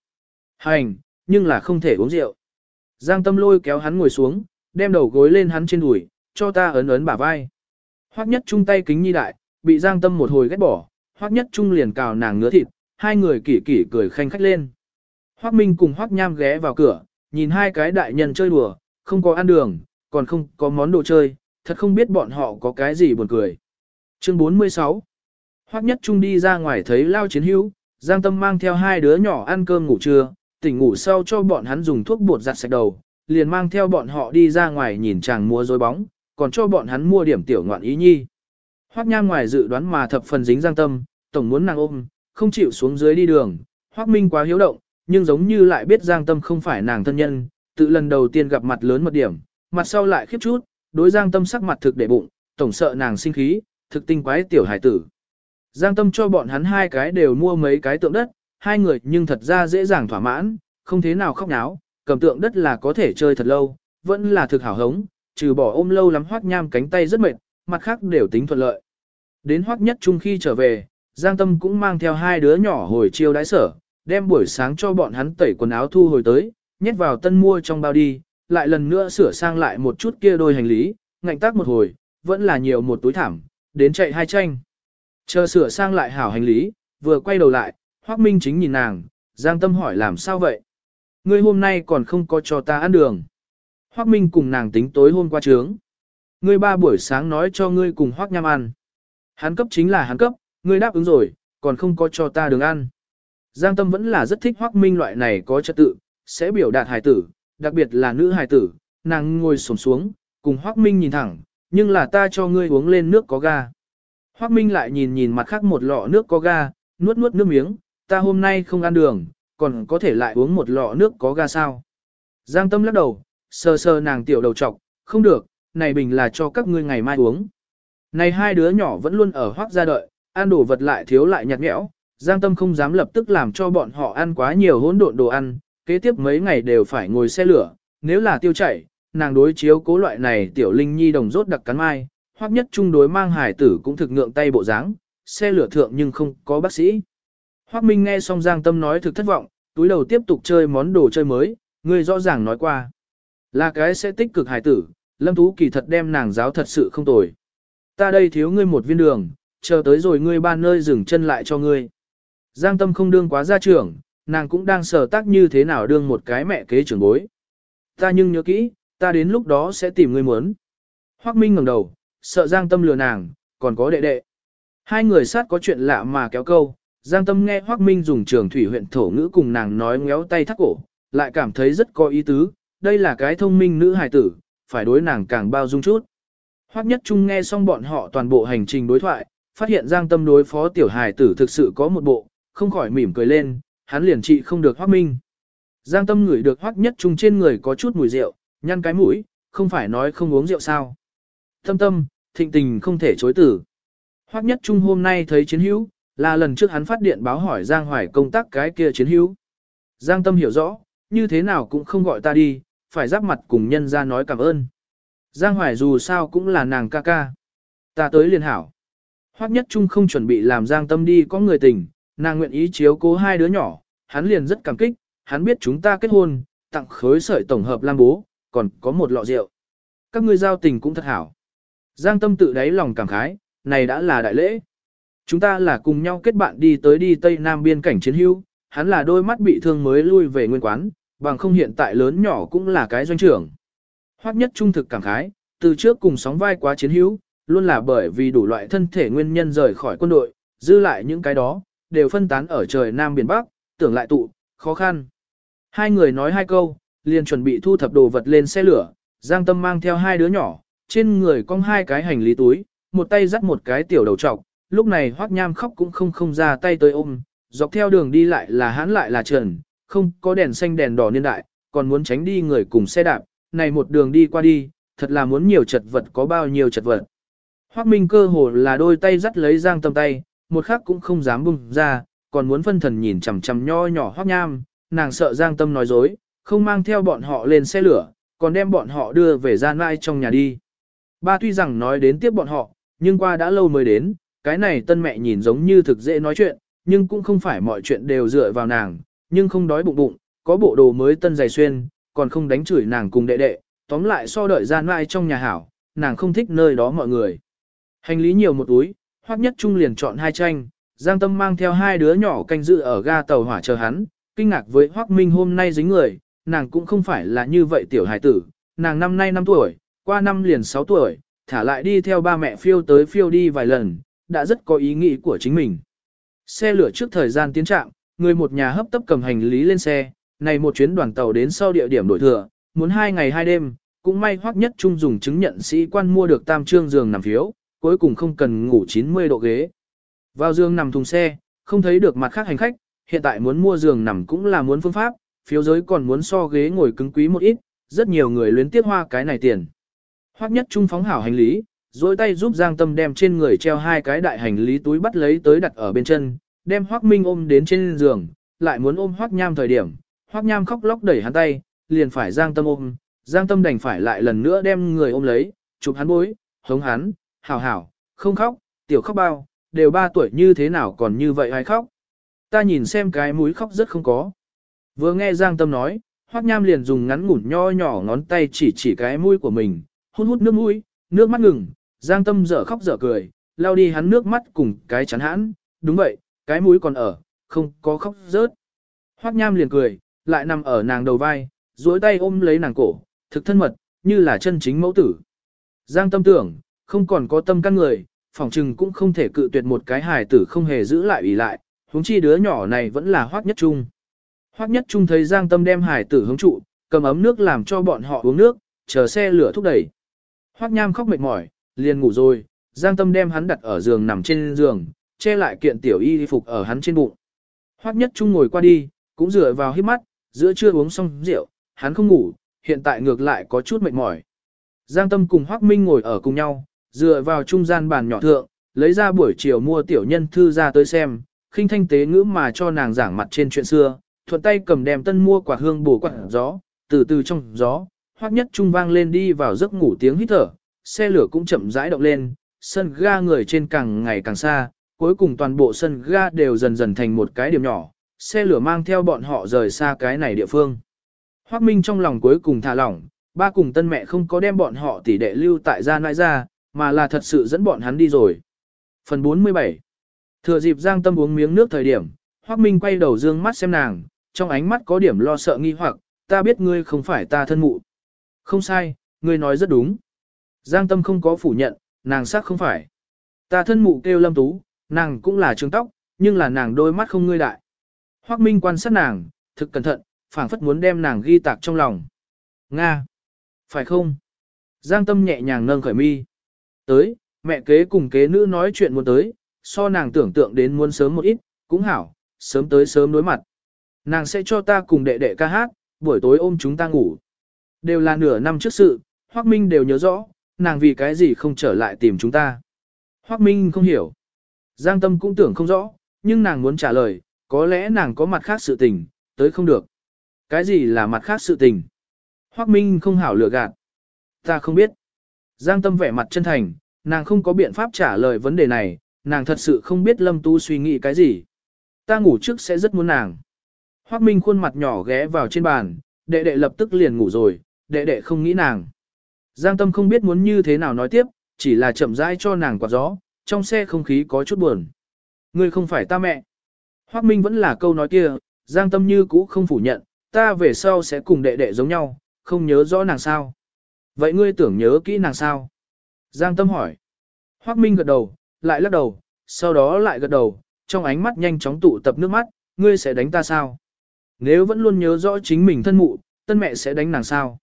Hành, nhưng là không thể uống rượu. Giang Tâm lôi kéo hắn ngồi xuống, đem đầu gối lên hắn trên đùi, cho ta ấn ấn bả vai. Hoắc nhất trung tay kính nhi đại, bị Giang Tâm một hồi ghét bỏ, Hoắc nhất trung liền cào nàng ngứa thịt, hai người kỳ kỳ cười khanh khách lên. Hoắc Minh cùng Hoắc Nham ghé vào cửa, nhìn hai cái đại nhân chơi đùa, không có ăn đường, còn không có món đồ chơi, thật không biết bọn họ có cái gì buồn cười. Chương 46 Hoắc Nhất Trung đi ra ngoài thấy Lao Chiến Hữu, Giang Tâm mang theo hai đứa nhỏ ăn cơm ngủ trưa, tỉnh ngủ sau cho bọn hắn dùng thuốc bột giặt sạch đầu, liền mang theo bọn họ đi ra ngoài nhìn chàng mua dối bóng, còn cho bọn hắn mua điểm tiểu ngoạn ý nhi. Hoắc Nham ngoài dự đoán mà thập phần dính Giang Tâm, tổng muốn nàng ôm, không chịu xuống dưới đi đường. Hoắc Minh quá hiếu động, nhưng giống như lại biết Giang Tâm không phải nàng thân nhân, tự lần đầu tiên gặp mặt lớn một điểm, mặt sau lại khiếp chút, đối Giang Tâm sắc mặt thực để bụng, tổng sợ nàng sinh khí, thực tinh quái tiểu hải tử. Giang Tâm cho bọn hắn hai cái đều mua mấy cái tượng đất, hai người nhưng thật ra dễ dàng thỏa mãn, không thế nào khóc náo, cầm tượng đất là có thể chơi thật lâu, vẫn là thực hảo hống, trừ bỏ ôm lâu lắm hoác nham cánh tay rất mệt, mặt khác đều tính thuận lợi. Đến hoác nhất chung khi trở về, Giang Tâm cũng mang theo hai đứa nhỏ hồi chiêu đái sở, đem buổi sáng cho bọn hắn tẩy quần áo thu hồi tới, nhét vào tân mua trong bao đi, lại lần nữa sửa sang lại một chút kia đôi hành lý, ngạnh tác một hồi, vẫn là nhiều một túi thảm, đến chạy hai tranh. Chờ sửa sang lại hảo hành lý, vừa quay đầu lại, Hoác Minh chính nhìn nàng, Giang Tâm hỏi làm sao vậy? Ngươi hôm nay còn không có cho ta ăn đường. Hoác Minh cùng nàng tính tối hôm qua trướng. Ngươi ba buổi sáng nói cho ngươi cùng Hoác Nham ăn. Hắn cấp chính là hắn cấp, ngươi đáp ứng rồi, còn không có cho ta đường ăn. Giang Tâm vẫn là rất thích Hoắc Minh loại này có trật tự, sẽ biểu đạt hài tử, đặc biệt là nữ hài tử, nàng ngồi xổm xuống, cùng Hoắc Minh nhìn thẳng, nhưng là ta cho ngươi uống lên nước có ga. Hoắc Minh lại nhìn nhìn mặt khác một lọ nước có ga, nuốt nuốt nước miếng, ta hôm nay không ăn đường, còn có thể lại uống một lọ nước có ga sao. Giang tâm lắc đầu, sờ sờ nàng tiểu đầu trọc, không được, này bình là cho các ngươi ngày mai uống. Này hai đứa nhỏ vẫn luôn ở hoác ra đợi, ăn đồ vật lại thiếu lại nhạt nhẽo, Giang Tâm không dám lập tức làm cho bọn họ ăn quá nhiều hỗn độn đồ ăn, kế tiếp mấy ngày đều phải ngồi xe lửa, nếu là tiêu chảy, nàng đối chiếu cố loại này tiểu linh nhi đồng rốt đặc cắn mai, hoặc nhất trung đối mang hải tử cũng thực ngượng tay bộ dáng, xe lửa thượng nhưng không có bác sĩ. Hoắc Minh nghe xong Giang Tâm nói thực thất vọng, túi đầu tiếp tục chơi món đồ chơi mới, người rõ ràng nói qua. Là cái sẽ tích cực hải tử, Lâm Tú kỳ thật đem nàng giáo thật sự không tồi. Ta đây thiếu ngươi một viên đường, chờ tới rồi ngươi ban nơi dừng chân lại cho ngươi. Giang Tâm không đương quá gia trưởng, nàng cũng đang sở tác như thế nào đương một cái mẹ kế trưởng bối. Ta nhưng nhớ kỹ, ta đến lúc đó sẽ tìm ngươi muốn. Hoắc Minh ngẩng đầu, sợ Giang Tâm lừa nàng, còn có đệ đệ. Hai người sát có chuyện lạ mà kéo câu, Giang Tâm nghe Hoắc Minh dùng trường thủy huyện thổ ngữ cùng nàng nói ngéo tay thắt cổ, lại cảm thấy rất có ý tứ, đây là cái thông minh nữ hài tử, phải đối nàng càng bao dung chút. Hoắc Nhất Trung nghe xong bọn họ toàn bộ hành trình đối thoại, phát hiện Giang Tâm đối phó tiểu hài tử thực sự có một bộ, không khỏi mỉm cười lên, hắn liền trị không được Hoắc Minh. Giang Tâm ngửi được Hoắc Nhất Trung trên người có chút mùi rượu, nhăn cái mũi, không phải nói không uống rượu sao. Tâm tâm, thịnh tình không thể chối tử. Hoắc Nhất Trung hôm nay thấy chiến hữu, là lần trước hắn phát điện báo hỏi Giang Hoài công tác cái kia chiến hữu. Giang Tâm hiểu rõ, như thế nào cũng không gọi ta đi, phải giáp mặt cùng nhân ra nói cảm ơn. Giang Hoài dù sao cũng là nàng ca ca. Ta tới liền hảo. Hoắc Nhất Trung không chuẩn bị làm Giang Tâm đi có người tình, nàng nguyện ý chiếu cố hai đứa nhỏ, hắn liền rất cảm kích, hắn biết chúng ta kết hôn, tặng khối sợi tổng hợp lam bố, còn có một lọ rượu. Các ngươi giao tình cũng thật hảo. Giang tâm tự đáy lòng cảm khái, này đã là đại lễ. Chúng ta là cùng nhau kết bạn đi tới đi Tây Nam biên cảnh chiến hữu, hắn là đôi mắt bị thương mới lui về nguyên quán, bằng không hiện tại lớn nhỏ cũng là cái doanh trưởng. Hoắc nhất trung thực cảm khái, từ trước cùng sóng vai quá chiến hữu, luôn là bởi vì đủ loại thân thể nguyên nhân rời khỏi quân đội, dư lại những cái đó, đều phân tán ở trời Nam Biển Bắc, tưởng lại tụ, khó khăn. Hai người nói hai câu, liền chuẩn bị thu thập đồ vật lên xe lửa, Giang Tâm mang theo hai đứa nhỏ, trên người cong hai cái hành lý túi, một tay dắt một cái tiểu đầu trọc, lúc này Hoắc Nham khóc cũng không không ra tay tới ôm, dọc theo đường đi lại là hãn lại là trần, không có đèn xanh đèn đỏ niên đại, còn muốn tránh đi người cùng xe đạp, này một đường đi qua đi, thật là muốn nhiều chật vật có bao nhiêu chật vật. Hoắc Minh cơ hồ là đôi tay dắt lấy Giang Tâm tay, một khắc cũng không dám bung ra, còn muốn phân thần nhìn chằm chằm nho nhỏ hoác nham, nàng sợ Giang Tâm nói dối, không mang theo bọn họ lên xe lửa, còn đem bọn họ đưa về gian mai trong nhà đi. Ba tuy rằng nói đến tiếp bọn họ, nhưng qua đã lâu mới đến, cái này tân mẹ nhìn giống như thực dễ nói chuyện, nhưng cũng không phải mọi chuyện đều dựa vào nàng, nhưng không đói bụng bụng, có bộ đồ mới tân dày xuyên, còn không đánh chửi nàng cùng đệ đệ, tóm lại so đợi gian mai trong nhà hảo, nàng không thích nơi đó mọi người. Hành lý nhiều một túi, Hoắc Nhất Trung liền chọn hai tranh, Giang Tâm mang theo hai đứa nhỏ canh dự ở ga tàu hỏa chờ hắn, kinh ngạc với Hoắc Minh hôm nay dính người, nàng cũng không phải là như vậy tiểu hài tử, nàng năm nay 5 tuổi, qua năm liền 6 tuổi, thả lại đi theo ba mẹ phiêu tới phiêu đi vài lần, đã rất có ý nghĩ của chính mình. Xe lửa trước thời gian tiến trạng, người một nhà hấp tấp cầm hành lý lên xe, này một chuyến đoàn tàu đến sau địa điểm đổi thừa, muốn hai ngày hai đêm, cũng may Hoắc Nhất Trung dùng chứng nhận sĩ quan mua được tam trương giường nằm phiếu, cuối cùng không cần ngủ 90 độ ghế. Vào giường nằm thùng xe, không thấy được mặt khác hành khách, hiện tại muốn mua giường nằm cũng là muốn phương pháp, phiếu giới còn muốn so ghế ngồi cứng quý một ít, rất nhiều người luyến tiếc hoa cái này tiền. Hoắc nhất trung phóng hảo hành lý, dối tay giúp Giang Tâm đem trên người treo hai cái đại hành lý túi bắt lấy tới đặt ở bên chân, đem Hoắc Minh ôm đến trên giường, lại muốn ôm Hoắc Nham thời điểm, Hoắc Nham khóc lóc đẩy hắn tay, liền phải Giang Tâm ôm, Giang Tâm đành phải lại lần nữa đem người ôm lấy, chụp hắn bối, hống hắn, hảo hảo, không khóc, tiểu khóc bao, đều ba tuổi như thế nào còn như vậy hay khóc. Ta nhìn xem cái mũi khóc rất không có. Vừa nghe Giang Tâm nói, Hoắc Nham liền dùng ngắn ngủn nho nhỏ ngón tay chỉ chỉ cái mũi của mình, hút hút nước mũi, nước mắt ngừng, Giang Tâm dở khóc dở cười, lao đi hắn nước mắt cùng cái chắn hãn, đúng vậy, cái mũi còn ở, không có khóc rớt. Hoắc Nham liền cười, lại nằm ở nàng đầu vai, duỗi tay ôm lấy nàng cổ, thực thân mật, như là chân chính mẫu tử. Giang Tâm tưởng, không còn có tâm căn người, phòng trừng cũng không thể cự tuyệt một cái hài tử không hề giữ lại ủy lại, huống chi đứa nhỏ này vẫn là hoác nhất trung. Hoác nhất trung thấy Giang Tâm đem hài tử hướng trụ, cầm ấm nước làm cho bọn họ uống nước, chờ xe lửa thúc đẩy. Hoác nham khóc mệt mỏi, liền ngủ rồi, Giang Tâm đem hắn đặt ở giường nằm trên giường, che lại kiện tiểu y phục ở hắn trên bụng. Hoắc Nhất Trung ngồi qua đi, cũng dựa vào hít mắt, giữa trưa uống xong rượu, hắn không ngủ, hiện tại ngược lại có chút mệt mỏi. Giang Tâm cùng Hoắc Minh ngồi ở cùng nhau, dựa vào trung gian bàn nhỏ thượng, lấy ra buổi chiều mua tiểu nhân thư ra tới xem, khinh thanh tế ngữ mà cho nàng giảng mặt trên chuyện xưa, thuận tay cầm đem tân mua quả hương bổ quạt gió, từ từ trong gió, Hoắc Nhất Trung vang lên đi vào giấc ngủ tiếng hít thở, xe lửa cũng chậm rãi động lên, sân ga người trên càng ngày càng xa, cuối cùng toàn bộ sân ga đều dần dần thành một cái điểm nhỏ, xe lửa mang theo bọn họ rời xa cái này địa phương. Hoác Minh trong lòng cuối cùng thả lỏng, ba cùng tân mẹ không có đem bọn họ tỉ đệ lưu tại gia nãi ra, mà là thật sự dẫn bọn hắn đi rồi. Phần 47 Thừa dịp Giang Tâm uống miếng nước thời điểm, Hoác Minh quay đầu dương mắt xem nàng, trong ánh mắt có điểm lo sợ nghi hoặc, ta biết ngươi không phải ta thân mụ. Không sai, ngươi nói rất đúng. Giang Tâm không có phủ nhận, nàng xác không phải. Ta thân mụ kêu Lâm Tú, nàng cũng là trường tóc, nhưng là nàng đôi mắt không ngươi đại. Hoác Minh quan sát nàng, thực cẩn thận, phảng phất muốn đem nàng ghi tạc trong lòng. Nga! Phải không? Giang tâm nhẹ nhàng nâng khởi mi. Tới, mẹ kế cùng kế nữ nói chuyện muốn tới, so nàng tưởng tượng đến muốn sớm một ít, cũng hảo, sớm tới sớm đối mặt. Nàng sẽ cho ta cùng đệ đệ ca hát, buổi tối ôm chúng ta ngủ. Đều là nửa năm trước sự, Hoác Minh đều nhớ rõ, nàng vì cái gì không trở lại tìm chúng ta. Hoác Minh không hiểu. Giang Tâm cũng tưởng không rõ, nhưng nàng muốn trả lời, có lẽ nàng có mặt khác sự tình, tới không được. Cái gì là mặt khác sự tình? Hoác Minh không hảo lừa gạt. Ta không biết. Giang Tâm vẻ mặt chân thành, nàng không có biện pháp trả lời vấn đề này, nàng thật sự không biết Lâm Tu suy nghĩ cái gì. Ta ngủ trước sẽ rất muốn nàng. Hoác Minh khuôn mặt nhỏ ghé vào trên bàn, đệ đệ lập tức liền ngủ rồi, đệ đệ không nghĩ nàng. Giang Tâm không biết muốn như thế nào nói tiếp, chỉ là chậm rãi cho nàng quạt gió, trong xe không khí có chút buồn. Ngươi không phải ta mẹ. Hoác Minh vẫn là câu nói kia, Giang Tâm như cũ không phủ nhận, ta về sau sẽ cùng đệ đệ giống nhau, không nhớ rõ nàng sao. Vậy ngươi tưởng nhớ kỹ nàng sao? Giang Tâm hỏi. Hoác Minh gật đầu, lại lắc đầu, sau đó lại gật đầu, trong ánh mắt nhanh chóng tụ tập nước mắt, ngươi sẽ đánh ta sao? Nếu vẫn luôn nhớ rõ chính mình thân mụ, tân mẹ sẽ đánh nàng sao?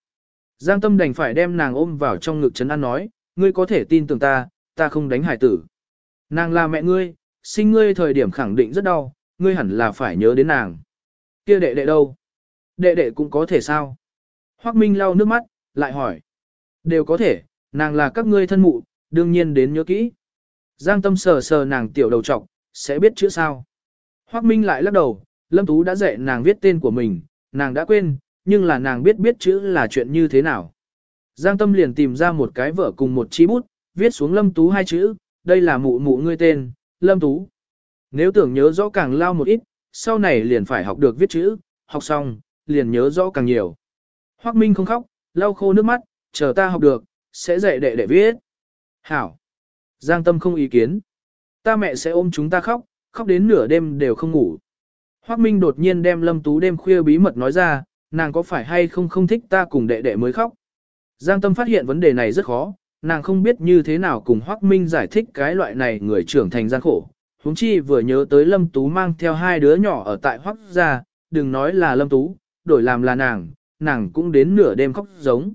Giang Tâm đành phải đem nàng ôm vào trong ngực chấn an nói, ngươi có thể tin tưởng ta, ta không đánh hải tử. Nàng là mẹ ngươi, sinh ngươi thời điểm khẳng định rất đau, ngươi hẳn là phải nhớ đến nàng. Kia đệ đệ đâu? Đệ đệ cũng có thể sao? Hoắc Minh lau nước mắt, lại hỏi. Đều có thể, nàng là các ngươi thân mụ, đương nhiên đến nhớ kỹ. Giang tâm sờ sờ nàng tiểu đầu trọc, sẽ biết chữ sao. Hoắc Minh lại lắc đầu, Lâm Tú đã dạy nàng viết tên của mình, nàng đã quên, nhưng là nàng biết biết chữ là chuyện như thế nào. Giang tâm liền tìm ra một cái vở cùng một chi bút, viết xuống Lâm Tú hai chữ, đây là mụ mụ ngươi tên, Lâm Tú. Nếu tưởng nhớ rõ càng lao một ít, sau này liền phải học được viết chữ, học xong, liền nhớ rõ càng nhiều. Hoác Minh không khóc, lau khô nước mắt, chờ ta học được, sẽ dạy đệ đệ viết. Hảo. Giang Tâm không ý kiến. Ta mẹ sẽ ôm chúng ta khóc, khóc đến nửa đêm đều không ngủ. Hoác Minh đột nhiên đem Lâm Tú đêm khuya bí mật nói ra, nàng có phải hay không không thích ta cùng đệ đệ mới khóc. Giang Tâm phát hiện vấn đề này rất khó, nàng không biết như thế nào cùng Hoác Minh giải thích cái loại này người trưởng thành gian khổ. Huống chi vừa nhớ tới Lâm Tú mang theo hai đứa nhỏ ở tại Hoác gia, đừng nói là Lâm Tú, đổi làm là nàng, nàng cũng đến nửa đêm khóc giống.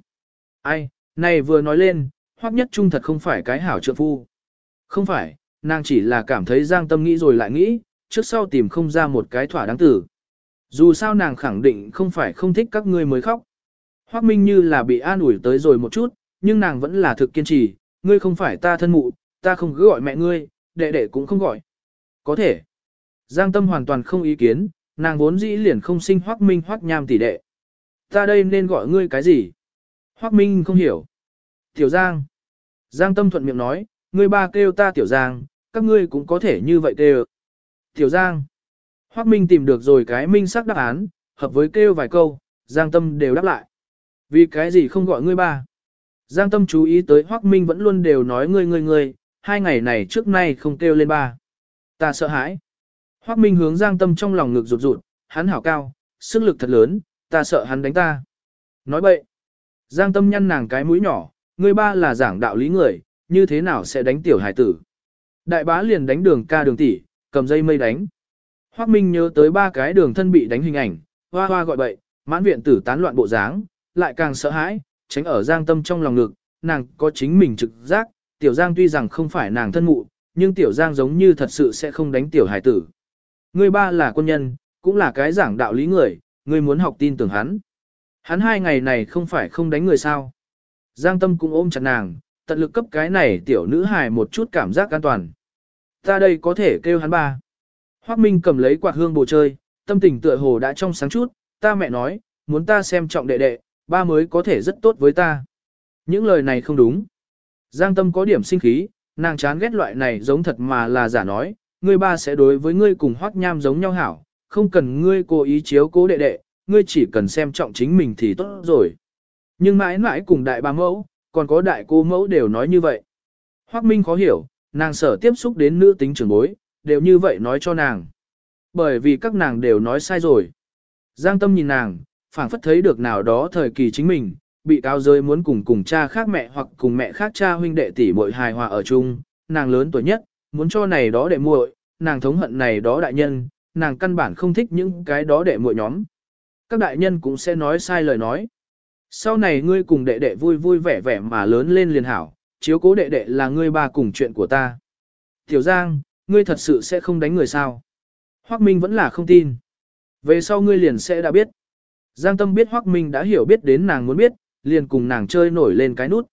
Ai, này vừa nói lên, hoắc Nhất Trung thật không phải cái hảo trượng phu. Không phải, nàng chỉ là cảm thấy Giang Tâm nghĩ rồi lại nghĩ, trước sau tìm không ra một cái thỏa đáng tử. Dù sao nàng khẳng định không phải không thích các ngươi mới khóc. hoắc Minh như là bị an ủi tới rồi một chút, nhưng nàng vẫn là thực kiên trì, ngươi không phải ta thân mụ, ta không cứ gọi mẹ ngươi, đệ đệ cũng không gọi. Có thể. Giang Tâm hoàn toàn không ý kiến, nàng vốn dĩ liền không sinh hoắc Minh hoắc Nham tỷ đệ. Ta đây nên gọi ngươi cái gì? Hoác Minh không hiểu. Tiểu Giang. Giang Tâm thuận miệng nói, ngươi ba kêu ta Tiểu Giang, các ngươi cũng có thể như vậy kêu. Tiểu Giang. Hoác Minh tìm được rồi cái minh sắc đáp án, hợp với kêu vài câu, Giang Tâm đều đáp lại. Vì cái gì không gọi ngươi ba? Giang Tâm chú ý tới Hoác Minh vẫn luôn đều nói ngươi ngươi ngươi, hai ngày này trước nay không kêu lên ba. Ta sợ hãi. Hoác Minh hướng Giang Tâm trong lòng ngực rụt rụt, hắn hảo cao, sức lực thật lớn, ta sợ hắn đánh ta. Nói bậy. Giang Tâm nhăn nàng cái mũi nhỏ, ngươi ba là giảng đạo lý người, như thế nào sẽ đánh tiểu hải tử. Đại bá liền đánh đường ca đường tỷ, cầm dây mây đánh. Hoác Minh nhớ tới ba cái đường thân bị đánh hình ảnh, hoa hoa gọi bậy, mãn viện tử tán loạn bộ dáng, lại càng sợ hãi, tránh ở Giang Tâm trong lòng ngực, nàng có chính mình trực giác, Tiểu Giang tuy rằng không phải nàng thân mụ, nhưng Tiểu Giang giống như thật sự sẽ không đánh Tiểu Hải tử. Ngươi ba là quân nhân, cũng là cái giảng đạo lý người, ngươi muốn học tin tưởng hắn. Hắn hai ngày này không phải không đánh người sao. Giang tâm cũng ôm chặt nàng, tận lực cấp cái này tiểu nữ hài một chút cảm giác an toàn. Ta đây có thể kêu hắn ba. Hoác Minh cầm lấy quạt hương bồ chơi, tâm tình tựa hồ đã trong sáng chút, ta mẹ nói, muốn ta xem trọng đệ đệ, ba mới có thể rất tốt với ta. Những lời này không đúng. Giang tâm có điểm sinh khí, nàng chán ghét loại này giống thật mà là giả nói, ngươi ba sẽ đối với ngươi cùng hoác nham giống nhau hảo, không cần ngươi cố ý chiếu cố đệ đệ, ngươi chỉ cần xem trọng chính mình thì tốt rồi. Nhưng mãi mãi cùng đại ba mẫu, còn có đại cô mẫu đều nói như vậy. Hoác Minh khó hiểu, nàng sở tiếp xúc đến nữ tính trưởng bối, đều như vậy nói cho nàng. Bởi vì các nàng đều nói sai rồi. Giang tâm nhìn nàng, phảng phất thấy được nào đó thời kỳ chính mình, bị cáo rơi muốn cùng cùng cha khác mẹ hoặc cùng mẹ khác cha huynh đệ tỷ muội hài hòa ở chung, nàng lớn tuổi nhất, muốn cho này đó đệ muội, nàng thống hận này đó đại nhân, nàng căn bản không thích những cái đó đệ muội nhóm. Các đại nhân cũng sẽ nói sai lời nói. Sau này ngươi cùng đệ đệ vui vui vẻ vẻ mà lớn lên liền hảo, chiếu cố đệ đệ là ngươi ba cùng chuyện của ta. Tiểu Giang, ngươi thật sự sẽ không đánh người sao? Hoắc Minh vẫn là không tin. Về sau ngươi liền sẽ đã biết. Giang Tâm biết Hoắc Minh đã hiểu biết đến nàng muốn biết, liền cùng nàng chơi nổi lên cái nút.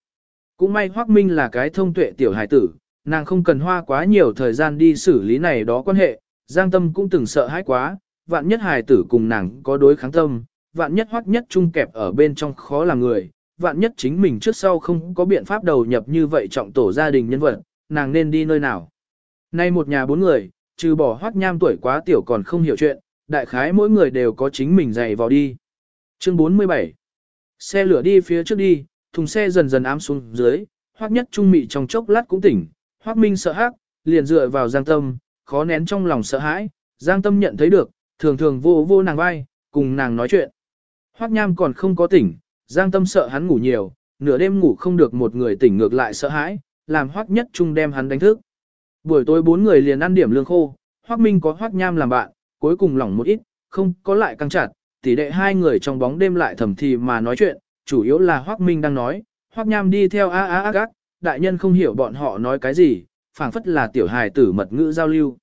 Cũng may Hoắc Minh là cái thông tuệ tiểu hải tử, nàng không cần hoa quá nhiều thời gian đi xử lý này đó quan hệ, Giang Tâm cũng từng sợ hãi quá, vạn nhất hài tử cùng nàng có đối kháng tâm, vạn nhất Hoắc nhất trung kẹp ở bên trong khó làm người, vạn nhất chính mình trước sau không có biện pháp đầu nhập như vậy trọng tổ gia đình nhân vật, nàng nên đi nơi nào. Nay một nhà bốn người, trừ bỏ Hoắc nham tuổi quá tiểu còn không hiểu chuyện, đại khái mỗi người đều có chính mình dạy vào đi. Chương 47 Xe lửa đi phía trước đi, thùng xe dần dần ám xuống dưới, hoắc nhất trung mị trong chốc lát cũng tỉnh, hoắc minh sợ hãi, liền dựa vào giang tâm, khó nén trong lòng sợ hãi, giang tâm nhận thấy được, thường thường vô vô nàng vai, cùng nàng nói chuyện. Hoắc nham còn không có tỉnh, giang tâm sợ hắn ngủ nhiều, nửa đêm ngủ không được một người tỉnh ngược lại sợ hãi, làm hoắc nhất trung đem hắn đánh thức. Buổi tối bốn người liền ăn điểm lương khô, hoắc minh có hoắc nham làm bạn, cuối cùng lỏng một ít, không có lại căng chặt, tỷ đệ hai người trong bóng đêm lại thầm thì mà nói chuyện, chủ yếu là Hoắc Minh đang nói, Hoắc Nham đi theo a a a gác, đại nhân không hiểu bọn họ nói cái gì, phảng phất là tiểu hài tử mật ngữ giao lưu.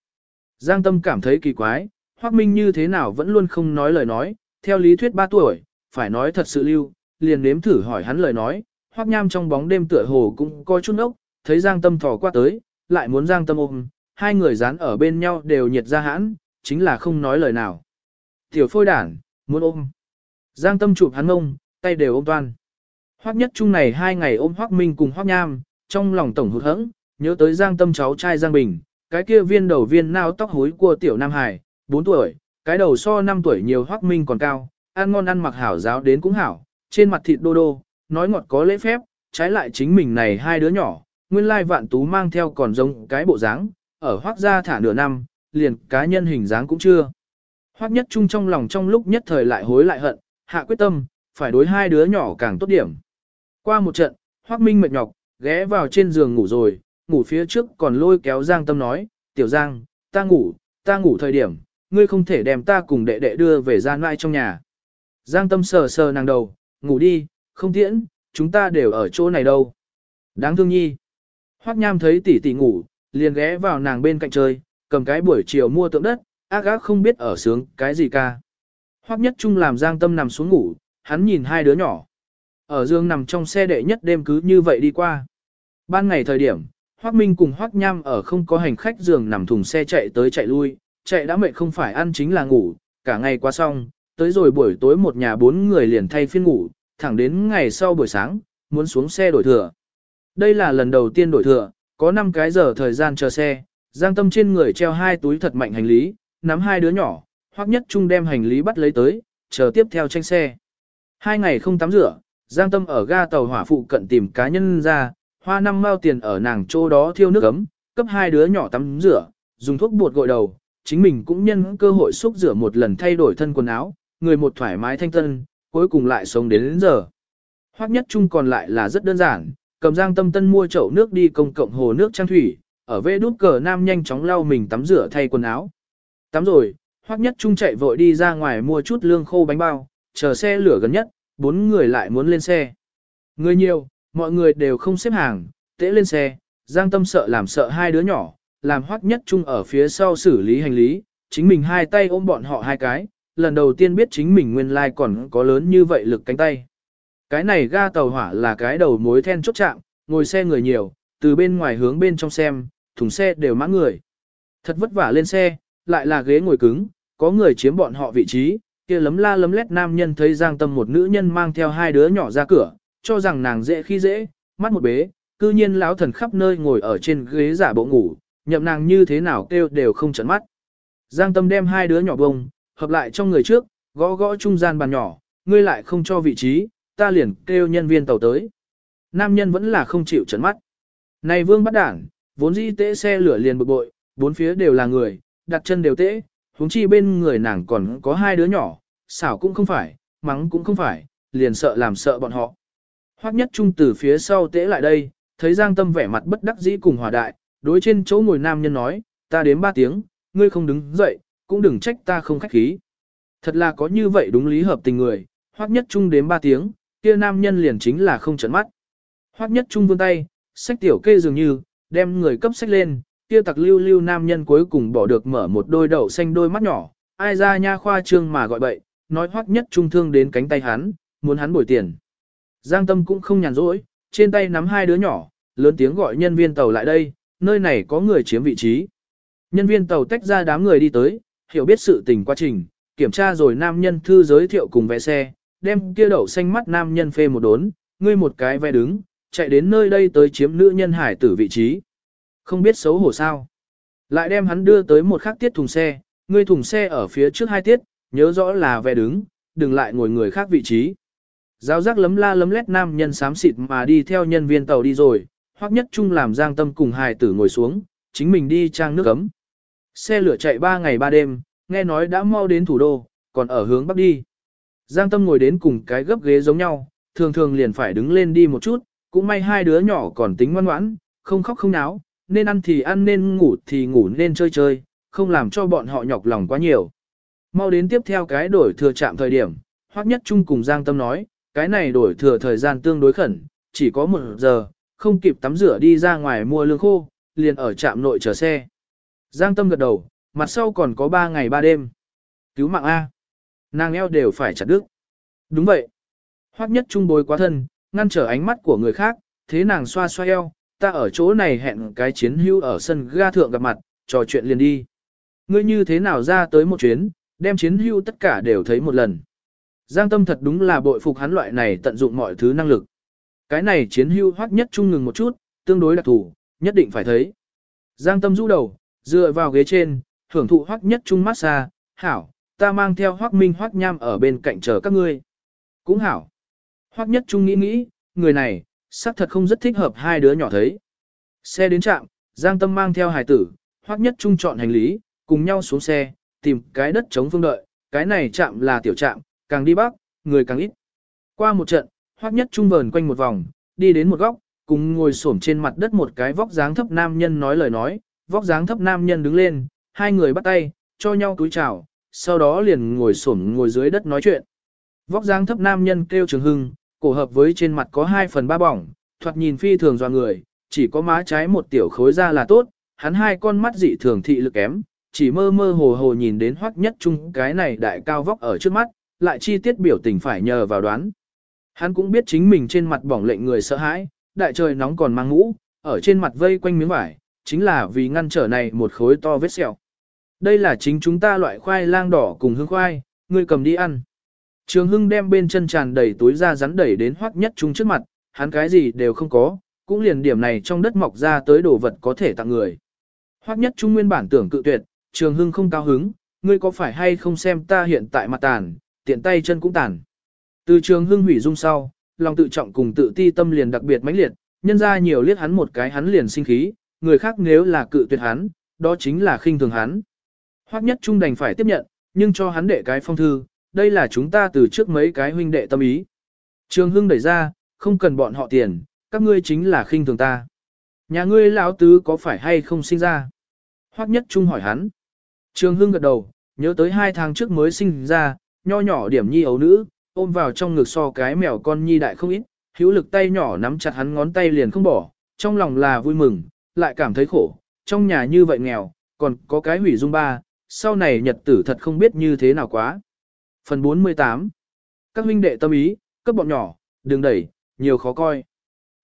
Giang Tâm cảm thấy kỳ quái, Hoắc Minh như thế nào vẫn luôn không nói lời nói, theo lý thuyết 3 tuổi, phải nói thật sự lưu, liền nếm thử hỏi hắn lời nói, Hoắc Nham trong bóng đêm tựa hồ cũng coi chút ốc, thấy Giang Tâm thò qua tới, lại muốn Giang Tâm ôm, hai người dán ở bên nhau đều nhiệt ra hãn, chính là không nói lời nào. Tiểu phôi đản, muốn ôm. Giang tâm chụp hắn ông, tay đều ôm toan. Hoắc nhất chung này hai ngày ôm Hoắc Minh cùng Hoắc Nham, trong lòng tổng hụt hẫng, nhớ tới Giang tâm cháu trai Giang Bình, cái kia viên đầu viên nao tóc hối của tiểu Nam Hải, 4 tuổi, cái đầu so 5 tuổi nhiều hoác Minh còn cao, ăn ngon ăn mặc hảo giáo đến cũng hảo, trên mặt thịt đô đô, nói ngọt có lễ phép, trái lại chính mình này hai đứa nhỏ, nguyên lai vạn tú mang theo còn giống cái bộ dáng, ở hoác gia thả nửa năm, liền cá nhân hình dáng cũng chưa. Hoác nhất trung trong lòng trong lúc nhất thời lại hối lại hận, hạ quyết tâm, phải đối hai đứa nhỏ càng tốt điểm. Qua một trận, hoác Minh mệt nhọc, ghé vào trên giường ngủ rồi, ngủ phía trước còn lôi kéo Giang Tâm nói, Tiểu Giang, ta ngủ, ta ngủ thời điểm, ngươi không thể đem ta cùng đệ đệ đưa về gian ngoại trong nhà. Giang Tâm sờ sờ nàng đầu, ngủ đi, không tiễn, chúng ta đều ở chỗ này đâu. Đáng thương nhi. Hoắc Nham thấy tỷ tỷ ngủ, liền ghé vào nàng bên cạnh chơi, cầm cái buổi chiều mua tượng đất, ác ác không biết ở sướng cái gì ca. Hoắc nhất trung làm giang tâm nằm xuống ngủ, hắn nhìn hai đứa nhỏ. Ở dương nằm trong xe đệ nhất đêm cứ như vậy đi qua. Ban ngày thời điểm, Hoắc Minh cùng Hoắc Nham ở không có hành khách giường nằm thùng xe chạy tới chạy lui, chạy đã mệt không phải ăn chính là ngủ, cả ngày qua xong, tới rồi buổi tối một nhà bốn người liền thay phiên ngủ, thẳng đến ngày sau buổi sáng, muốn xuống xe đổi thừa. Đây là lần đầu tiên đổi thừa, có 5 cái giờ thời gian chờ xe, Giang Tâm trên người treo hai túi thật mạnh hành lý, nắm hai đứa nhỏ, hoặc nhất trung đem hành lý bắt lấy tới, chờ tiếp theo tranh xe. Hai ngày không tắm rửa, Giang Tâm ở ga tàu hỏa phụ cận tìm cá nhân ra, hoa năm mao tiền ở nàng chỗ đó thiêu nước ấm, cấp hai đứa nhỏ tắm rửa, dùng thuốc bột gội đầu, chính mình cũng nhân cơ hội xúc rửa một lần thay đổi thân quần áo, người một thoải mái thanh tân, cuối cùng lại sống đến đến giờ. Hoắc nhất trung còn lại là rất đơn giản, cầm Giang Tâm Tân mua chậu nước đi công cộng hồ nước trang thủy, ở vê đút cờ nam nhanh chóng lau mình tắm rửa thay quần áo. Tắm rồi, Hoắc Nhất Trung chạy vội đi ra ngoài mua chút lương khô bánh bao, chờ xe lửa gần nhất, bốn người lại muốn lên xe. Người nhiều, mọi người đều không xếp hàng, tễ lên xe, Giang Tâm sợ làm sợ hai đứa nhỏ, làm Hoắc Nhất Trung ở phía sau xử lý hành lý, chính mình hai tay ôm bọn họ hai cái, lần đầu tiên biết chính mình nguyên lai còn có lớn như vậy lực cánh tay. Cái này ga tàu hỏa là cái đầu mối then chốt chạm, ngồi xe người nhiều, từ bên ngoài hướng bên trong xem, thùng xe đều mã người. Thật vất vả lên xe, lại là ghế ngồi cứng, có người chiếm bọn họ vị trí, kia lấm la lấm lét nam nhân thấy Giang Tâm một nữ nhân mang theo hai đứa nhỏ ra cửa, cho rằng nàng dễ khi dễ, mắt một bế, cư nhiên lão thần khắp nơi ngồi ở trên ghế giả bộ ngủ, nhậm nàng như thế nào kêu đều không chấn mắt. Giang Tâm đem hai đứa nhỏ bông, hợp lại trong người trước, gõ gõ trung gian bàn nhỏ, ngươi lại không cho vị trí, ta liền kêu nhân viên tàu tới. Nam nhân vẫn là không chịu chấn mắt. Này vương bắt đảng, vốn dĩ tễ xe lửa liền bực bội, bốn phía đều là người, đặt chân đều tễ, huống chi bên người nàng còn có hai đứa nhỏ, xảo cũng không phải, mắng cũng không phải, liền sợ làm sợ bọn họ. Hoắc nhất trung từ phía sau tễ lại đây, thấy Giang Tâm vẻ mặt bất đắc dĩ cùng hòa đại, đối trên chỗ ngồi nam nhân nói, ta đếm ba tiếng, ngươi không đứng dậy, cũng đừng trách ta không khách khí. Thật là có như vậy đúng lý hợp tình người, Hoắc nhất trung đếm ba tiếng, kia nam nhân liền chính là không chấn mắt. Hoắc nhất trung vươn tay, sách tiểu kê dường như, đem người cấp sách lên, kia tặc lưu lưu nam nhân cuối cùng bỏ được mở một đôi đậu xanh đôi mắt nhỏ, ai ra nha khoa trương mà gọi bậy, nói hoắc nhất trung thương đến cánh tay hắn, muốn hắn bồi tiền. Giang tâm cũng không nhàn rỗi, trên tay nắm hai đứa nhỏ, lớn tiếng gọi nhân viên tàu lại đây, nơi này có người chiếm vị trí. Nhân viên tàu tách ra đám người đi tới, hiểu biết sự tình quá trình, kiểm tra rồi nam nhân thư giới thiệu cùng vé xe, đem kia đậu xanh mắt nam nhân phê một đốn, ngươi một cái vé đứng, chạy đến nơi đây tới chiếm nữ nhân hải tử vị trí. Không biết xấu hổ sao. Lại đem hắn đưa tới một khắc tiết thùng xe, ngươi thùng xe ở phía trước hai tiết, nhớ rõ là vé đứng, đừng lại ngồi người khác vị trí. Giáo giác lấm la lấm lét nam nhân xám xịt mà đi theo nhân viên tàu đi rồi, hoắc nhất Trung làm giang tâm cùng hài tử ngồi xuống, chính mình đi trang nước ấm. Xe lửa chạy 3 ngày 3 đêm, nghe nói đã mau đến thủ đô, còn ở hướng bắc đi. Giang tâm ngồi đến cùng cái gấp ghế giống nhau, thường thường liền phải đứng lên đi một chút, cũng may hai đứa nhỏ còn tính ngoan ngoãn, không khóc không náo, nên ăn thì ăn nên ngủ thì ngủ nên chơi chơi, không làm cho bọn họ nhọc lòng quá nhiều. Mau đến tiếp theo cái đổi thừa chạm thời điểm, Hoắc Nhất Trung cùng Giang Tâm nói, cái này đổi thừa thời gian tương đối khẩn, chỉ có một giờ, không kịp tắm rửa đi ra ngoài mua lương khô, liền ở trạm nội chờ xe. Giang Tâm gật đầu, mặt sau còn có 3 ngày 3 đêm. Cứu mạng A. Nàng eo đều phải chặt đứt. Đúng vậy. Hoắc Nhất Trung bồi quá thân, ngăn trở ánh mắt của người khác, thế nàng xoa xoa eo, ta ở chỗ này hẹn cái chiến hưu ở sân ga thượng gặp mặt, trò chuyện liền đi. Ngươi như thế nào ra tới một chuyến, đem chiến hưu tất cả đều thấy một lần. Giang tâm thật đúng là bội phục hắn loại này tận dụng mọi thứ năng lực. Cái này chiến hưu hoắc nhất trung ngừng một chút, tương đối đặc thủ, nhất định phải thấy. Giang tâm rũ đầu, dựa vào ghế trên, hưởng thụ hoắc nhất trung massage, hảo, ta mang theo hoắc minh hoắc nham ở bên cạnh chờ các ngươi. Cũng hảo. Hoắc nhất trung nghĩ nghĩ, người này, xác thật không rất thích hợp hai đứa nhỏ thấy. Xe đến trạm, Giang Tâm mang theo hải tử, Hoắc nhất trung chọn hành lý, cùng nhau xuống xe, tìm cái đất chống phương đợi, cái này trạm là tiểu trạm, càng đi bắc, người càng ít. Qua một trận, Hoắc nhất trung vờn quanh một vòng, đi đến một góc, cùng ngồi xổm trên mặt đất một cái vóc dáng thấp nam nhân nói lời nói, vóc dáng thấp nam nhân đứng lên, hai người bắt tay, cho nhau túi chào, sau đó liền ngồi xổm ngồi dưới đất nói chuyện. Vóc dáng thấp nam nhân kêu Trường Hưng, cổ hợp với trên mặt có hai phần ba bỏng, thoạt nhìn phi thường doa người, chỉ có má trái một tiểu khối ra là tốt, hắn hai con mắt dị thường thị lực kém, chỉ mơ mơ hồ hồ nhìn đến hoắc nhất chung cái này đại cao vóc ở trước mắt, lại chi tiết biểu tình phải nhờ vào đoán. Hắn cũng biết chính mình trên mặt bỏng lệnh người sợ hãi, đại trời nóng còn mang ngũ, ở trên mặt vây quanh miếng vải, chính là vì ngăn trở này một khối to vết sẹo. Đây là chính chúng ta loại khoai lang đỏ cùng hương khoai, ngươi cầm đi ăn. Trường Hưng đem bên chân tràn đầy túi ra rắn đẩy đến hoắc nhất trung trước mặt, hắn cái gì đều không có, cũng liền điểm này trong đất mọc ra tới đồ vật có thể tặng người. Hoắc nhất trung nguyên bản tưởng cự tuyệt, Trường Hưng không cao hứng, ngươi có phải hay không xem ta hiện tại mặt tàn, tiện tay chân cũng tàn. Từ Trường Hưng hủy dung sau, lòng tự trọng cùng tự ti tâm liền đặc biệt mãnh liệt, nhân ra nhiều liếc hắn một cái hắn liền sinh khí, người khác nếu là cự tuyệt hắn, đó chính là khinh thường hắn. Hoắc nhất trung đành phải tiếp nhận, nhưng cho hắn đệ cái phong thư, đây là chúng ta từ trước mấy cái huynh đệ tâm ý. Trường Hưng đẩy ra, không cần bọn họ tiền, các ngươi chính là khinh thường ta. Nhà ngươi lão tứ có phải hay không sinh ra? Hoắc Nhất Trung hỏi hắn. Trường Hưng gật đầu, nhớ tới hai tháng trước mới sinh ra, nho nhỏ điểm nhi ấu nữ, ôm vào trong ngực so cái mèo con nhi đại không ít, hữu lực tay nhỏ nắm chặt hắn ngón tay liền không bỏ, trong lòng là vui mừng, lại cảm thấy khổ, trong nhà như vậy nghèo, còn có cái hủy dung ba, sau này nhật tử thật không biết như thế nào quá. Phần 48 Các huynh đệ tâm ý, cấp bọn nhỏ, đừng đẩy, nhiều khó coi.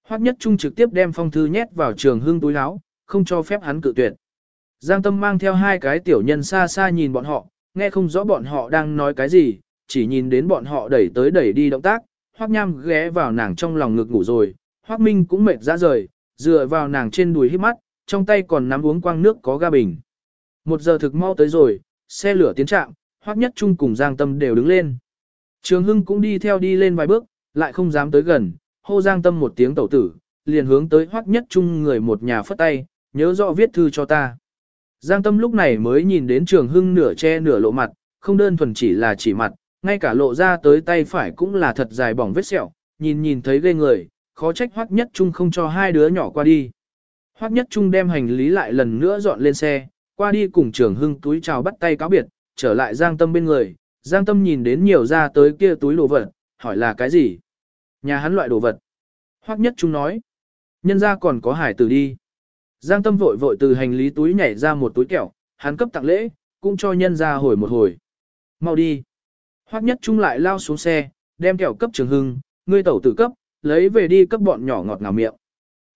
Hoắc Nhất Trung trực tiếp đem phong thư nhét vào trường hương túi áo, không cho phép hắn cự tuyệt. Giang Tâm mang theo hai cái tiểu nhân xa xa nhìn bọn họ, nghe không rõ bọn họ đang nói cái gì, chỉ nhìn đến bọn họ đẩy tới đẩy đi động tác, Hoắc Nham ghé vào nàng trong lòng ngực ngủ rồi, Hoắc Minh cũng mệt ra rời, dựa vào nàng trên đùi hít mắt, trong tay còn nắm uống quang nước có ga bình. Một giờ thực mau tới rồi, xe lửa tiến trạm, Hoắc Nhất Trung cùng Giang Tâm đều đứng lên. Trường Hưng cũng đi theo đi lên vài bước, lại không dám tới gần, hô Giang Tâm một tiếng tẩu tử, liền hướng tới Hoắc Nhất Trung người một nhà phất tay, nhớ rõ viết thư cho ta. Giang Tâm lúc này mới nhìn đến Trường Hưng nửa che nửa lộ mặt, không đơn thuần chỉ là chỉ mặt, ngay cả lộ ra tới tay phải cũng là thật dài bỏng vết sẹo, nhìn nhìn thấy ghê người, khó trách Hoắc Nhất Trung không cho hai đứa nhỏ qua đi. Hoắc Nhất Trung đem hành lý lại lần nữa dọn lên xe, qua đi cùng Trường Hưng túi chào bắt tay cáo biệt, trở lại Giang Tâm bên người, Giang Tâm nhìn đến nhiều ra tới kia túi đồ vật, hỏi là cái gì? Nhà hắn loại đồ vật. Hoắc Nhất Trung nói, nhân ra còn có hải tử đi. Giang Tâm vội vội từ hành lý túi nhảy ra một túi kẹo, hắn cấp tặng lễ, cũng cho nhân ra hồi một hồi. Mau đi. Hoắc Nhất Trung lại lao xuống xe, đem kẹo cấp Trường Hưng, ngươi tẩu tử cấp, lấy về đi cấp bọn nhỏ ngọt ngào miệng.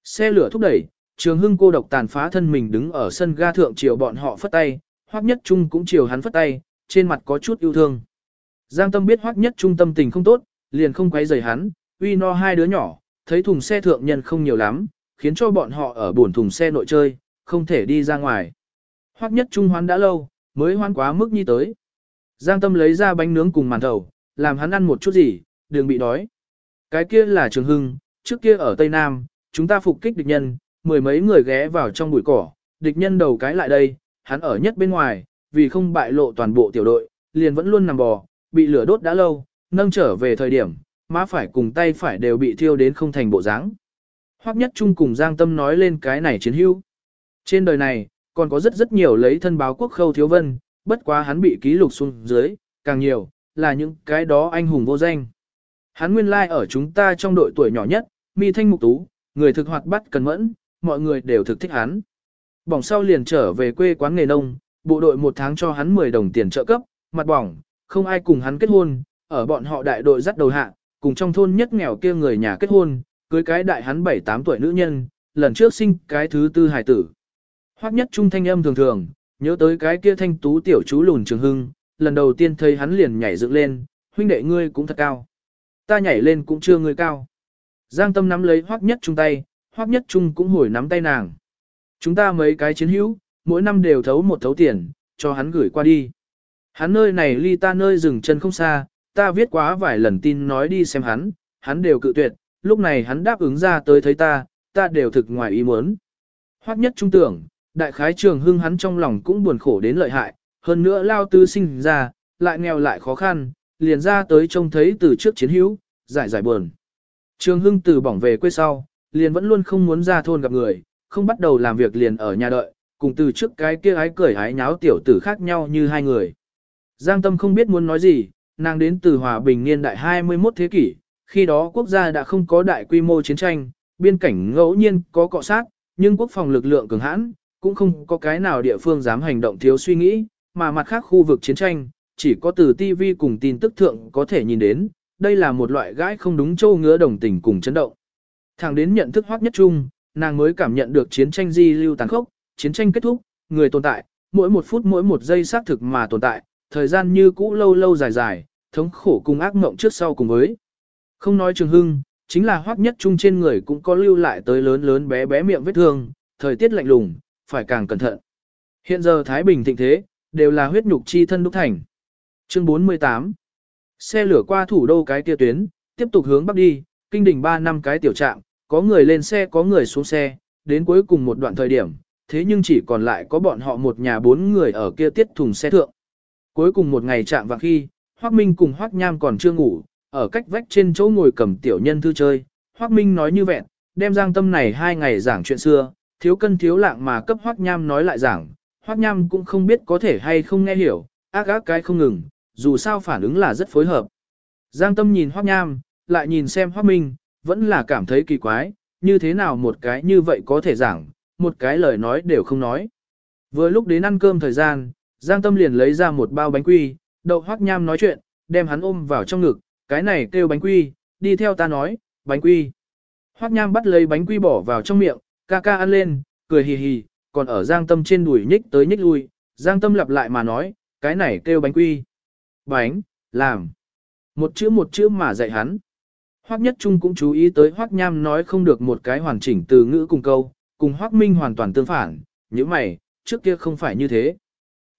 Xe lửa thúc đẩy, Trường Hưng cô độc tàn phá thân mình đứng ở sân ga thượng chiều bọn họ phất tay, Hoắc Nhất Trung cũng chiều hắn phất tay, trên mặt có chút yêu thương. Giang Tâm biết Hoắc Nhất Trung tâm tình không tốt, liền không quấy rầy hắn, uy no hai đứa nhỏ, thấy thùng xe thượng nhân không nhiều lắm, khiến cho bọn họ ở buồn thùng xe nội chơi, không thể đi ra ngoài. Hoắc Nhất Trung hoán đã lâu, mới hoán quá mức như tới. Giang Tâm lấy ra bánh nướng cùng màn thầu, làm hắn ăn một chút gì, đừng bị đói. Cái kia là Trường Hưng, trước kia ở Tây Nam, chúng ta phục kích địch nhân, mười mấy người ghé vào trong bụi cỏ, địch nhân đầu cái lại đây, hắn ở nhất bên ngoài, vì không bại lộ toàn bộ tiểu đội, liền vẫn luôn nằm bò, bị lửa đốt đã lâu, nâng trở về thời điểm, má phải cùng tay phải đều bị thiêu đến không thành bộ dáng. Hoắc Nhất Trung cùng Giang Tâm nói lên cái này chiến hữu. Trên đời này, còn có rất rất nhiều lấy thân báo quốc khâu thiếu vân, bất quá hắn bị ký lục xuống dưới, càng nhiều, là những cái đó anh hùng vô danh. Hắn nguyên lai like ở chúng ta trong đội tuổi nhỏ nhất, mi thanh mục tú, người thực hoạt bắt cần mẫn, mọi người đều thực thích hắn. Bỏng sau liền trở về quê quán nghề nông, bộ đội một tháng cho hắn 10 đồng tiền trợ cấp, mặt bỏng, không ai cùng hắn kết hôn, ở bọn họ đại đội dắt đầu hạ, cùng trong thôn nhất nghèo kia người nhà kết hôn, cưới cái đại hắn 7-8 tuổi nữ nhân, lần trước sinh cái thứ tư hài tử. Hoắc nhất trung thanh âm thường thường, nhớ tới cái kia thanh tú tiểu chú lùn trường hưng, lần đầu tiên thấy hắn liền nhảy dựng lên, huynh đệ ngươi cũng thật cao. Ta nhảy lên cũng chưa ngươi cao. Giang tâm nắm lấy Hoắc nhất trung tay, Hoắc nhất trung cũng hồi nắm tay nàng. Chúng ta mấy cái chiến hữu, mỗi năm đều thấu một thấu tiền, cho hắn gửi qua đi. Hắn nơi này ly ta nơi dừng chân không xa, ta viết quá vài lần tin nói đi xem hắn, hắn đều cự tuyệt, lúc này hắn đáp ứng ra tới thấy ta, ta đều thực ngoài ý muốn. Hoắc nhất trung tưởng, đại khái trường hưng hắn trong lòng cũng buồn khổ đến lợi hại, hơn nữa lao tư sinh ra, lại nghèo lại khó khăn, liền ra tới trông thấy từ trước chiến hữu, giải giải buồn. Trường hưng từ bỏng về quê sau, liền vẫn luôn không muốn ra thôn gặp người, không bắt đầu làm việc liền ở nhà đợi, cùng từ trước cái kia ái cười ái nháo tiểu tử khác nhau như hai người. Giang Tâm không biết muốn nói gì, nàng đến từ hòa bình niên đại 21 thế kỷ, khi đó quốc gia đã không có đại quy mô chiến tranh, biên cảnh ngẫu nhiên có cọ sát, nhưng quốc phòng lực lượng cường hãn, cũng không có cái nào địa phương dám hành động thiếu suy nghĩ, mà mặt khác khu vực chiến tranh, chỉ có từ TV cùng tin tức thượng có thể nhìn đến, đây là một loại gãi không đúng châu ngứa đồng tình cùng chấn động. Thẳng đến nhận thức hoác nhất chung, nàng mới cảm nhận được chiến tranh di lưu tàn khốc, chiến tranh kết thúc, người tồn tại, mỗi một phút mỗi một giây xác thực mà tồn tại, thời gian như cũ lâu lâu dài dài, thống khổ cùng ác mộng trước sau cùng với. Không nói trường hưng, chính là hoác nhất chung trên người cũng có lưu lại tới lớn lớn bé bé miệng vết thương, thời tiết lạnh lùng, phải càng cẩn thận. Hiện giờ Thái Bình thịnh thế, đều là huyết nhục chi thân đúc thành. Chương 48 Xe lửa qua thủ đô cái kia tuyến, tiếp tục hướng bắc đi, kinh đỉnh 3 năm cái tiểu trạm, có người lên xe có người xuống xe, đến cuối cùng một đoạn thời điểm, thế nhưng chỉ còn lại có bọn họ một nhà bốn người ở kia tiết thùng xe thượng. Cuối cùng một ngày chạm vào khi, Hoác Minh cùng Hoác Nham còn chưa ngủ, ở cách vách trên chỗ ngồi cầm tiểu nhân thư chơi, Hoác Minh nói như vẹn, đem giang tâm này hai ngày giảng chuyện xưa, thiếu cân thiếu lạng mà cấp Hoác Nham nói lại giảng, Hoác Nham cũng không biết có thể hay không nghe hiểu, ác ác cái không ngừng, dù sao phản ứng là rất phối hợp. Giang tâm nhìn Hoác Nham, lại nhìn xem Hoác Minh, vẫn là cảm thấy kỳ quái, như thế nào một cái như vậy có thể giảng, một cái lời nói đều không nói. Vừa lúc đến ăn cơm thời gian, Giang Tâm liền lấy ra một bao bánh quy, đậu Hoắc Nham nói chuyện, đem hắn ôm vào trong ngực, cái này kêu bánh quy, đi theo ta nói, bánh quy. Hoắc Nham bắt lấy bánh quy bỏ vào trong miệng, ca ca ăn lên, cười hì hì, còn ở Giang Tâm trên đùi nhích tới nhích lui, Giang Tâm lặp lại mà nói, cái này kêu bánh quy. Bánh, làm. Một chữ một chữ mà dạy hắn. Hoắc Nhất Trung cũng chú ý tới Hoắc Nham nói không được một cái hoàn chỉnh từ ngữ cùng câu, cùng Hoắc Minh hoàn toàn tương phản, như mày, trước kia không phải như thế.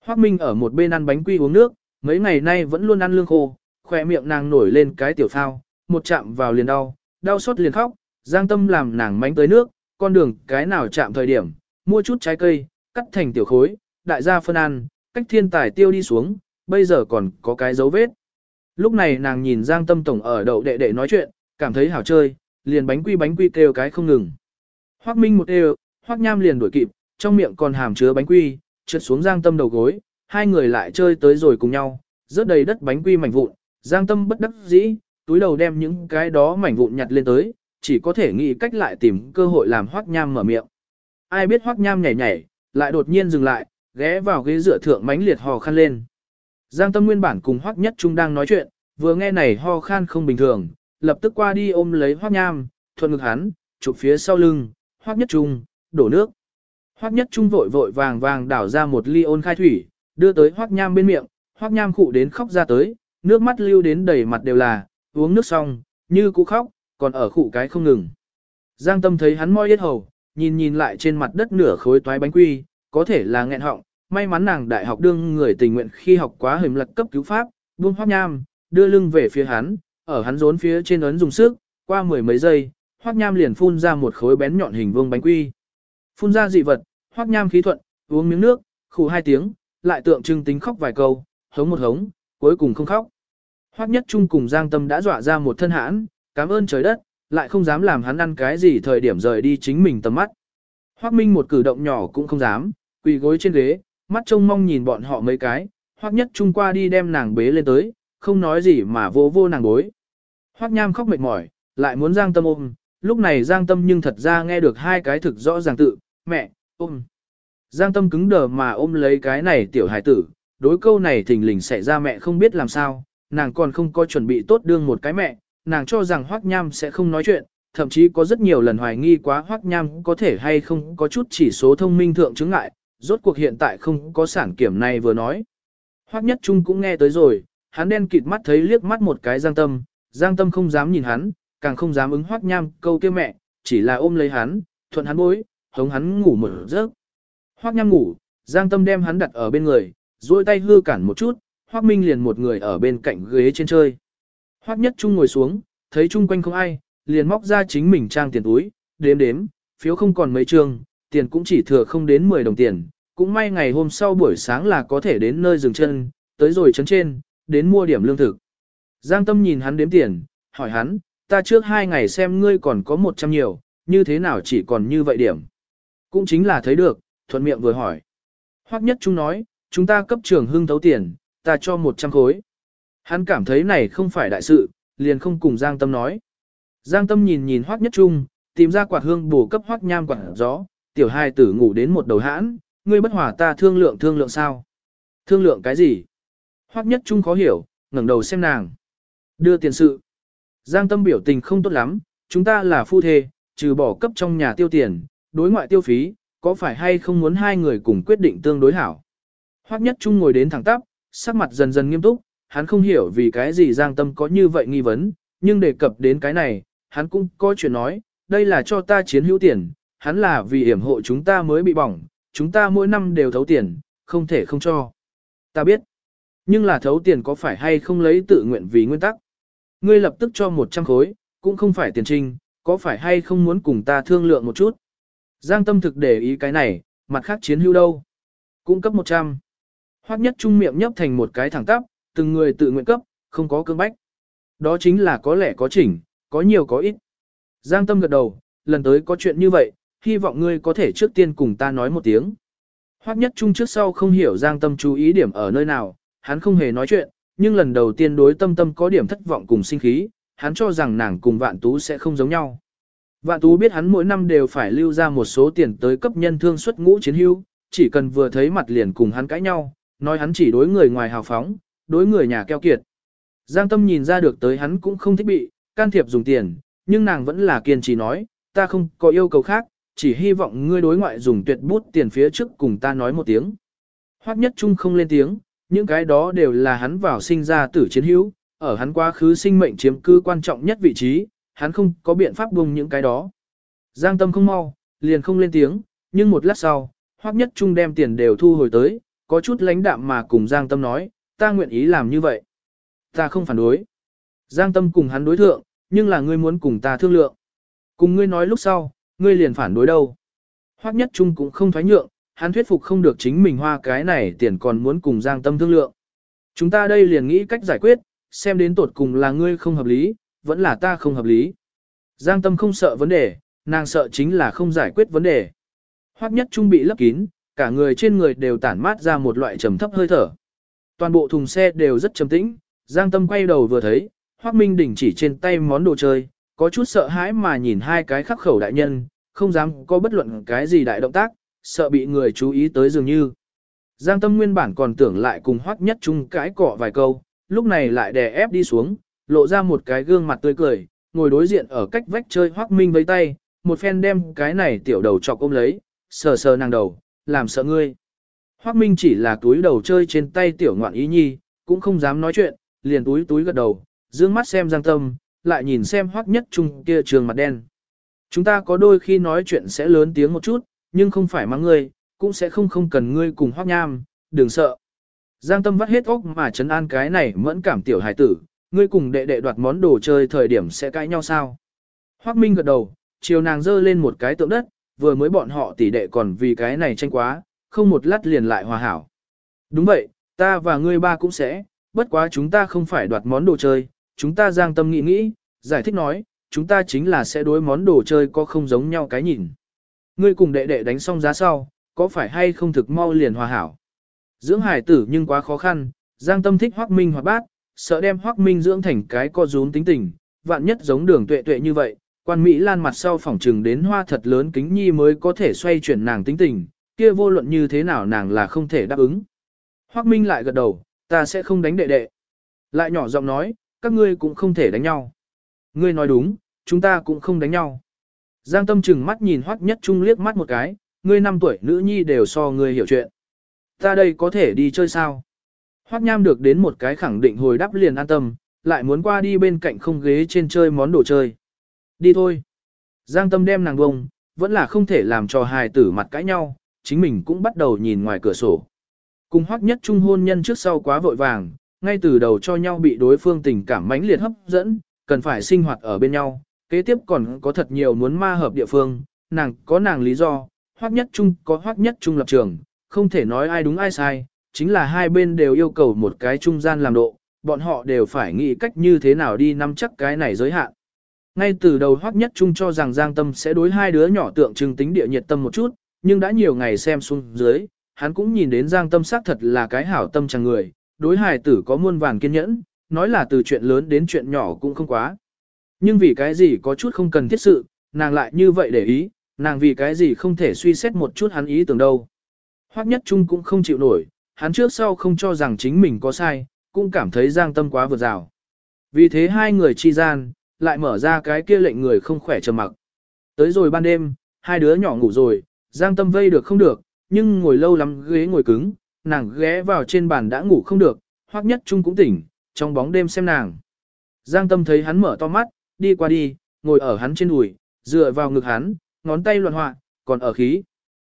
Hoắc Minh ở một bên ăn bánh quy uống nước, mấy ngày nay vẫn luôn ăn lương khô, khỏe miệng nàng nổi lên cái tiểu phao, một chạm vào liền đau, đau xót liền khóc, Giang Tâm làm nàng mánh tới nước, con đường cái nào chạm thời điểm, mua chút trái cây, cắt thành tiểu khối, đại gia phân ăn, cách thiên tài tiêu đi xuống, bây giờ còn có cái dấu vết. Lúc này nàng nhìn Giang Tâm Tổng ở đậu đệ đệ nói chuyện, cảm thấy hảo chơi, liền bánh quy bánh quy kêu cái không ngừng. Hoác Minh một đều, Hoác Nham liền đuổi kịp, trong miệng còn hàm chứa bánh quy, trượt xuống Giang Tâm đầu gối, hai người lại chơi tới rồi cùng nhau, rớt đầy đất bánh quy mảnh vụn, Giang Tâm bất đắc dĩ, túi đầu đem những cái đó mảnh vụn nhặt lên tới, chỉ có thể nghĩ cách lại tìm cơ hội làm Hoắc Nham mở miệng. Ai biết Hoắc Nham nhảy nhảy, lại đột nhiên dừng lại, ghé vào ghế dựa thượng mánh liệt hò khan lên. Giang Tâm nguyên bản cùng Hoắc Nhất Trung đang nói chuyện, vừa nghe này ho khan không bình thường, lập tức qua đi ôm lấy Hoắc Nham, thuận ngực hắn, chụp phía sau lưng, Hoắc Nhất Trung, đổ nước. Hoắc Nhất Trung vội vội vàng vàng đảo ra một ly ôn khai thủy, đưa tới Hoắc Nham bên miệng, Hoắc Nham khụ đến khóc ra tới, nước mắt lưu đến đầy mặt đều là, uống nước xong, như cũ khóc, còn ở khụ cái không ngừng. Giang Tâm thấy hắn môi yết hầu, nhìn nhìn lại trên mặt đất nửa khối toái bánh quy, có thể là nghẹn họng, may mắn nàng đại học đương người tình nguyện khi học quá hình lật cấp cứu pháp, buông Hoắc Nham, đưa lưng về phía hắn, ở hắn rốn phía trên ấn dùng sức, qua mười mấy giây, Hoắc Nham liền phun ra một khối bén nhọn hình vuông bánh quy. Phun ra dị vật, Hoắc Nham khí thuận, uống miếng nước, khủ hai tiếng, lại tượng trưng tính khóc vài câu, hống một hống, cuối cùng không khóc. Hoắc Nhất Trung cùng Giang Tâm đã dọa ra một thân hãn, cảm ơn trời đất, lại không dám làm hắn ăn cái gì thời điểm rời đi chính mình tầm mắt. Hoắc Minh một cử động nhỏ cũng không dám, quỳ gối trên ghế, mắt trông mong nhìn bọn họ mấy cái, Hoắc Nhất Trung qua đi đem nàng bế lên tới, không nói gì mà vô vô nàng bối. Hoắc Nham khóc mệt mỏi, lại muốn Giang Tâm ôm, lúc này Giang Tâm nhưng thật ra nghe được hai cái thực rõ ràng tự, mẹ, ôm. Giang Tâm cứng đờ mà ôm lấy cái này tiểu hải tử, đối câu này thình lình xảy ra mẹ không biết làm sao, nàng còn không có chuẩn bị tốt đương một cái mẹ, nàng cho rằng Hoắc Nham sẽ không nói chuyện, thậm chí có rất nhiều lần hoài nghi quá Hoắc Nham có thể hay không có chút chỉ số thông minh thượng chứng ngại, rốt cuộc hiện tại không có sản kiểm này vừa nói. Hoắc Nhất Trung cũng nghe tới rồi, hắn đen kịt mắt thấy liếc mắt một cái Giang Tâm, Giang Tâm không dám nhìn hắn, càng không dám ứng Hoắc Nham câu kia mẹ, chỉ là ôm lấy hắn, thuận hắn bối, hống hắn ngủ một giấc. Hoắc Nham ngủ, Giang Tâm đem hắn đặt ở bên người, duỗi tay hư cản một chút, Hoắc Minh liền một người ở bên cạnh ghế trên chơi. Hoắc Nhất Trung ngồi xuống, thấy chung quanh không ai, liền móc ra chính mình trang tiền túi, đếm đếm, phiếu không còn mấy trường, tiền cũng chỉ thừa không đến 10 đồng tiền, cũng may ngày hôm sau buổi sáng là có thể đến nơi dừng chân, tới rồi chấn trên, đến mua điểm lương thực. Giang Tâm nhìn hắn đếm tiền, hỏi hắn, ta trước hai ngày xem ngươi còn có 100 nhiều, như thế nào chỉ còn như vậy điểm. Cũng chính là thấy được, thuận miệng vừa hỏi. Hoắc Nhất Trung nói, chúng ta cấp trường hưng thấu tiền, ta cho 100 khối. Hắn cảm thấy này không phải đại sự, liền không cùng Giang Tâm nói. Giang Tâm nhìn nhìn Hoắc Nhất Trung, tìm ra quạt hương bổ cấp Hoắc Nham quạt gió, tiểu hai tử ngủ đến một đầu hãn, ngươi bất hòa ta thương lượng thương lượng sao? Thương lượng cái gì? Hoắc Nhất Trung khó hiểu, ngẩng đầu xem nàng. Đưa tiền sự. Giang Tâm biểu tình không tốt lắm, chúng ta là phu thê, trừ bỏ cấp trong nhà tiêu tiền, đối ngoại tiêu phí, có phải hay không muốn hai người cùng quyết định tương đối hảo? Hoắc Nhất Trung ngồi đến thẳng tắp, sắc mặt dần dần nghiêm túc, hắn không hiểu vì cái gì Giang Tâm có như vậy nghi vấn, nhưng đề cập đến cái này, hắn cũng có chuyện nói, đây là cho ta chiến hữu tiền, hắn là vì hiểm hộ chúng ta mới bị bỏng, chúng ta mỗi năm đều thấu tiền, không thể không cho. Ta biết, nhưng là thấu tiền có phải hay không lấy tự nguyện vì nguyên tắc. Ngươi lập tức cho 100 khối, cũng không phải tiền trinh, có phải hay không muốn cùng ta thương lượng một chút. Giang tâm thực để ý cái này, mặt khác chiến hữu đâu. Cung cấp 100. Hoắc nhất trung miệng nhấp thành một cái thẳng tắp, từng người tự nguyện cấp, không có cương bách. Đó chính là có lẽ có chỉnh, có nhiều có ít. Giang tâm gật đầu, lần tới có chuyện như vậy, hy vọng ngươi có thể trước tiên cùng ta nói một tiếng. Hoắc nhất trung trước sau không hiểu Giang tâm chú ý điểm ở nơi nào, hắn không hề nói chuyện, nhưng lần đầu tiên đối tâm tâm có điểm thất vọng cùng sinh khí, hắn cho rằng nàng cùng vạn tú sẽ không giống nhau. Vạn tú biết hắn mỗi năm đều phải lưu ra một số tiền tới cấp nhân thương xuất ngũ chiến hưu, chỉ cần vừa thấy mặt liền cùng hắn cãi nhau, nói hắn chỉ đối người ngoài hào phóng, đối người nhà keo kiệt. Giang Tâm nhìn ra được tới hắn cũng không thích bị, can thiệp dùng tiền, nhưng nàng vẫn là kiên trì nói, ta không có yêu cầu khác, chỉ hy vọng ngươi đối ngoại dùng tuyệt bút tiền phía trước cùng ta nói một tiếng. Hoắc nhất trung không lên tiếng, những cái đó đều là hắn vào sinh ra tử chiến hữu, ở hắn quá khứ sinh mệnh chiếm cư quan trọng nhất vị trí, hắn không có biện pháp buông những cái đó. Giang tâm không mau, liền không lên tiếng, nhưng một lát sau, Hoắc nhất trung đem tiền đều thu hồi tới, có chút lãnh đạm mà cùng Giang tâm nói, ta nguyện ý làm như vậy. Ta không phản đối. Giang tâm cùng hắn đối thượng, nhưng là ngươi muốn cùng ta thương lượng. Cùng ngươi nói lúc sau, ngươi liền phản đối đâu. Hoắc nhất trung cũng không thoái nhượng, hắn thuyết phục không được chính mình hoa cái này tiền còn muốn cùng Giang Tâm thương lượng. Chúng ta đây liền nghĩ cách giải quyết, xem đến tột cùng là ngươi không hợp lý, vẫn là ta không hợp lý. Giang Tâm không sợ vấn đề, nàng sợ chính là không giải quyết vấn đề. Hoắc nhất trung bị lấp kín, cả người trên người đều tản mát ra một loại trầm thấp hơi thở. Toàn bộ thùng xe đều rất trầm tĩnh, Giang Tâm quay đầu vừa thấy, Hoắc Minh đỉnh chỉ trên tay món đồ chơi, có chút sợ hãi mà nhìn hai cái khắc khẩu đại nhân, không dám có bất luận cái gì đại động tác, sợ bị người chú ý tới dường như. Giang Tâm nguyên bản còn tưởng lại cùng Hoắc Nhất Trung cãi cọ vài câu, lúc này lại đè ép đi xuống, lộ ra một cái gương mặt tươi cười, ngồi đối diện ở cách vách chơi Hoắc Minh với tay, một phen đem cái này tiểu đầu chọc ôm lấy, sờ sờ nàng đầu, làm sợ ngươi. Hoắc Minh chỉ là túi đầu chơi trên tay tiểu ngoạn ý nhi, cũng không dám nói chuyện, liền túi túi gật đầu, dương mắt xem Giang Tâm, lại nhìn xem Hoắc Nhất Trung kia trường mặt đen. Chúng ta có đôi khi nói chuyện sẽ lớn tiếng một chút, nhưng không phải mắng ngươi, cũng sẽ không không cần ngươi cùng hoác nham, đừng sợ. Giang tâm vắt hết óc mà chấn an cái này mẫn cảm tiểu hài tử, ngươi cùng đệ đệ đoạt món đồ chơi thời điểm sẽ cãi nhau sao. Hoác Minh gật đầu, chiều nàng dơ lên một cái tượng đất, vừa mới bọn họ tỷ đệ còn vì cái này tranh quá, không một lát liền lại hòa hảo. Đúng vậy, ta và ngươi ba cũng sẽ, bất quá chúng ta không phải đoạt món đồ chơi, chúng ta giang tâm nghĩ nghĩ, giải thích nói, chúng ta chính là sẽ đối món đồ chơi có không giống nhau cái nhìn. Ngươi cùng đệ đệ đánh xong giá sau, có phải hay không thực mau liền hòa hảo. Dưỡng hải tử nhưng quá khó khăn, Giang Tâm thích Hoắc Minh hoạt bát, sợ đem Hoắc Minh dưỡng thành cái co rúm tính tình, vạn nhất giống đường tuệ tuệ như vậy, quan Mỹ lan mặt sau phỏng trừng đến hoa thật lớn kính nhi mới có thể xoay chuyển nàng tính tình, kia vô luận như thế nào nàng là không thể đáp ứng. Hoắc Minh lại gật đầu, ta sẽ không đánh đệ đệ. Lại nhỏ giọng nói, các ngươi cũng không thể đánh nhau. Ngươi nói đúng, chúng ta cũng không đánh nhau. Giang tâm chừng mắt nhìn hoắc nhất trung liếc mắt một cái, ngươi năm tuổi nữ nhi đều so ngươi hiểu chuyện. Ta đây có thể đi chơi sao? Hoắc nham được đến một cái khẳng định hồi đáp liền an tâm, lại muốn qua đi bên cạnh không ghế trên chơi món đồ chơi. Đi thôi. Giang tâm đem nàng bông, vẫn là không thể làm cho hài tử mặt cãi nhau, chính mình cũng bắt đầu nhìn ngoài cửa sổ. Cùng hoắc nhất trung hôn nhân trước sau quá vội vàng, ngay từ đầu cho nhau bị đối phương tình cảm mãnh liệt hấp dẫn, cần phải sinh hoạt ở bên nhau, kế tiếp còn có thật nhiều muốn ma hợp địa phương, nàng có nàng lý do, hoắc nhất trung có hoắc nhất trung lập trường, không thể nói ai đúng ai sai, chính là hai bên đều yêu cầu một cái trung gian làm độ, bọn họ đều phải nghĩ cách như thế nào đi nắm chắc cái này giới hạn. Ngay từ đầu hoắc nhất trung cho rằng Giang Tâm sẽ đối hai đứa nhỏ tượng trưng tính địa nhiệt tâm một chút, nhưng đã nhiều ngày xem xuống dưới, hắn cũng nhìn đến Giang Tâm xác thật là cái hảo tâm chẳng người, đối hài tử có muôn vàn kiên nhẫn, nói là từ chuyện lớn đến chuyện nhỏ cũng không quá. Nhưng vì cái gì có chút không cần thiết sự, nàng lại như vậy để ý, nàng vì cái gì không thể suy xét một chút hắn ý tưởng đâu. Hoắc nhất trung cũng không chịu nổi, hắn trước sau không cho rằng chính mình có sai, cũng cảm thấy giang tâm quá vượt rào. Vì thế hai người chi gian, lại mở ra cái kia lệnh người không khỏe trầm mặc. Tới rồi ban đêm, hai đứa nhỏ ngủ rồi, giang tâm vây được không được, nhưng ngồi lâu lắm ghế ngồi cứng, nàng ghé vào trên bàn đã ngủ không được, Hoắc nhất trung cũng tỉnh, trong bóng đêm xem nàng. Giang tâm thấy hắn mở to mắt, đi qua đi, ngồi ở hắn trên đùi, dựa vào ngực hắn, ngón tay loạn họa, còn ở khí.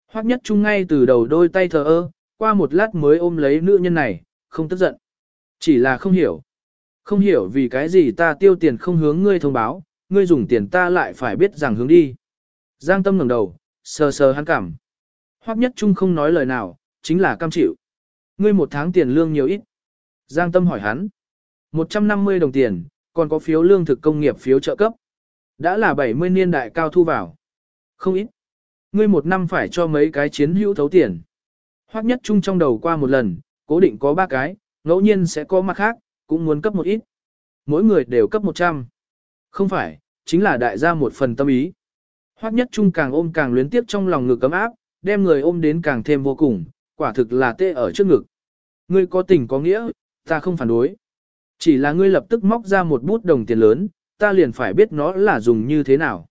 Hoắc nhất trung ngay từ đầu đôi tay thờ ơ, qua một lát mới ôm lấy nữ nhân này, không tức giận. Chỉ là không hiểu. Không hiểu vì cái gì ta tiêu tiền không hướng ngươi thông báo, ngươi dùng tiền ta lại phải biết rằng hướng đi. Giang tâm ngẩng đầu, sờ sờ hắn cảm. Hoắc nhất trung không nói lời nào, chính là cam chịu. Ngươi một tháng tiền lương nhiều ít. Giang tâm hỏi hắn. 150 đồng tiền, còn có phiếu lương thực công nghiệp phiếu trợ cấp. Đã là 70 niên đại cao thu vào. Không ít. Ngươi một năm phải cho mấy cái chiến hữu thấu tiền. Hoắc nhất trung trong đầu qua một lần, cố định có ba cái, ngẫu nhiên sẽ có mặt khác, cũng muốn cấp một ít. Mỗi người đều cấp 100. Không phải, chính là đại gia một phần tâm ý. Hoắc nhất trung càng ôm càng luyến tiếp trong lòng ngực cấm áp, đem người ôm đến càng thêm vô cùng, quả thực là tê ở trước ngực. ngươi có tình có nghĩa, ta không phản đối. Chỉ là ngươi lập tức móc ra một bút đồng tiền lớn, ta liền phải biết nó là dùng như thế nào.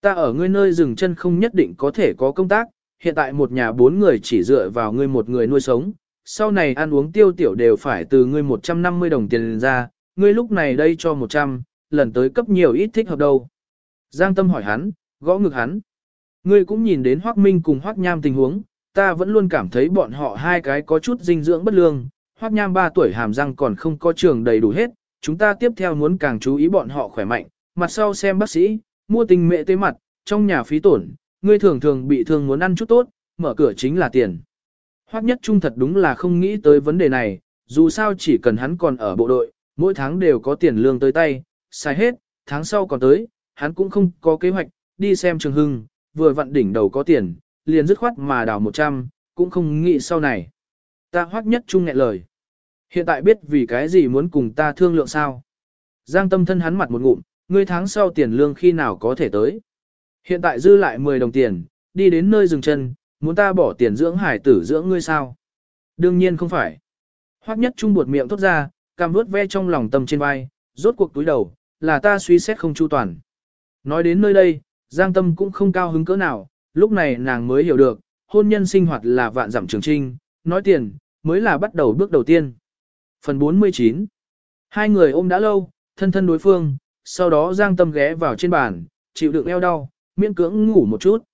Ta ở ngươi nơi dừng chân không nhất định có thể có công tác, hiện tại một nhà bốn người chỉ dựa vào ngươi một người nuôi sống, sau này ăn uống tiêu tiểu đều phải từ ngươi 150 đồng tiền ra, ngươi lúc này đây cho 100, lần tới cấp nhiều ít thích hợp đâu. Giang Tâm hỏi hắn, gõ ngực hắn. Ngươi cũng nhìn đến Hoắc Minh cùng Hoắc Nham tình huống, ta vẫn luôn cảm thấy bọn họ hai cái có chút dinh dưỡng bất lương, Hoắc Nham 3 tuổi hàm răng còn không có trường đầy đủ hết, chúng ta tiếp theo muốn càng chú ý bọn họ khỏe mạnh, mặt sau xem bác sĩ, mua tình mẹ tế mặt, trong nhà phí tổn, ngươi thường thường bị thương muốn ăn chút tốt, mở cửa chính là tiền. Hoắc nhất trung thật đúng là không nghĩ tới vấn đề này, dù sao chỉ cần hắn còn ở bộ đội, mỗi tháng đều có tiền lương tới tay, xài hết, tháng sau còn tới, hắn cũng không có kế hoạch, đi xem trường hưng, vừa vặn đỉnh đầu có tiền, liền dứt khoát mà đào 100, cũng không nghĩ sau này. Ta hoắc nhất trung nghẹn lời. Hiện tại biết vì cái gì muốn cùng ta thương lượng sao. Giang tâm thân hắn mặt một ngụm, ngươi tháng sau tiền lương khi nào có thể tới. Hiện tại dư lại 10 đồng tiền, đi đến nơi dừng chân, muốn ta bỏ tiền dưỡng hải tử dưỡng ngươi sao? Đương nhiên không phải. Hoắc nhất trung buột miệng thốt ra, cam vuốt ve trong lòng tâm trên vai, rốt cuộc túi đầu, là ta suy xét không chu toàn. Nói đến nơi đây, Giang Tâm cũng không cao hứng cỡ nào, lúc này nàng mới hiểu được, hôn nhân sinh hoạt là vạn dặm trường trinh, nói tiền, mới là bắt đầu bước đầu tiên. Phần 49 Hai người ôm đã lâu, thân thân đối phương, sau đó Giang Tâm ghé vào trên bàn, chịu đựng eo đau, miễn cưỡng ngủ một chút.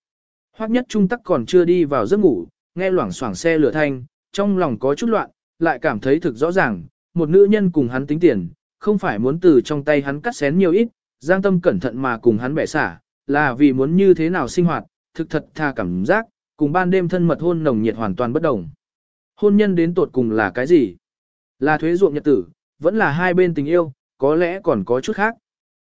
Hoắc nhất trung tắc còn chưa đi vào giấc ngủ, nghe loảng xoảng xe lửa thanh, trong lòng có chút loạn, lại cảm thấy thực rõ ràng, một nữ nhân cùng hắn tính tiền, không phải muốn từ trong tay hắn cắt xén nhiều ít, Giang Tâm cẩn thận mà cùng hắn bẻ xả, là vì muốn như thế nào sinh hoạt, thực thật tha cảm giác, cùng ban đêm thân mật hôn nồng nhiệt hoàn toàn bất đồng. Hôn nhân đến tột cùng là cái gì? Là thuế ruộng nhật tử, vẫn là hai bên tình yêu, có lẽ còn có chút khác.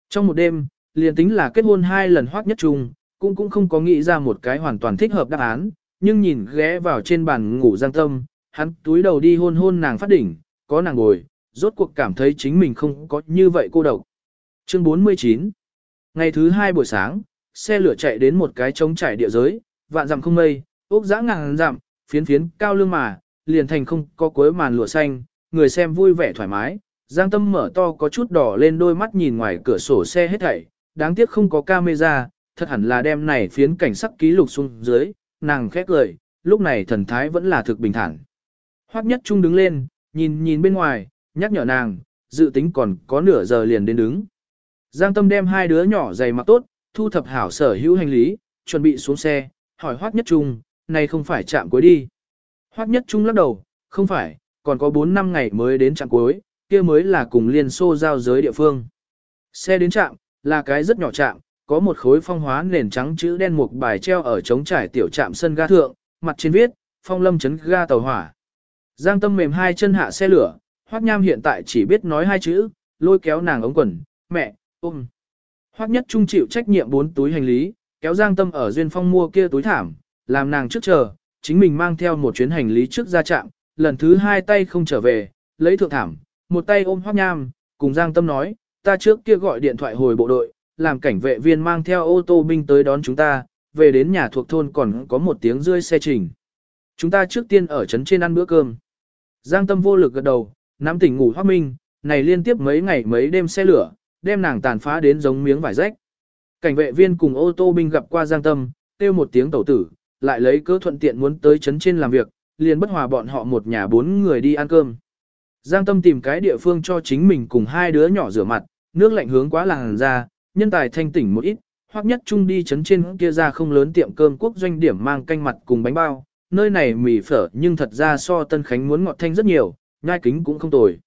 Trong một đêm, liền tính là kết hôn hai lần hoác nhất chung, cũng cũng không có nghĩ ra một cái hoàn toàn thích hợp đáp án, nhưng nhìn ghé vào trên bàn ngủ giang tâm, hắn túi đầu đi hôn hôn nàng phát đỉnh, có nàng ngồi, rốt cuộc cảm thấy chính mình không có như vậy cô độc. Chương 49 Ngày thứ hai buổi sáng, xe lửa chạy đến một cái trống trải địa giới, vạn dặm không mây, ốc dã ngàn dặm, phiến phiến cao lương mà, liền thành không có cuối màn lụa xanh, người xem vui vẻ thoải mái. Giang tâm mở to có chút đỏ lên đôi mắt nhìn ngoài cửa sổ xe hết thảy, đáng tiếc không có camera, thật hẳn là đem này phiến cảnh sắc ký lục xuống dưới, nàng khét lời, lúc này thần thái vẫn là thực bình thản. Hoắc nhất trung đứng lên, nhìn nhìn bên ngoài, nhắc nhở nàng, dự tính còn có nửa giờ liền đến đứng. Giang tâm đem hai đứa nhỏ giày mặc tốt, thu thập hảo sở hữu hành lý, chuẩn bị xuống xe, hỏi Hoắc nhất trung, này không phải chạm cuối đi. Hoắc nhất trung lắc đầu, không phải, còn có 4 năm ngày mới đến trạm cuối, kia mới là cùng Liên Xô giao giới địa phương. Xe đến trạm, là cái rất nhỏ trạm, có một khối phong hóa nền trắng chữ đen một bài treo ở trống trải tiểu trạm sân ga thượng, mặt trên viết, phong lâm chấn ga tàu hỏa. Giang tâm mềm hai chân hạ xe lửa, Hoắc Nham hiện tại chỉ biết nói hai chữ, lôi kéo nàng ống quần, mẹ, ôm. Hoắc Nhất Trung chịu trách nhiệm bốn túi hành lý, kéo Giang tâm ở duyên phong mua kia túi thảm, làm nàng trước chờ, chính mình mang theo một chuyến hành lý trước ra trạm, lần thứ hai tay không trở về, lấy thượng thảm, một tay ôm Hoắc Nham, cùng Giang tâm nói, ta trước kia gọi điện thoại hồi bộ đội, làm cảnh vệ viên mang theo ô tô binh tới đón chúng ta, về đến nhà thuộc thôn còn có một tiếng rơi xe trình. Chúng ta trước tiên ở trấn trên ăn bữa cơm. Giang tâm vô lực gật đầu, nắm tỉnh ngủ Hoắc minh, này liên tiếp mấy ngày mấy đêm xe lửa, đem nàng tàn phá đến giống miếng vải rách. Cảnh vệ viên cùng ô tô binh gặp qua Giang tâm, kêu một tiếng tẩu tử, lại lấy cớ thuận tiện muốn tới chấn trên làm việc, liền bất hòa bọn họ một nhà bốn người đi ăn cơm. Giang tâm tìm cái địa phương cho chính mình cùng hai đứa nhỏ rửa mặt, nước lạnh hướng quá làng ra, nhân tài thanh tỉnh một ít, hoặc nhất chung đi chấn trên kia ra không lớn tiệm cơm quốc doanh điểm mang canh mặt cùng bánh bao, nơi này mì phở nhưng thật ra so Tân Khánh muốn ngọt thanh rất nhiều, nhai kính cũng không tồi.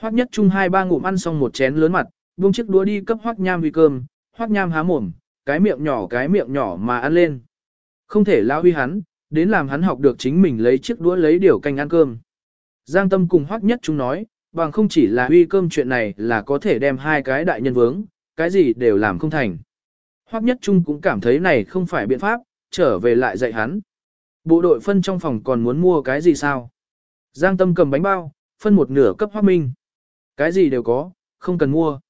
Hoắc nhất chung hai ba ngụm ăn xong một chén lớn mặt, buông chiếc đũa đi cấp Hoắc Nham uy cơm, Hoắc Nham há mồm, cái miệng nhỏ cái miệng nhỏ mà ăn lên. Không thể lao huy hắn, đến làm hắn học được chính mình lấy chiếc đũa lấy điều canh ăn cơm. Giang Tâm cùng Hoắc nhất chúng nói, bằng không chỉ là huy cơm chuyện này là có thể đem hai cái đại nhân vướng, cái gì đều làm không thành. Hoắc Nhất Trung cũng cảm thấy này không phải biện pháp, trở về lại dạy hắn. Bộ đội phân trong phòng còn muốn mua cái gì sao? Giang Tâm cầm bánh bao, phân một nửa cấp Hoắc Minh. Cái gì đều có, không cần mua.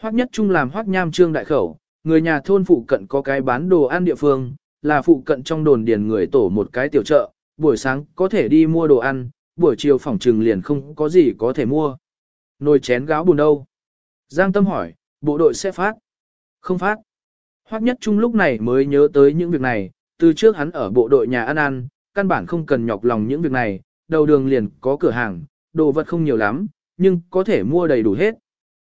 Hoắc Nhất Trung làm Hoắc Nham trương đại khẩu, người nhà thôn phụ cận có cái bán đồ ăn địa phương, là phụ cận trong đồn điền người tổ một cái tiểu chợ, buổi sáng có thể đi mua đồ ăn, buổi chiều phòng trừng liền không có gì có thể mua. Nồi chén gáo buồn đâu? Giang Tâm hỏi, bộ đội sẽ phát? Không phát. Hoắc Nhất Trung lúc này mới nhớ tới những việc này, từ trước hắn ở bộ đội nhà ăn ăn, căn bản không cần nhọc lòng những việc này, đầu đường liền có cửa hàng, đồ vật không nhiều lắm, nhưng có thể mua đầy đủ hết.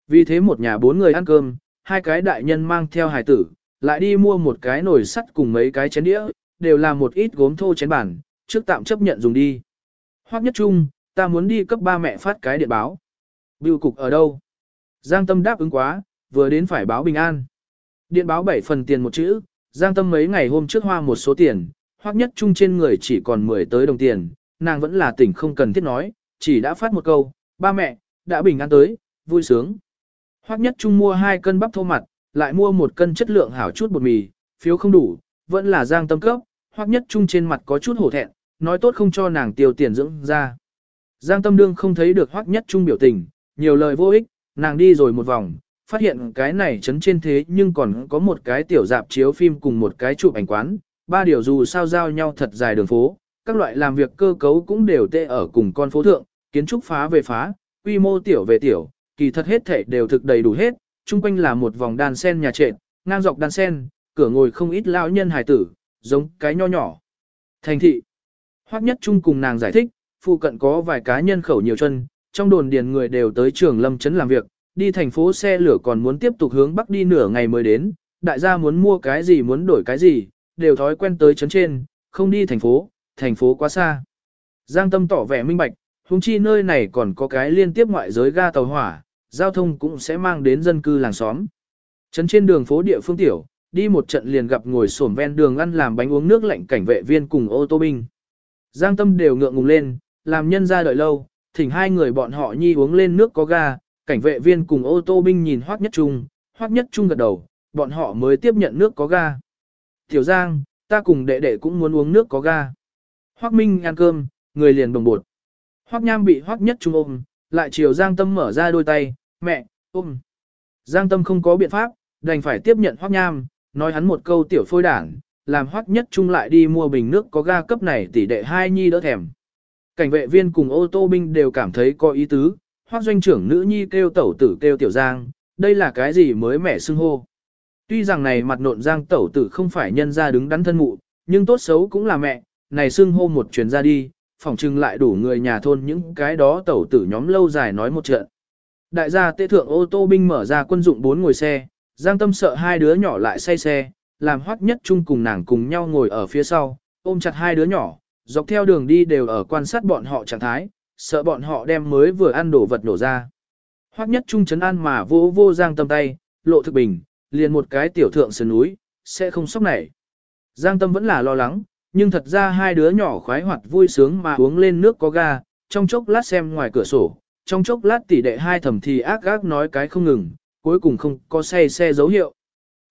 Vì thế một nhà bốn người ăn cơm, hai cái đại nhân mang theo hài tử, lại đi mua một cái nồi sắt cùng mấy cái chén đĩa, đều là một ít gốm thô chén bản, trước tạm chấp nhận dùng đi. Hoắc Nhất Trung, ta muốn đi cấp ba mẹ phát cái điện báo. Bưu cục ở đâu? Giang Tâm đáp ứng quá, vừa đến phải báo bình an. Điện báo 7 phần tiền một chữ, Giang Tâm mấy ngày hôm trước hoa một số tiền, Hoắc Nhất Trung trên người chỉ còn 10 tới đồng tiền, nàng vẫn là tỉnh không cần thiết nói, chỉ đã phát một câu, ba mẹ, đã bình an tới, vui sướng. Hoắc Nhất Trung mua hai cân bắp thô mặt, lại mua một cân chất lượng hảo chút bột mì, phiếu không đủ, vẫn là Giang Tâm cấp, Hoắc Nhất Trung trên mặt có chút hổ thẹn, nói tốt không cho nàng tiêu tiền dưỡng ra. Giang Tâm Đương không thấy được Hoắc Nhất Trung biểu tình, nhiều lời vô ích, nàng đi rồi một vòng, phát hiện cái này chấn trên thế nhưng còn có một cái tiểu dạp chiếu phim cùng một cái chụp ảnh quán, ba điều dù sao giao nhau thật dài đường phố, các loại làm việc cơ cấu cũng đều tê ở cùng con phố thượng, kiến trúc phá về phá, quy mô tiểu về tiểu, kỳ thật hết thể đều thực đầy đủ hết, chung quanh là một vòng đan sen nhà trệt, ngang dọc đan sen, cửa ngồi không ít lão nhân hài tử, giống cái nho nhỏ. Thành thị. Hoắc nhất chung cùng nàng giải thích, phụ cận có vài cá nhân khẩu nhiều chân, trong đồn điền người đều tới trường lâm trấn làm việc, đi thành phố xe lửa còn muốn tiếp tục hướng bắc đi nửa ngày mới đến, đại gia muốn mua cái gì muốn đổi cái gì, đều thói quen tới trấn trên, không đi thành phố, thành phố quá xa. Giang Tâm tỏ vẻ minh bạch, huống chi nơi này còn có cái liên tiếp ngoại giới ga tàu hỏa, giao thông cũng sẽ mang đến dân cư làng xóm. Trấn trên đường phố địa phương tiểu, đi một trận liền gặp ngồi xổm ven đường ăn làm bánh uống nước lạnh cảnh vệ viên cùng ô tô binh. Giang Tâm đều ngượng ngùng lên, làm nhân ra đợi lâu, thỉnh hai người bọn họ nhi uống lên nước có ga, cảnh vệ viên cùng ô tô binh nhìn Hoắc Nhất Trung, Hoắc Nhất Trung gật đầu, bọn họ mới tiếp nhận nước có ga. Tiểu Giang, ta cùng đệ đệ cũng muốn uống nước có ga. Hoắc Minh ăn cơm, người liền bồng bột. Hoắc Nham bị Hoắc Nhất Trung ôm, lại chiều Giang Tâm mở ra đôi tay, mẹ, ôm. Giang Tâm không có biện pháp, đành phải tiếp nhận Hoắc Nham, nói hắn một câu tiểu phôi đảng, làm Hoắc Nhất Trung lại đi mua bình nước có ga cấp này tỷ đệ hai nhi đỡ thèm. Cảnh vệ viên cùng ô tô binh đều cảm thấy có ý tứ, Hoắc doanh trưởng nữ nhi kêu tẩu tử kêu tiểu Giang, đây là cái gì mới mẻ xưng hô. Tuy rằng này mặt nộn Giang tẩu tử không phải nhân ra đứng đắn thân mụ, nhưng tốt xấu cũng là mẹ, này xưng hô một chuyến ra đi, phỏng chừng lại đủ người nhà thôn những cái đó tẩu tử nhóm lâu dài nói một trận. Đại gia tế thượng ô tô binh mở ra quân dụng bốn ngồi xe, Giang Tâm sợ hai đứa nhỏ lại say xe, làm hoắc nhất chung cùng nàng cùng nhau ngồi ở phía sau, ôm chặt hai đứa nhỏ, dọc theo đường đi đều ở quan sát bọn họ trạng thái, sợ bọn họ đem mới vừa ăn đồ vật nổ ra. Hoắc nhất trung chấn an mà vô vô Giang Tâm tay, lộ thực bình, liền một cái tiểu thượng sườn núi, sẽ không sốc nảy. Giang Tâm vẫn là lo lắng, nhưng thật ra hai đứa nhỏ khoái hoạt vui sướng mà uống lên nước có ga, trong chốc lát xem ngoài cửa sổ, trong chốc lát tỷ đệ hai thầm thì ác gác nói cái không ngừng, cuối cùng không có xe xe dấu hiệu.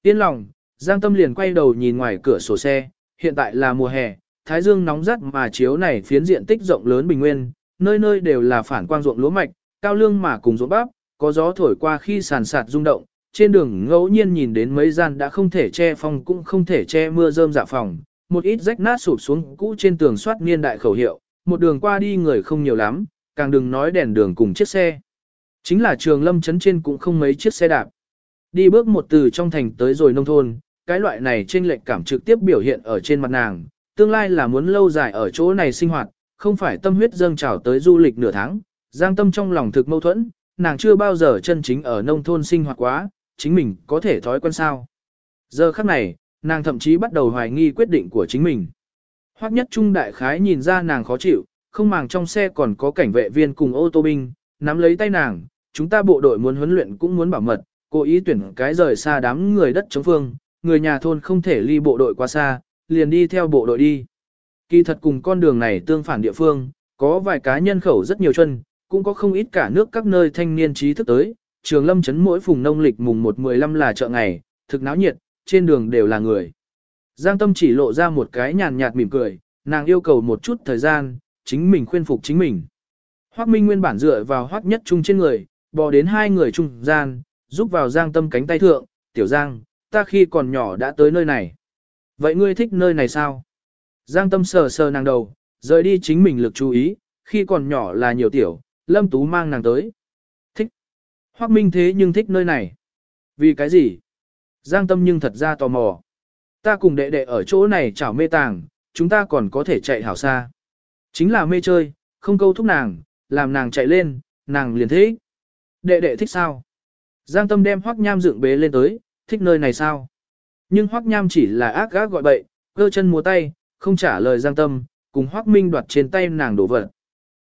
Yên lòng, Giang Tâm liền quay đầu nhìn ngoài cửa sổ xe, hiện tại là mùa hè, thái dương nóng rát mà chiếu này phiến diện tích rộng lớn bình nguyên, nơi nơi đều là phản quang ruộng lúa mạch, cao lương mà cùng ruộng bắp, có gió thổi qua khi sàn sạt rung động, trên đường ngẫu nhiên nhìn đến mấy gian đã không thể che phong cũng không thể che mưa rơm dạ phòng, một ít rách nát sụp xuống cũ trên tường soát niên đại khẩu hiệu, một đường qua đi người không nhiều lắm, càng đừng nói đèn đường cùng chiếc xe. Chính là trường lâm chấn trên cũng không mấy chiếc xe đạp. Đi bước một từ trong thành tới rồi nông thôn, cái loại này trên lệnh cảm trực tiếp biểu hiện ở trên mặt nàng, tương lai là muốn lâu dài ở chỗ này sinh hoạt, không phải tâm huyết dâng trào tới du lịch nửa tháng. Giang tâm trong lòng thực mâu thuẫn, nàng chưa bao giờ chân chính ở nông thôn sinh hoạt quá, chính mình có thể thói quen sao. Giờ khắc này, nàng thậm chí bắt đầu hoài nghi quyết định của chính mình. Hoắc nhất trung đại khái nhìn ra nàng khó chịu, không màng trong xe còn có cảnh vệ viên cùng ô tô binh, nắm lấy tay nàng, chúng ta bộ đội muốn huấn luyện cũng muốn bảo mật, cố ý tuyển cái rời xa đám người đất chống phương, người nhà thôn không thể ly bộ đội quá xa, liền đi theo bộ đội đi. Kỳ thật cùng con đường này tương phản địa phương, có vài cá nhân khẩu rất nhiều chân, cũng có không ít cả nước các nơi thanh niên trí thức tới, trường lâm chấn mỗi phùng nông lịch mùng 1-15 là chợ ngày, thực náo nhiệt, trên đường đều là người. Giang tâm chỉ lộ ra một cái nhàn nhạt mỉm cười, nàng yêu cầu một chút thời gian, chính mình khuyên phục chính mình. Hoắc Minh nguyên bản dựa vào Hoắc Nhất Trung trên người, bò đến hai người trung gian, giúp vào Giang Tâm cánh tay thượng, "Tiểu Giang, ta khi còn nhỏ đã tới nơi này. Vậy ngươi thích nơi này sao?" Giang Tâm sờ sờ nàng đầu, rời đi chính mình lực chú ý, khi còn nhỏ là nhiều tiểu, Lâm Tú mang nàng tới. Thích. Hoác Minh thế nhưng thích nơi này. Vì cái gì? Giang Tâm nhưng thật ra tò mò. Ta cùng đệ đệ ở chỗ này chảo mê tàng, chúng ta còn có thể chạy hảo xa. Chính là mê chơi, không câu thúc nàng, làm nàng chạy lên, nàng liền thế, Đệ đệ thích sao? Giang Tâm đem Hoắc Nham dựng bế lên tới, thích nơi này sao? Nhưng Hoắc Nham chỉ là ác gác gọi bậy, cơ chân múa tay, không trả lời Giang Tâm, cùng Hoắc Minh đoạt trên tay nàng đổ vật.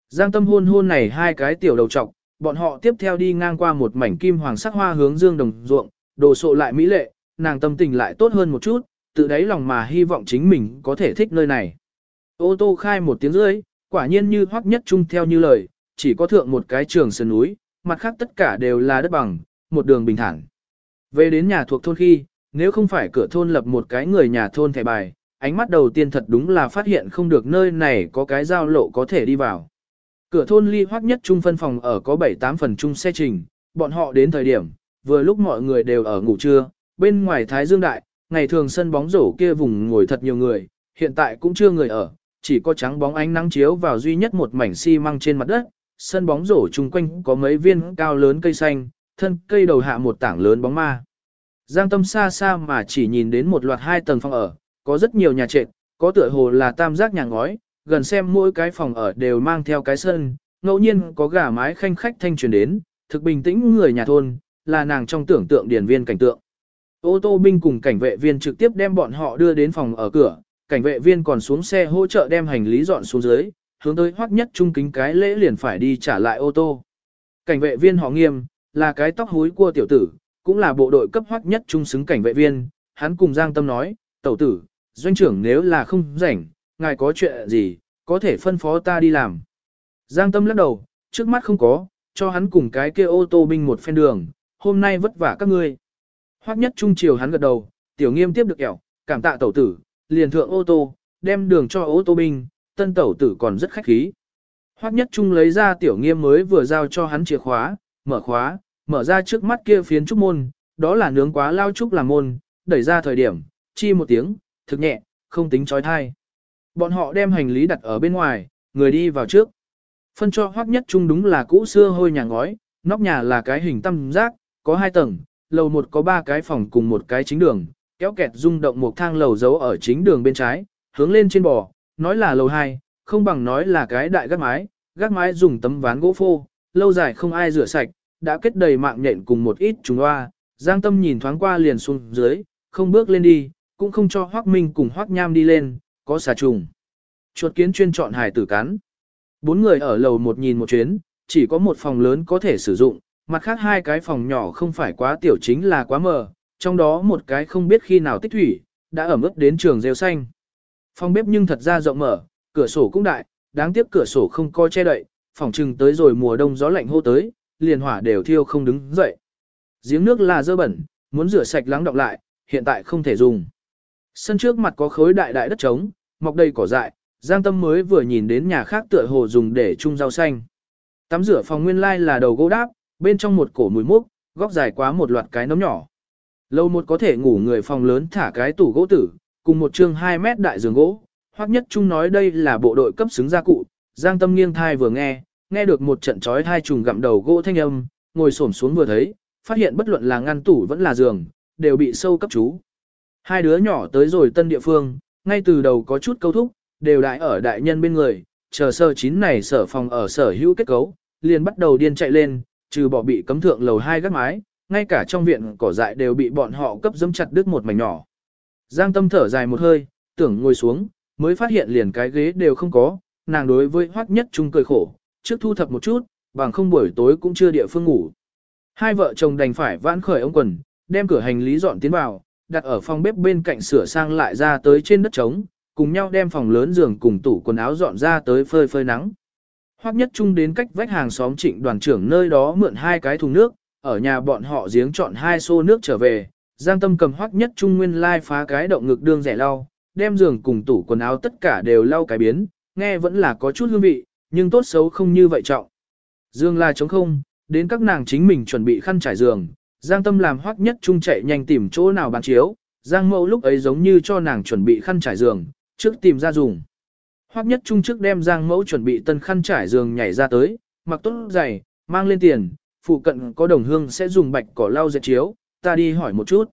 Giang Tâm hôn hôn này hai cái tiểu đầu trọc, bọn họ tiếp theo đi ngang qua một mảnh kim hoàng sắc hoa hướng dương đồng ruộng, đồ sộ lại mỹ lệ, nàng tâm tình lại tốt hơn một chút, tự đáy lòng mà hy vọng chính mình có thể thích nơi này. Ô tô khai một tiếng rưỡi, quả nhiên như Hoắc Nhất Trung theo như lời, chỉ có thượng một cái trường sơn núi, mặt khác tất cả đều là đất bằng, một đường bình thản. Về đến nhà thuộc thôn khi, nếu không phải cửa thôn lập một cái người nhà thôn thẻ bài, ánh mắt đầu tiên thật đúng là phát hiện không được nơi này có cái giao lộ có thể đi vào. Cửa thôn ly hoắc nhất trung phân phòng ở có 7-8 phần chung xe trình, bọn họ đến thời điểm, vừa lúc mọi người đều ở ngủ trưa, bên ngoài Thái Dương Đại, ngày thường sân bóng rổ kia vùng ngồi thật nhiều người, hiện tại cũng chưa người ở, chỉ có trắng bóng ánh nắng chiếu vào duy nhất một mảnh xi măng trên mặt đất, sân bóng rổ chung quanh có mấy viên cao lớn cây xanh, thân cây đầu hạ một tảng lớn bóng ma. Giang tâm xa xa mà chỉ nhìn đến một loạt hai tầng phòng ở, có rất nhiều nhà trệt, có tựa hồ là tam giác nhà ngói, gần xem mỗi cái phòng ở đều mang theo cái sân, ngẫu nhiên có gà mái khanh khách thanh truyền đến, thực bình tĩnh người nhà thôn, là nàng trong tưởng tượng điển viên cảnh tượng. Ô tô binh cùng cảnh vệ viên trực tiếp đem bọn họ đưa đến phòng ở cửa, cảnh vệ viên còn xuống xe hỗ trợ đem hành lý dọn xuống dưới, hướng tới hoắc nhất trung kính cái lễ liền phải đi trả lại ô tô. Cảnh vệ viên họ nghiêm, là cái tóc hối cua tiểu tử, cũng là bộ đội cấp hoắc nhất trung xứng cảnh vệ viên, hắn cùng Giang Tâm nói, tẩu tử, doanh trưởng nếu là không rảnh, ngài có chuyện gì, có thể phân phó ta đi làm. Giang Tâm lắc đầu, trước mắt không có, cho hắn cùng cái kia ô tô binh một phen đường, hôm nay vất vả các ngươi. Hoắc nhất trung chiều hắn gật đầu, tiểu nghiêm tiếp được kẹo, cảm tạ tẩu tử, liền thượng ô tô, đem đường cho ô tô binh, tân tẩu tử còn rất khách khí. Hoắc nhất trung lấy ra tiểu nghiêm mới vừa giao cho hắn chìa khóa, mở khóa, mở ra trước mắt kia phiến trúc môn, đó là nướng quá lao trúc làm môn, đẩy ra thời điểm, chi một tiếng, thực nhẹ, không tính trói thai. Bọn họ đem hành lý đặt ở bên ngoài, người đi vào trước. Phân cho hoắc nhất trung đúng là cũ xưa hôi nhà ngói, nóc nhà là cái hình tam giác, có hai tầng, lầu một có ba cái phòng cùng một cái chính đường, kéo kẹt rung động một thang lầu giấu ở chính đường bên trái, hướng lên trên bò, nói là lầu hai, không bằng nói là cái đại gác mái, gác mái dùng tấm ván gỗ phô, lâu dài không ai rửa sạch, đã kết đầy mạng nhện cùng một ít trùng hoa, Giang Tâm nhìn thoáng qua liền xuống dưới, không bước lên đi, cũng không cho Hoắc Minh cùng Hoắc Nham đi lên, có xà trùng. Chuột kiến chuyên chọn hải tử cắn. Bốn người ở lầu một nhìn một chuyến, chỉ có một phòng lớn có thể sử dụng, mặt khác hai cái phòng nhỏ không phải quá tiểu chính là quá mờ, trong đó một cái không biết khi nào tích thủy, đã ẩm ướt đến trường rêu xanh. Phòng bếp nhưng thật ra rộng mở, cửa sổ cũng đại, đáng tiếc cửa sổ không có che đậy, phòng trừng tới rồi mùa đông gió lạnh hô tới, liền hỏa đều thiêu không đứng dậy. Giếng nước là dơ bẩn, muốn rửa sạch lắng đọng lại, hiện tại không thể dùng. Sân trước mặt có khối đại đại đất trống, mọc đầy cỏ dại, Giang Tâm mới vừa nhìn đến nhà khác tựa hồ dùng để chung rau xanh. Tắm rửa phòng nguyên lai là đầu gỗ đáp, bên trong một cổ mùi mốc, góc dài quá một loạt cái nấm nhỏ. Lâu một có thể ngủ người phòng lớn thả cái tủ gỗ tử, cùng một chương 2 mét đại giường gỗ. Hoặc nhất Trung nói đây là bộ đội cấp xứng gia cụ, Giang Tâm nghiêng thai vừa nghe, nghe được một trận chói hai trùng gặm đầu gỗ thanh âm, ngồi xổm xuống vừa thấy, phát hiện bất luận là ngăn tủ vẫn là giường, đều bị sâu cấp chú. Hai đứa nhỏ tới rồi tân địa phương, ngay từ đầu có chút câu thúc, đều đại ở đại nhân bên người, chờ sơ chín này sở phòng ở sở hữu kết cấu, liền bắt đầu điên chạy lên, trừ bỏ bị cấm thượng lầu hai gác mái, ngay cả trong viện cỏ dại đều bị bọn họ cấp dẫm chặt đứt một mảnh nhỏ. Giang tâm thở dài một hơi, tưởng ngồi xuống, mới phát hiện liền cái ghế đều không có, nàng đối với hoắc nhất trung cười khổ, trước thu thập một chút, bằng không buổi tối cũng chưa địa phương ngủ. Hai vợ chồng đành phải vãn khởi ông quần, đem cửa hành lý dọn tiến vào, đặt ở phòng bếp bên cạnh sửa sang lại ra tới trên đất trống, cùng nhau đem phòng lớn giường cùng tủ quần áo dọn ra tới phơi phơi nắng. Hoắc nhất trung đến cách vách hàng xóm trịnh đoàn trưởng nơi đó mượn hai cái thùng nước, ở nhà bọn họ giếng chọn hai xô nước trở về, Giang Tâm cầm Hoắc nhất trung nguyên lai phá cái động ngực đương rẻ lau, đem giường cùng tủ quần áo tất cả đều lau cái biến, nghe vẫn là có chút hương vị, nhưng tốt xấu không như vậy trọng. Dương là trống không, đến các nàng chính mình chuẩn bị khăn trải giường, Giang Tâm làm Hoắc nhất trung chạy nhanh tìm chỗ nào bán chiếu, Giang Mẫu lúc ấy giống như cho nàng chuẩn bị khăn trải giường, trước tìm ra dùng. Hoắc nhất trung trước đem Giang Mẫu chuẩn bị tân khăn trải giường nhảy ra tới, mặc tốt giày, mang lên tiền, phụ cận có đồng hương sẽ dùng bạch cỏ lau dệt chiếu, ta đi hỏi một chút.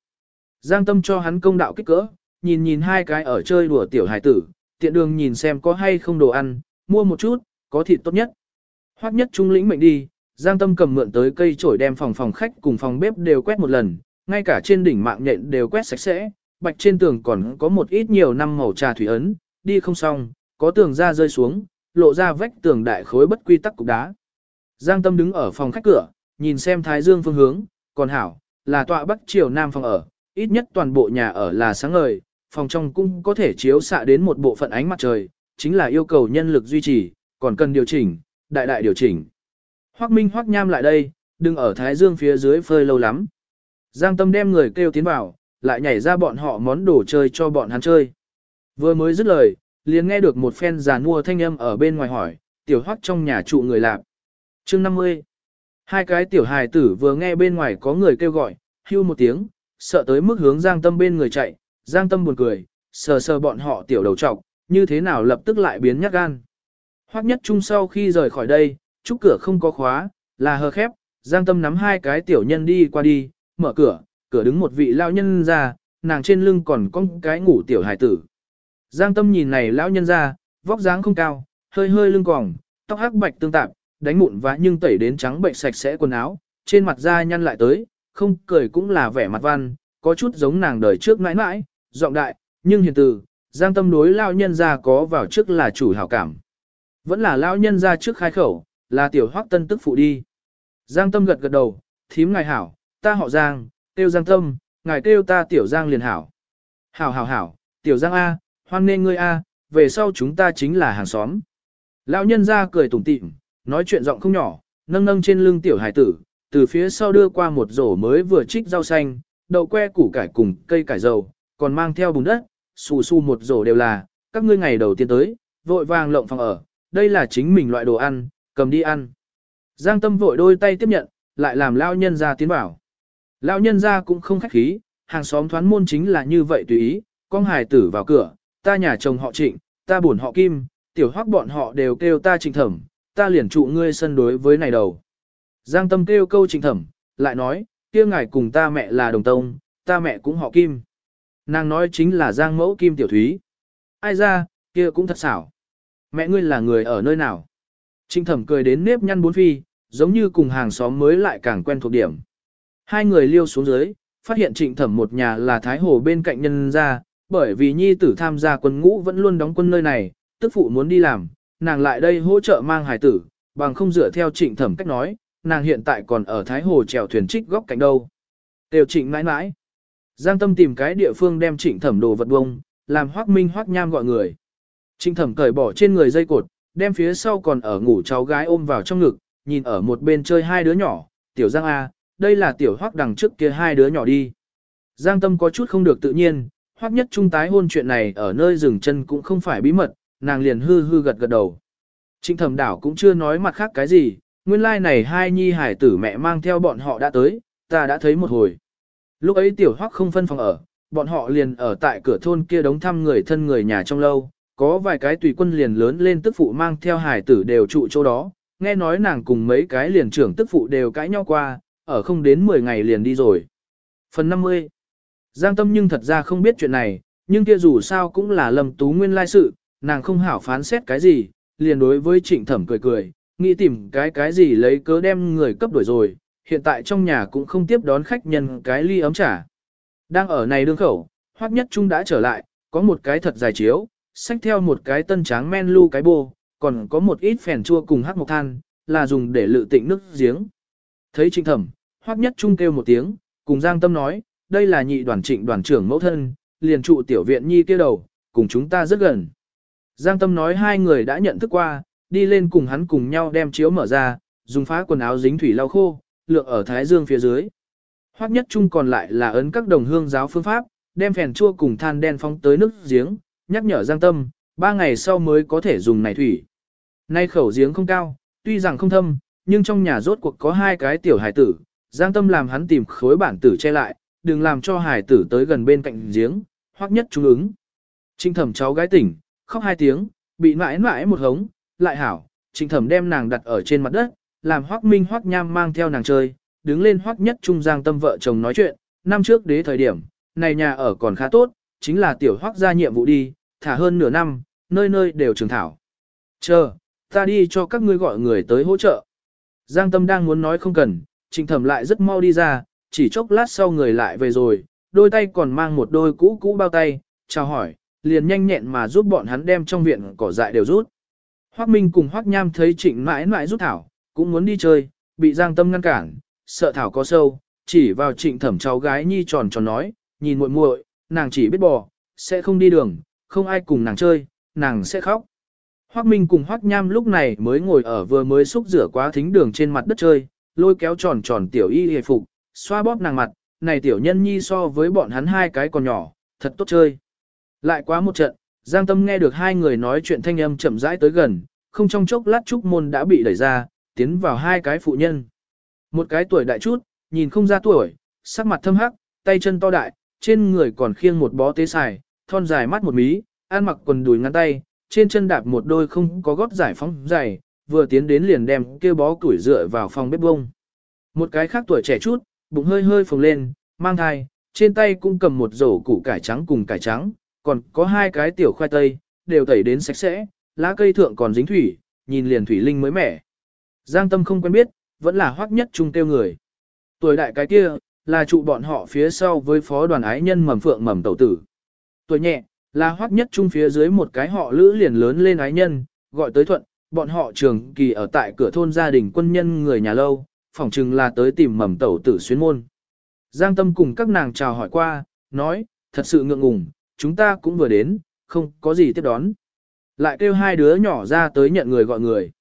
Giang Tâm cho hắn công đạo kích cỡ, nhìn nhìn hai cái ở chơi đùa tiểu hải tử, tiện đường nhìn xem có hay không đồ ăn, mua một chút, có thịt tốt nhất. Hoắc nhất trung lĩnh mệnh đi, Giang Tâm cầm mượn tới cây chổi đem phòng phòng khách cùng phòng bếp đều quét một lần, ngay cả trên đỉnh mạng nhện đều quét sạch sẽ, bạch trên tường còn có một ít nhiều năm màu trà thủy ấn, đi không xong, có tường ra rơi xuống, lộ ra vách tường đại khối bất quy tắc cục đá. Giang Tâm đứng ở phòng khách cửa, nhìn xem thái dương phương hướng, còn hảo, là tọa bắc chiều nam phòng ở, ít nhất toàn bộ nhà ở là sáng ngời, phòng trong cũng có thể chiếu xạ đến một bộ phận ánh mặt trời, chính là yêu cầu nhân lực duy trì, còn cần điều chỉnh, đại đại điều chỉnh. Hoắc Minh Hoắc Nham lại đây, đừng ở Thái Dương phía dưới phơi lâu lắm. Giang Tâm đem người kêu tiến vào, lại nhảy ra bọn họ món đồ chơi cho bọn hắn chơi. Vừa mới dứt lời, liền nghe được một phen giàn mua thanh âm ở bên ngoài hỏi, tiểu Hoắc trong nhà trụ người lạc. Chương 50 Hai cái tiểu hài tử vừa nghe bên ngoài có người kêu gọi, hưu một tiếng, sợ tới mức hướng Giang Tâm bên người chạy, Giang Tâm buồn cười, sờ sờ bọn họ tiểu đầu trọc, như thế nào lập tức lại biến nhát gan. Hoắc nhất trung sau khi rời khỏi đây, chúc cửa không có khóa, là hờ khép, Giang Tâm nắm hai cái tiểu nhân đi qua đi, mở cửa, cửa đứng một vị lão nhân ra, nàng trên lưng còn có cái ngủ tiểu hài tử. Giang Tâm nhìn này lão nhân ra, vóc dáng không cao, hơi hơi lưng còng, tóc hắc bạch tương tạp, đánh mụn vá nhưng tẩy đến trắng bệnh sạch sẽ quần áo, trên mặt da nhăn lại tới, không cười cũng là vẻ mặt văn, có chút giống nàng đời trước mãi mãi, giọng đại, nhưng hiền từ, Giang Tâm đối lão nhân ra có vào trước là chủ hảo cảm. Vẫn là lão nhân ra trước khai khẩu, là tiểu hoắc tân tức phụ đi. Giang Tâm gật gật đầu, thím ngài hảo, ta họ Giang, tiêu Giang Tâm, ngài tiêu ta tiểu Giang liền hảo. Hảo hảo hảo, tiểu Giang A, hoan nên ngươi A, về sau chúng ta chính là hàng xóm. Lão nhân ra cười tủm tỉm, nói chuyện giọng không nhỏ, nâng nâng trên lưng tiểu hải tử, từ phía sau đưa qua một rổ mới vừa trích rau xanh, đậu que củ cải cùng cây cải dầu, còn mang theo bùn đất, xù xù một rổ đều là, các ngươi ngày đầu tiên tới, vội vàng lộng phòng ở, đây là chính mình loại đồ ăn, cầm đi ăn. Giang tâm vội đôi tay tiếp nhận, lại làm lao nhân ra tiến bảo. Lao nhân ra cũng không khách khí, hàng xóm thoán môn chính là như vậy tùy ý, con hài tử vào cửa, ta nhà chồng họ trịnh, ta buồn họ kim, tiểu hoắc bọn họ đều kêu ta trịnh thẩm, ta liền trụ ngươi sân đối với này đầu. Giang tâm kêu câu trịnh thẩm, lại nói, kia ngài cùng ta mẹ là đồng tông, ta mẹ cũng họ kim. Nàng nói chính là Giang mẫu kim tiểu thúy. Ai ra, kia cũng thật xảo. Mẹ ngươi là người ở nơi nào? Trịnh thẩm cười đến nếp nhăn bốn phi, giống như cùng hàng xóm mới lại càng quen thuộc điểm. Hai người liêu xuống dưới, phát hiện trịnh thẩm một nhà là Thái Hồ bên cạnh nhân ra, bởi vì nhi tử tham gia quân ngũ vẫn luôn đóng quân nơi này, tức phụ muốn đi làm, nàng lại đây hỗ trợ mang hải tử, bằng không dựa theo trịnh thẩm cách nói, nàng hiện tại còn ở Thái Hồ chèo thuyền trích góc cạnh đâu. Tiểu trịnh mãi mãi. Giang tâm tìm cái địa phương đem trịnh thẩm đồ vật bông, làm hoác minh hoác nham gọi người. Trịnh thẩm cởi bỏ trên người dây cột, đem phía sau còn ở ngủ cháu gái ôm vào trong ngực, nhìn ở một bên chơi hai đứa nhỏ, tiểu Giang A, đây là tiểu hoác đằng trước kia hai đứa nhỏ đi. Giang tâm có chút không được tự nhiên, hoác nhất trung tái hôn chuyện này ở nơi dừng chân cũng không phải bí mật, nàng liền hư hư gật gật đầu. Trịnh thẩm đảo cũng chưa nói mặt khác cái gì, nguyên lai like này hai nhi hải tử mẹ mang theo bọn họ đã tới, ta đã thấy một hồi. Lúc ấy tiểu hoắc không phân phòng ở, bọn họ liền ở tại cửa thôn kia đống thăm người thân người nhà trong lâu, có vài cái tùy quân liền lớn lên tức phụ mang theo hải tử đều trụ chỗ đó, nghe nói nàng cùng mấy cái liền trưởng tức phụ đều cãi nhau qua, ở không đến 10 ngày liền đi rồi. Phần 50 Giang Tâm nhưng thật ra không biết chuyện này, nhưng kia dù sao cũng là lầm tú nguyên lai sự, nàng không hảo phán xét cái gì, liền đối với trịnh thẩm cười cười, nghĩ tìm cái cái gì lấy cớ đem người cấp đổi rồi, hiện tại trong nhà cũng không tiếp đón khách nhân cái ly ấm trà. Đang ở này đương khẩu, hoắc nhất trung đã trở lại, có một cái thật dài chiếu, xách theo một cái tân tráng men lu cái bô, còn có một ít phèn chua cùng hắc mộc than, là dùng để lự tịnh nước giếng. Thấy trịnh thẩm, hoắc nhất trung kêu một tiếng, cùng giang tâm nói, đây là nhị đoàn trịnh đoàn trưởng mẫu thân, liền trụ tiểu viện nhi kia đầu, cùng chúng ta rất gần. Giang tâm nói hai người đã nhận thức qua, đi lên cùng hắn cùng nhau đem chiếu mở ra, dùng phá quần áo dính thủy lau khô, lượng ở thái dương phía dưới. Hoắc nhất trung còn lại là ấn các đồng hương giáo phương pháp, đem phèn chua cùng than đen phóng tới nước giếng, nhắc nhở Giang Tâm, ba ngày sau mới có thể dùng này thủy. Nay khẩu giếng không cao, tuy rằng không thâm, nhưng trong nhà rốt cuộc có hai cái tiểu hải tử, Giang Tâm làm hắn tìm khối bản tử che lại, đừng làm cho hải tử tới gần bên cạnh giếng, Hoắc nhất trung ứng. Trinh thẩm cháu gái tỉnh, khóc hai tiếng, bị mãi mãi một hống, lại hảo, trịnh thẩm đem nàng đặt ở trên mặt đất, làm hoác minh hoác nham mang theo nàng chơi, đứng lên hoác nhất trung giang tâm vợ chồng nói chuyện, năm trước đế thời điểm, này nhà ở còn khá tốt, chính là tiểu hoác ra nhiệm vụ đi, thả hơn nửa năm, nơi nơi đều trường thảo. Chờ, ta đi cho các ngươi gọi người tới hỗ trợ. Giang tâm đang muốn nói không cần, trịnh thẩm lại rất mau đi ra, chỉ chốc lát sau người lại về rồi, đôi tay còn mang một đôi cũ cũ bao tay, chào hỏi, liền nhanh nhẹn mà giúp bọn hắn đem trong viện cỏ dại đều rút. Hoắc Minh cùng Hoắc Nham thấy Trịnh mãi mãi rút thảo, cũng muốn đi chơi, bị Giang Tâm ngăn cản, sợ thảo có sâu, chỉ vào Trịnh Thẩm cháu gái nhi tròn tròn nói, nhìn muội muội, nàng chỉ biết bò, sẽ không đi đường, không ai cùng nàng chơi, nàng sẽ khóc. Hoắc Minh cùng Hoắc Nham lúc này mới ngồi ở vừa mới xúc rửa quá thính đường trên mặt đất chơi, lôi kéo tròn tròn tiểu y hề phục, xoa bóp nàng mặt, này tiểu nhân nhi so với bọn hắn hai cái còn nhỏ, thật tốt chơi. Lại quá một trận, Giang Tâm nghe được hai người nói chuyện thanh âm chậm rãi tới gần, không trong chốc lát trúc môn đã bị đẩy ra, tiến vào hai cái phụ nhân. Một cái tuổi đại chút, nhìn không ra tuổi, sắc mặt thâm hắc, tay chân to đại, trên người còn khiêng một bó tế xài, thon dài mắt một mí, ăn mặc quần đùi ngắn tay, trên chân đạp một đôi không có gót giải phóng dày, vừa tiến đến liền đem kia bó củi dựa vào phòng bếp bông. Một cái khác tuổi trẻ chút, bụng hơi hơi phồng lên, mang thai, trên tay cũng cầm một rổ củ cải trắng cùng cải trắng, còn có hai cái tiểu khoai tây, đều tẩy đến sạch sẽ, lá cây thượng còn dính thủy, nhìn liền thủy linh mới mẻ. Giang tâm không quen biết, vẫn là hoắc nhất trung tiêu người. Tuổi đại cái kia, là trụ bọn họ phía sau với phó đoàn ái nhân mầm phượng mầm tẩu tử. Tuổi nhẹ, là hoắc nhất trung phía dưới một cái họ lữ liền lớn lên ái nhân, gọi tới thuận, bọn họ trường kỳ ở tại cửa thôn gia đình quân nhân người nhà lâu, phỏng chừng là tới tìm mầm tẩu tử xuyên môn. Giang tâm cùng các nàng chào hỏi qua, nói, thật sự ngượng ngùng, chúng ta cũng vừa đến, không có gì tiếp đón. Lại kêu hai đứa nhỏ ra tới nhận người gọi người.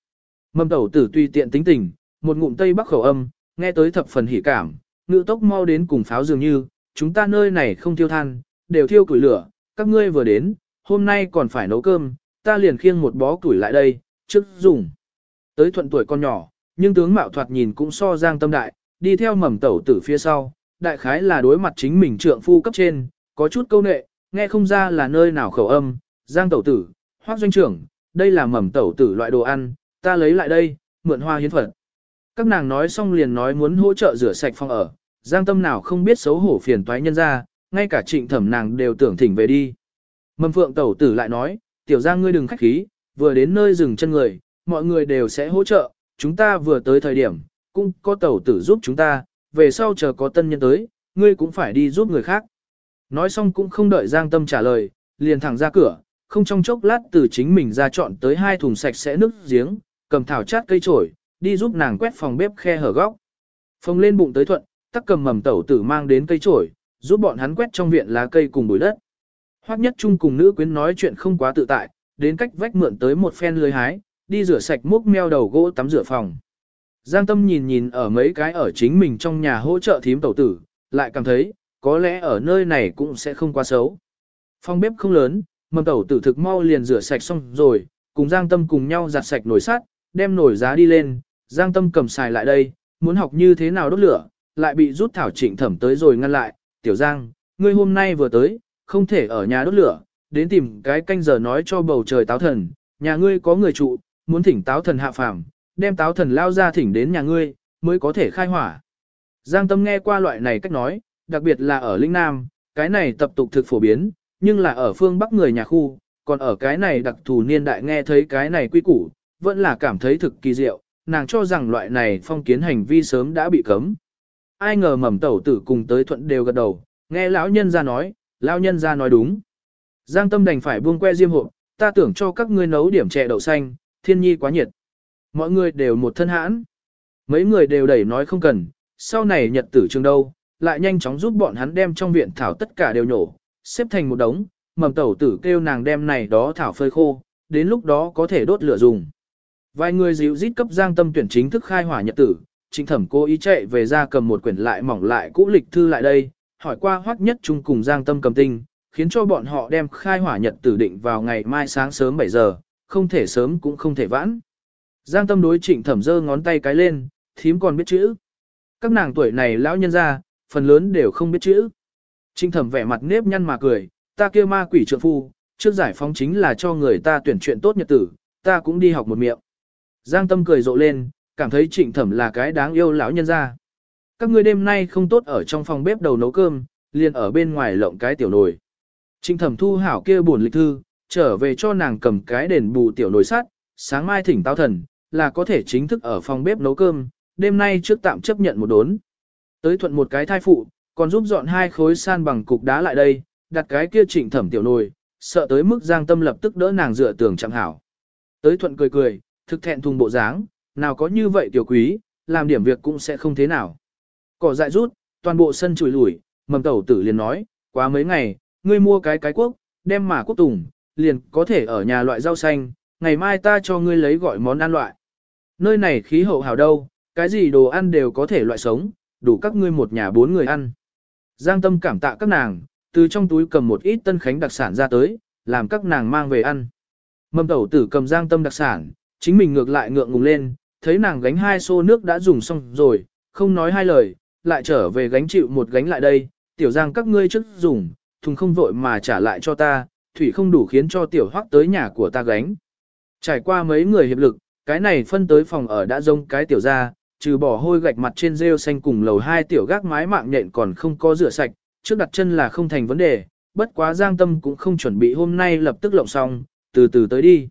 mâm tẩu tử tùy tiện tính tình, một ngụm tây bắc khẩu âm, nghe tới thập phần hỉ cảm, ngự tốc mau đến cùng pháo dường như, chúng ta nơi này không thiêu than, đều thiêu củi lửa, các ngươi vừa đến, hôm nay còn phải nấu cơm, ta liền khiêng một bó củi lại đây, trước dùng. Tới thuận tuổi con nhỏ, nhưng tướng mạo thoạt nhìn cũng so giang tâm đại, đi theo mầm tẩu tử phía sau, đại khái là đối mặt chính mình trượng phu cấp trên, có chút câu nệ, nghe không ra là nơi nào khẩu âm, giang tẩu tử, hoác doanh trưởng, đây là mầm tẩu tử loại đồ ăn, ta lấy lại đây, mượn hoa hiến phật. Các nàng nói xong liền nói muốn hỗ trợ rửa sạch phòng ở, giang tâm nào không biết xấu hổ phiền toái nhân ra, ngay cả trịnh thẩm nàng đều tưởng thỉnh về đi. Mầm phượng tẩu tử lại nói, tiểu giang ngươi đừng khách khí, vừa đến nơi dừng chân người, mọi người đều sẽ hỗ trợ, chúng ta vừa tới thời điểm, cũng có tẩu tử giúp chúng ta, về sau chờ có tân nhân tới, ngươi cũng phải đi giúp người khác. Nói xong cũng không đợi Giang Tâm trả lời, liền thẳng ra cửa, không trong chốc lát từ chính mình ra chọn tới hai thùng sạch sẽ nước giếng, cầm thảo chát cây trổi, đi giúp nàng quét phòng bếp khe hở góc. Phong lên bụng tới thuận, tắc cầm mầm tẩu tử mang đến cây trổi, giúp bọn hắn quét trong viện lá cây cùng bụi đất. Hoắc nhất chung cùng nữ quyến nói chuyện không quá tự tại, đến cách vách mượn tới một phen lưới hái, đi rửa sạch múc meo đầu gỗ tắm rửa phòng. Giang tâm nhìn nhìn ở mấy cái ở chính mình trong nhà hỗ trợ thím tẩu tử, lại cảm thấy, có lẽ ở nơi này cũng sẽ không quá xấu. Phòng bếp không lớn, mầm tẩu tử thực mau liền rửa sạch xong rồi, cùng Giang Tâm cùng nhau giặt sạch nồi sắt, đem nồi giá đi lên, Giang Tâm cầm xài lại đây, muốn học như thế nào đốt lửa, lại bị rút thảo trịnh thẩm tới rồi ngăn lại, tiểu Giang, ngươi hôm nay vừa tới, không thể ở nhà đốt lửa, đến tìm cái canh giờ nói cho bầu trời táo thần, nhà ngươi có người trụ, muốn thỉnh táo thần hạ phàm, đem táo thần lao ra thỉnh đến nhà ngươi, mới có thể khai hỏa. Giang Tâm nghe qua loại này cách nói, đặc biệt là ở Linh Nam, cái này tập tục thực phổ biến, nhưng là ở phương Bắc người nhà khu, còn ở cái này đặc thù niên đại nghe thấy cái này quy củ, vẫn là cảm thấy thực kỳ diệu, nàng cho rằng loại này phong kiến hành vi sớm đã bị cấm. Ai ngờ mầm tẩu tử cùng tới thuận đều gật đầu, nghe lão nhân ra nói, lão nhân ra nói đúng. Giang tâm đành phải buông que diêm hộ ta tưởng cho các ngươi nấu điểm chè đậu xanh, thiên nhi quá nhiệt. Mọi người đều một thân hãn. Mấy người đều đẩy nói không cần, sau này nhật tử trường đâu, lại nhanh chóng giúp bọn hắn đem trong viện thảo tất cả đều nhổ, xếp thành một đống, mầm tẩu tử kêu nàng đem này đó thảo phơi khô, đến lúc đó có thể đốt lửa dùng. Vài người dịu rít cấp giang tâm tuyển chính thức khai hỏa nhật tử, trịnh thẩm cố ý chạy về ra cầm một quyển lại mỏng lại cũ lịch thư lại đây, hỏi qua hoắc nhất chung cùng giang tâm cầm tinh, khiến cho bọn họ đem khai hỏa nhật tử định vào ngày mai sáng sớm 7 giờ, không thể sớm cũng không thể vãn. Giang tâm đối trịnh thẩm giơ ngón tay cái lên, thím còn biết chữ. Các nàng tuổi này lão nhân ra, phần lớn đều không biết chữ. Trinh thẩm vẻ mặt nếp nhăn mà cười, ta kia ma quỷ trượng phu, trước giải phóng chính là cho người ta tuyển chuyện tốt nhật tử, ta cũng đi học một miệng. Giang Tâm cười rộ lên, cảm thấy trịnh thẩm là cái đáng yêu lão nhân ra. Các ngươi đêm nay không tốt ở trong phòng bếp đầu nấu cơm, liền ở bên ngoài lộng cái tiểu nồi. Trịnh thẩm thu hảo kia buồn lịch thư, trở về cho nàng cầm cái đền bù tiểu nồi sắt, sáng mai thỉnh tao thần, là có thể chính thức ở phòng bếp nấu cơm, đêm nay trước tạm chấp nhận một đốn. Tới thuận một cái thai phụ, còn giúp dọn hai khối san bằng cục đá lại đây, đặt cái kia trịnh thẩm tiểu nồi, sợ tới mức giang tâm lập tức đỡ nàng dựa tường chẳng hảo. Tới thuận cười cười, thực thẹn thùng bộ dáng, nào có như vậy tiểu quý, làm điểm việc cũng sẽ không thế nào. Cỏ dại rút, toàn bộ sân chùi lủi, mầm tẩu tử liền nói, quá mấy ngày, ngươi mua cái cái quốc, đem mà quốc tùng, liền có thể ở nhà loại rau xanh, ngày mai ta cho ngươi lấy gọi món ăn loại. Nơi này khí hậu hảo đâu, cái gì đồ ăn đều có thể loại sống, đủ các ngươi một nhà bốn người ăn. Giang tâm cảm tạ các nàng, từ trong túi cầm một ít tân khánh đặc sản ra tới, làm các nàng mang về ăn. Mầm tẩu tử cầm giang tâm đặc sản, chính mình ngược lại ngượng ngùng lên, thấy nàng gánh hai xô nước đã dùng xong rồi, không nói hai lời, lại trở về gánh chịu một gánh lại đây, tiểu giang các ngươi trước dùng, thùng không vội mà trả lại cho ta, thủy không đủ khiến cho tiểu hoắc tới nhà của ta gánh. Trải qua mấy người hiệp lực, cái này phân tới phòng ở đã rông cái tiểu ra, trừ bỏ hôi gạch mặt trên rêu xanh cùng lầu hai tiểu gác mái mạng nhện còn không có rửa sạch, trước đặt chân là không thành vấn đề, bất quá giang tâm cũng không chuẩn bị hôm nay lập tức lộng xong, từ từ tới đi.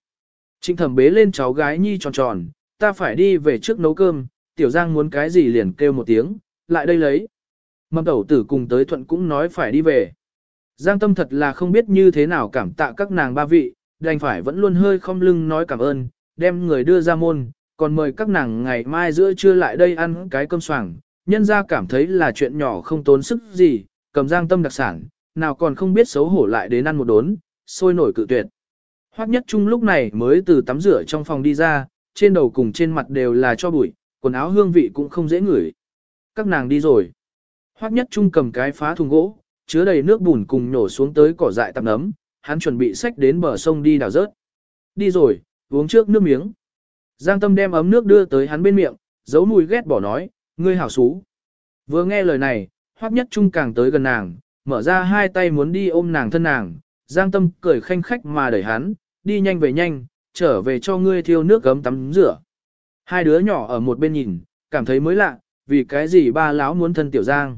Trịnh thẩm bế lên cháu gái nhi tròn tròn, ta phải đi về trước nấu cơm, tiểu giang muốn cái gì liền kêu một tiếng, lại đây lấy. Mâm tẩu tử cùng tới thuận cũng nói phải đi về. Giang tâm thật là không biết như thế nào cảm tạ các nàng ba vị, đành phải vẫn luôn hơi không lưng nói cảm ơn, đem người đưa ra môn, còn mời các nàng ngày mai giữa trưa lại đây ăn cái cơm soảng, nhân ra cảm thấy là chuyện nhỏ không tốn sức gì, cầm giang tâm đặc sản, nào còn không biết xấu hổ lại đến ăn một đốn, sôi nổi cự tuyệt. Hoắc nhất trung lúc này mới từ tắm rửa trong phòng đi ra, trên đầu cùng trên mặt đều là cho bụi, quần áo hương vị cũng không dễ ngửi. Các nàng đi rồi. Hoắc nhất trung cầm cái phá thùng gỗ, chứa đầy nước bùn cùng nhổ xuống tới cỏ dại tạp nấm, hắn chuẩn bị xách đến bờ sông đi đào rớt. Đi rồi, uống trước nước miếng. Giang Tâm đem ấm nước đưa tới hắn bên miệng, giấu mùi ghét bỏ nói, ngươi hảo xú. Vừa nghe lời này, Hoắc Nhất Trung càng tới gần nàng, mở ra hai tay muốn đi ôm nàng thân nàng, Giang Tâm cười khanh khách mà đẩy hắn, đi nhanh về nhanh, trở về cho ngươi thiêu nước gấm tắm rửa. Hai đứa nhỏ ở một bên nhìn, cảm thấy mới lạ, vì cái gì ba lão muốn thân tiểu Giang.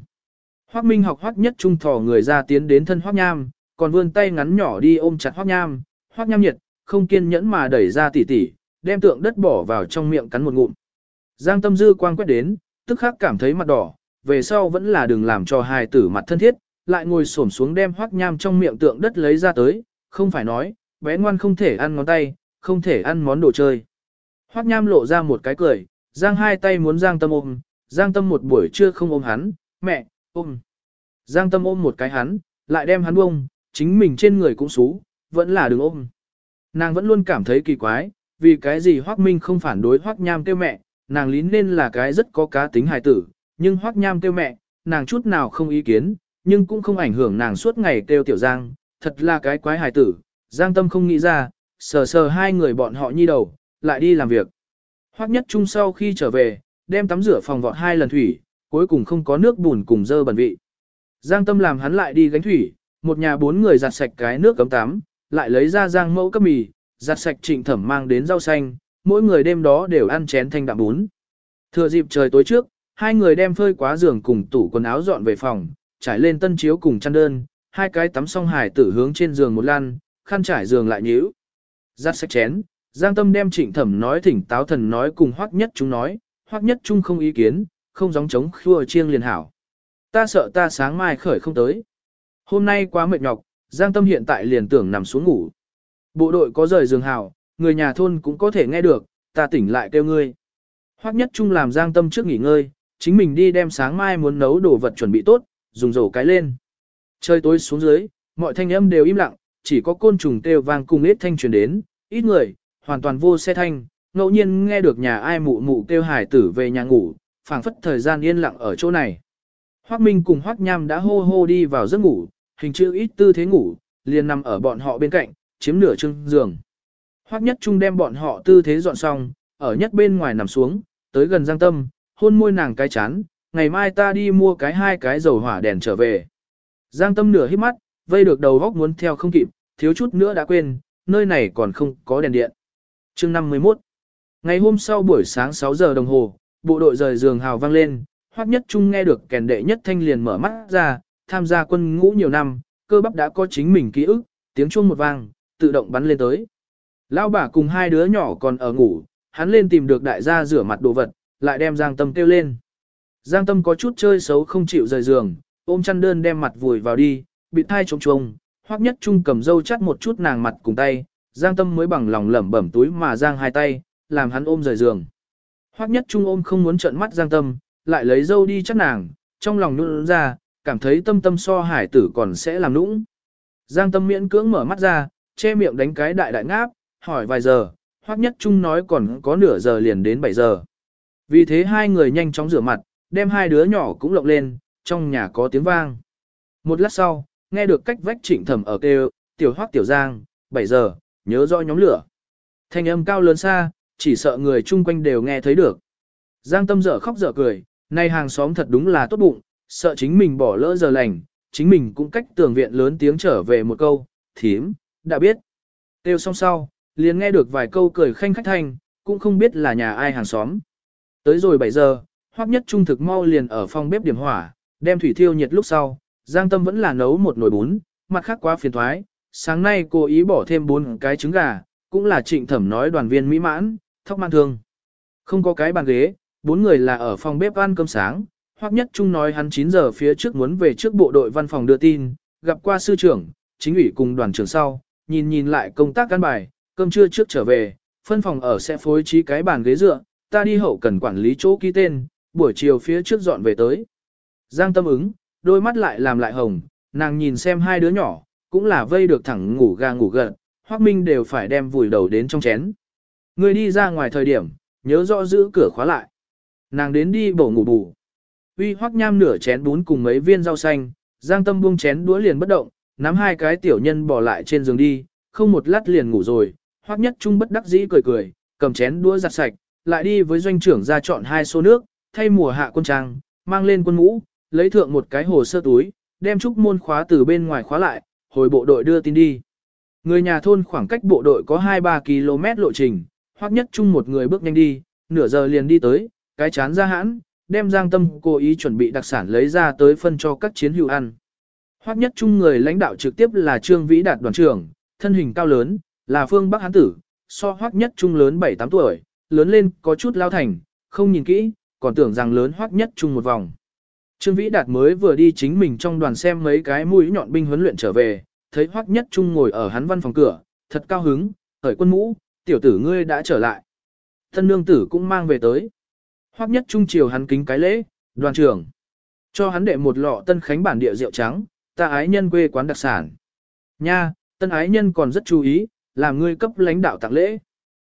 Hoắc Minh học Hoắc Nhất Trung thò người ra tiến đến thân Hoắc Nham, còn vươn tay ngắn nhỏ đi ôm chặt Hoắc Nham, Hoắc Nham nhiệt, không kiên nhẫn mà đẩy ra tỉ tỉ, đem tượng đất bỏ vào trong miệng cắn một ngụm. Giang Tâm Dư quang quét đến, tức khắc cảm thấy mặt đỏ, về sau vẫn là đừng làm cho hài tử mặt thân thiết, lại ngồi xổm xuống đem Hoắc Nham trong miệng tượng đất lấy ra tới, không phải nói, bé ngoan không thể ăn ngón tay, không thể ăn món đồ chơi. Hoắc Nham lộ ra một cái cười, Giang hai tay muốn Giang Tâm ôm, Giang Tâm một buổi trưa không ôm hắn, mẹ, ôm. Giang Tâm ôm một cái hắn, lại đem hắn ôm, chính mình trên người cũng xú, vẫn là đừng ôm. Nàng vẫn luôn cảm thấy kỳ quái, vì cái gì Hoắc Minh không phản đối Hoắc Nham kêu mẹ, nàng lín nên là cái rất có cá tính hài tử, nhưng Hoắc Nham kêu mẹ, nàng chút nào không ý kiến, nhưng cũng không ảnh hưởng nàng suốt ngày kêu tiểu Giang, thật là cái quái hài tử, Giang Tâm không nghĩ ra, sờ sờ hai người bọn họ nhi đầu, lại đi làm việc. Hoắc Nhất Trung sau khi trở về, đem tắm rửa phòng vọt hai lần thủy, cuối cùng không có nước bùn cùng dơ bẩn vị. Giang Tâm làm hắn lại đi gánh thủy, một nhà bốn người giặt sạch cái nước cấm tắm, lại lấy ra giang mẫu cấp mì, giặt sạch trịnh thẩm mang đến rau xanh, mỗi người đêm đó đều ăn chén thanh đạm bún. Thừa dịp trời tối trước, hai người đem phơi quá giường cùng tủ quần áo dọn về phòng, trải lên tân chiếu cùng chăn đơn, hai cái tắm xong hải tử hướng trên giường một lăn, khăn trải giường lại nhíu. Giặt sạch chén, Giang Tâm đem trịnh thẩm nói thỉnh táo thần nói cùng hoắc nhất chúng nói, hoắc nhất chung không ý kiến, không gióng chống khua chiêng liền hảo. Ta sợ ta sáng mai khởi không tới. Hôm nay quá mệt nhọc, Giang Tâm hiện tại liền tưởng nằm xuống ngủ. Bộ đội có rời giường hào, người nhà thôn cũng có thể nghe được, ta tỉnh lại kêu ngươi. Hoắc nhất chung làm Giang Tâm trước nghỉ ngơi, chính mình đi đem sáng mai muốn nấu đồ vật chuẩn bị tốt, dùng rổ cái lên. Trời tối xuống dưới, mọi thanh âm đều im lặng, chỉ có côn trùng kêu vang cùng ít thanh truyền đến, ít người, hoàn toàn vô xe thanh, ngẫu nhiên nghe được nhà ai mụ mụ kêu hải tử về nhà ngủ, phảng phất thời gian yên lặng ở chỗ này. Hoắc Minh cùng Hoắc Nham đã hô hô đi vào giấc ngủ, hình chữ ít tư thế ngủ, liền nằm ở bọn họ bên cạnh, chiếm nửa chân giường. Hoắc Nhất Trung đem bọn họ tư thế dọn xong, ở nhất bên ngoài nằm xuống, tới gần Giang Tâm, hôn môi nàng cái chán, ngày mai ta đi mua cái hai cái dầu hỏa đèn trở về. Giang Tâm nửa hít mắt, vây được đầu góc muốn theo không kịp, thiếu chút nữa đã quên, nơi này còn không có đèn điện. chương 51 Ngày hôm sau buổi sáng 6 giờ đồng hồ, bộ đội rời giường hào vang lên, Hoắc Nhất Trung nghe được kèn đệ nhất thanh liền mở mắt ra, tham gia quân ngũ nhiều năm, cơ bắp đã có chính mình ký ức, tiếng chuông một vang, tự động bắn lên tới. Lão bà cùng hai đứa nhỏ còn ở ngủ, hắn lên tìm được đại gia rửa mặt đồ vật, lại đem Giang Tâm kêu lên. Giang Tâm có chút chơi xấu không chịu rời giường, ôm chăn đơn đem mặt vùi vào đi, bị thai trống trông, Hoắc Nhất Trung cầm dâu chắt một chút nàng mặt cùng tay, Giang Tâm mới bằng lòng lẩm bẩm túi mà giang hai tay, làm hắn ôm rời giường. Hoắc Nhất Trung ôm không muốn trợn mắt Giang Tâm, lại lấy dâu đi chắc nàng, trong lòng nhũn ra, cảm thấy tâm tâm so hải tử còn sẽ làm nũng. Giang Tâm miễn cưỡng mở mắt ra, che miệng đánh cái đại đại ngáp, hỏi vài giờ, Hoắc Nhất Trung nói còn có nửa giờ liền đến 7 giờ. Vì thế hai người nhanh chóng rửa mặt, đem hai đứa nhỏ cũng lộng lên, trong nhà có tiếng vang. Một lát sau, nghe được cách vách trịnh thẩm ở kêu, tiểu Hoắc tiểu Giang, 7 giờ, nhớ rõ nhóm lửa. Thanh âm cao lớn xa, chỉ sợ người chung quanh đều nghe thấy được. Giang tâm dở khóc dở cười, nay hàng xóm thật đúng là tốt bụng, sợ chính mình bỏ lỡ giờ lành, chính mình cũng cách tường viện lớn tiếng trở về một câu, thím, đã biết. Têu xong sau, liền nghe được vài câu cười khanh khách thanh, cũng không biết là nhà ai hàng xóm. Tới rồi 7 giờ, hoắc nhất trung thực mau liền ở phòng bếp điểm hỏa, đem thủy thiêu nhiệt lúc sau, Giang Tâm vẫn là nấu một nồi bún, mặt khác quá phiền thoái, sáng nay cô ý bỏ thêm bốn cái trứng gà, cũng là trịnh thẩm nói đoàn viên mỹ mãn, thóc man thương. Không có cái bàn ghế, bốn người là ở phòng bếp ăn cơm sáng, hoắc nhất Trung nói hắn 9 giờ phía trước muốn về trước bộ đội văn phòng đưa tin, gặp qua sư trưởng, chính ủy cùng đoàn trưởng sau, nhìn nhìn lại công tác căn bài, cơm trưa trước trở về, phân phòng ở sẽ phối trí cái bàn ghế dựa, ta đi hậu cần quản lý chỗ ký tên, buổi chiều phía trước dọn về tới. Giang tâm ứng, đôi mắt lại làm lại hồng, nàng nhìn xem hai đứa nhỏ, cũng là vây được thẳng ngủ ga ngủ gật, Hoắc Minh đều phải đem vùi đầu đến trong chén. Người đi ra ngoài thời điểm, nhớ rõ giữ cửa khóa lại. Nàng đến đi bổ ngủ bù. Uy Hoắc Nham nửa chén bún cùng mấy viên rau xanh, Giang Tâm buông chén đũa liền bất động, nắm hai cái tiểu nhân bỏ lại trên giường đi, không một lát liền ngủ rồi. Hoắc Nhất Trung bất đắc dĩ cười cười, cầm chén đũa giặt sạch, lại đi với doanh trưởng ra chọn hai xô nước, thay mùa hạ quân trang, mang lên quân mũ, lấy thượng một cái hồ sơ túi, đem trúc môn khóa từ bên ngoài khóa lại, hồi bộ đội đưa tin đi. Người nhà thôn khoảng cách bộ đội có 2-3 km lộ trình, Hoắc nhất chung một người bước nhanh đi, nửa giờ liền đi tới, cái chán ra hãn, đem giang tâm cố ý chuẩn bị đặc sản lấy ra tới phân cho các chiến hữu ăn. Hoắc nhất chung người lãnh đạo trực tiếp là Trương Vĩ Đạt đoàn trưởng, thân hình cao lớn, là phương Bắc Hán Tử, so hoắc nhất trung lớn 7-8 tuổi, lớn lên có chút lao thành, không nhìn kỹ, còn tưởng rằng lớn hoắc nhất trung một vòng. Trương Vĩ Đạt mới vừa đi chính mình trong đoàn xem mấy cái mũi nhọn binh huấn luyện trở về, thấy Hoắc Nhất Trung ngồi ở hắn văn phòng cửa, thật cao hứng, khởi quân mũ, tiểu tử ngươi đã trở lại. Thân nương tử cũng mang về tới. Hoắc Nhất Trung chiều hắn kính cái lễ, đoàn trưởng. Cho hắn đệ một lọ tân khánh bản địa rượu trắng, ta ái nhân quê quán đặc sản. Nha, tân ái nhân còn rất chú ý, làm ngươi cấp lãnh đạo tặng lễ.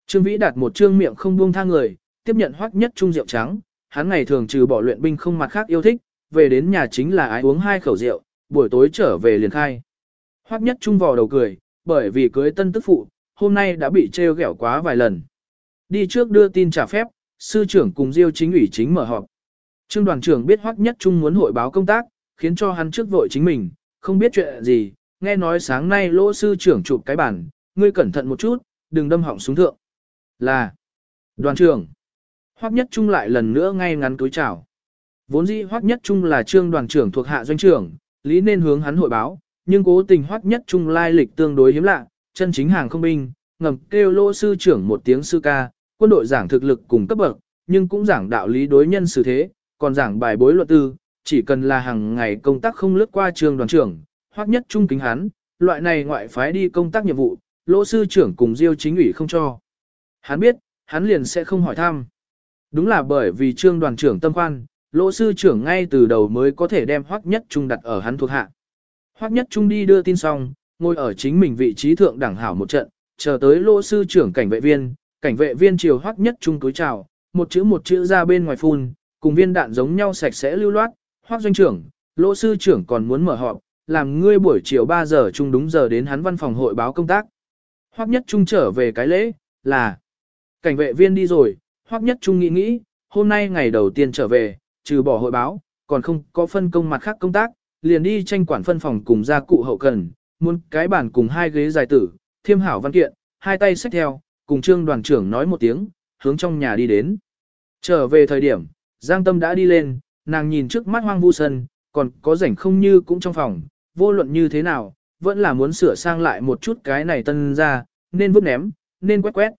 Trương Vĩ đạt một trương miệng không buông tha người, tiếp nhận Hoắc Nhất Trung rượu trắng, hắn ngày thường trừ bỏ luyện binh không mặt khác yêu thích, về đến nhà chính là ái uống hai khẩu rượu, buổi tối trở về liền khai. Hoắc nhất trung vò đầu cười, bởi vì cưới tân tức phụ, hôm nay đã bị trêu ghẹo quá vài lần. Đi trước đưa tin trả phép, sư trưởng cùng diêu chính ủy chính mở họp. Trương đoàn trưởng biết Hoắc nhất trung muốn hội báo công tác, khiến cho hắn trước vội chính mình, không biết chuyện gì, nghe nói sáng nay lỗ sư trưởng chụp cái bản, ngươi cẩn thận một chút, đừng đâm họng xuống thượng. Là, đoàn trưởng, Hoắc nhất trung lại lần nữa ngay ngắn túi chào. Vốn dĩ Hoắc Nhất Trung là trương đoàn trưởng thuộc hạ doanh trưởng, lý nên hướng hắn hội báo, nhưng cố tình Hoắc Nhất Trung lai lịch tương đối hiếm lạ, chân chính hàng không binh, ngầm kêu lô sư trưởng một tiếng sư ca, quân đội giảng thực lực cùng cấp bậc, nhưng cũng giảng đạo lý đối nhân xử thế, còn giảng bài bối luật tư, chỉ cần là hàng ngày công tác không lướt qua trường đoàn trưởng, Hoắc Nhất Trung kính hắn, loại này ngoại phái đi công tác nhiệm vụ, lỗ sư trưởng cùng diêu chính ủy không cho. Hắn biết, hắn liền sẽ không hỏi thăm. Đúng là bởi vì trương đoàn trưởng tâm khoan, Lỗ sư trưởng ngay từ đầu mới có thể đem Hoắc Nhất Trung đặt ở hắn thuộc hạ. Hoắc Nhất Trung đi đưa tin xong, ngồi ở chính mình vị trí thượng đẳng hảo một trận, chờ tới lỗ sư trưởng cảnh vệ viên, cảnh vệ viên chiều Hoắc Nhất Trung cúi chào, một chữ một chữ ra bên ngoài phun, cùng viên đạn giống nhau sạch sẽ lưu loát, Hoắc doanh trưởng, lỗ sư trưởng còn muốn mở họp, làm ngươi buổi chiều 3 giờ chung đúng giờ đến hắn văn phòng hội báo công tác. Hoắc Nhất Trung trở về cái lễ, là cảnh vệ viên đi rồi, Hoắc Nhất Trung nghĩ nghĩ, hôm nay ngày đầu tiên trở về, trừ bỏ hội báo, còn không có phân công mặt khác công tác, liền đi tranh quản phân phòng cùng gia cụ hậu cần, muốn cái bàn cùng hai ghế dài tử, thiêm hảo văn kiện, hai tay xách theo, cùng trương đoàn trưởng nói một tiếng, hướng trong nhà đi đến. Trở về thời điểm, Giang Tâm đã đi lên, nàng nhìn trước mắt hoang vu sân, còn có rảnh không như cũng trong phòng, vô luận như thế nào, vẫn là muốn sửa sang lại một chút cái này tân ra, nên vứt ném, nên quét quét.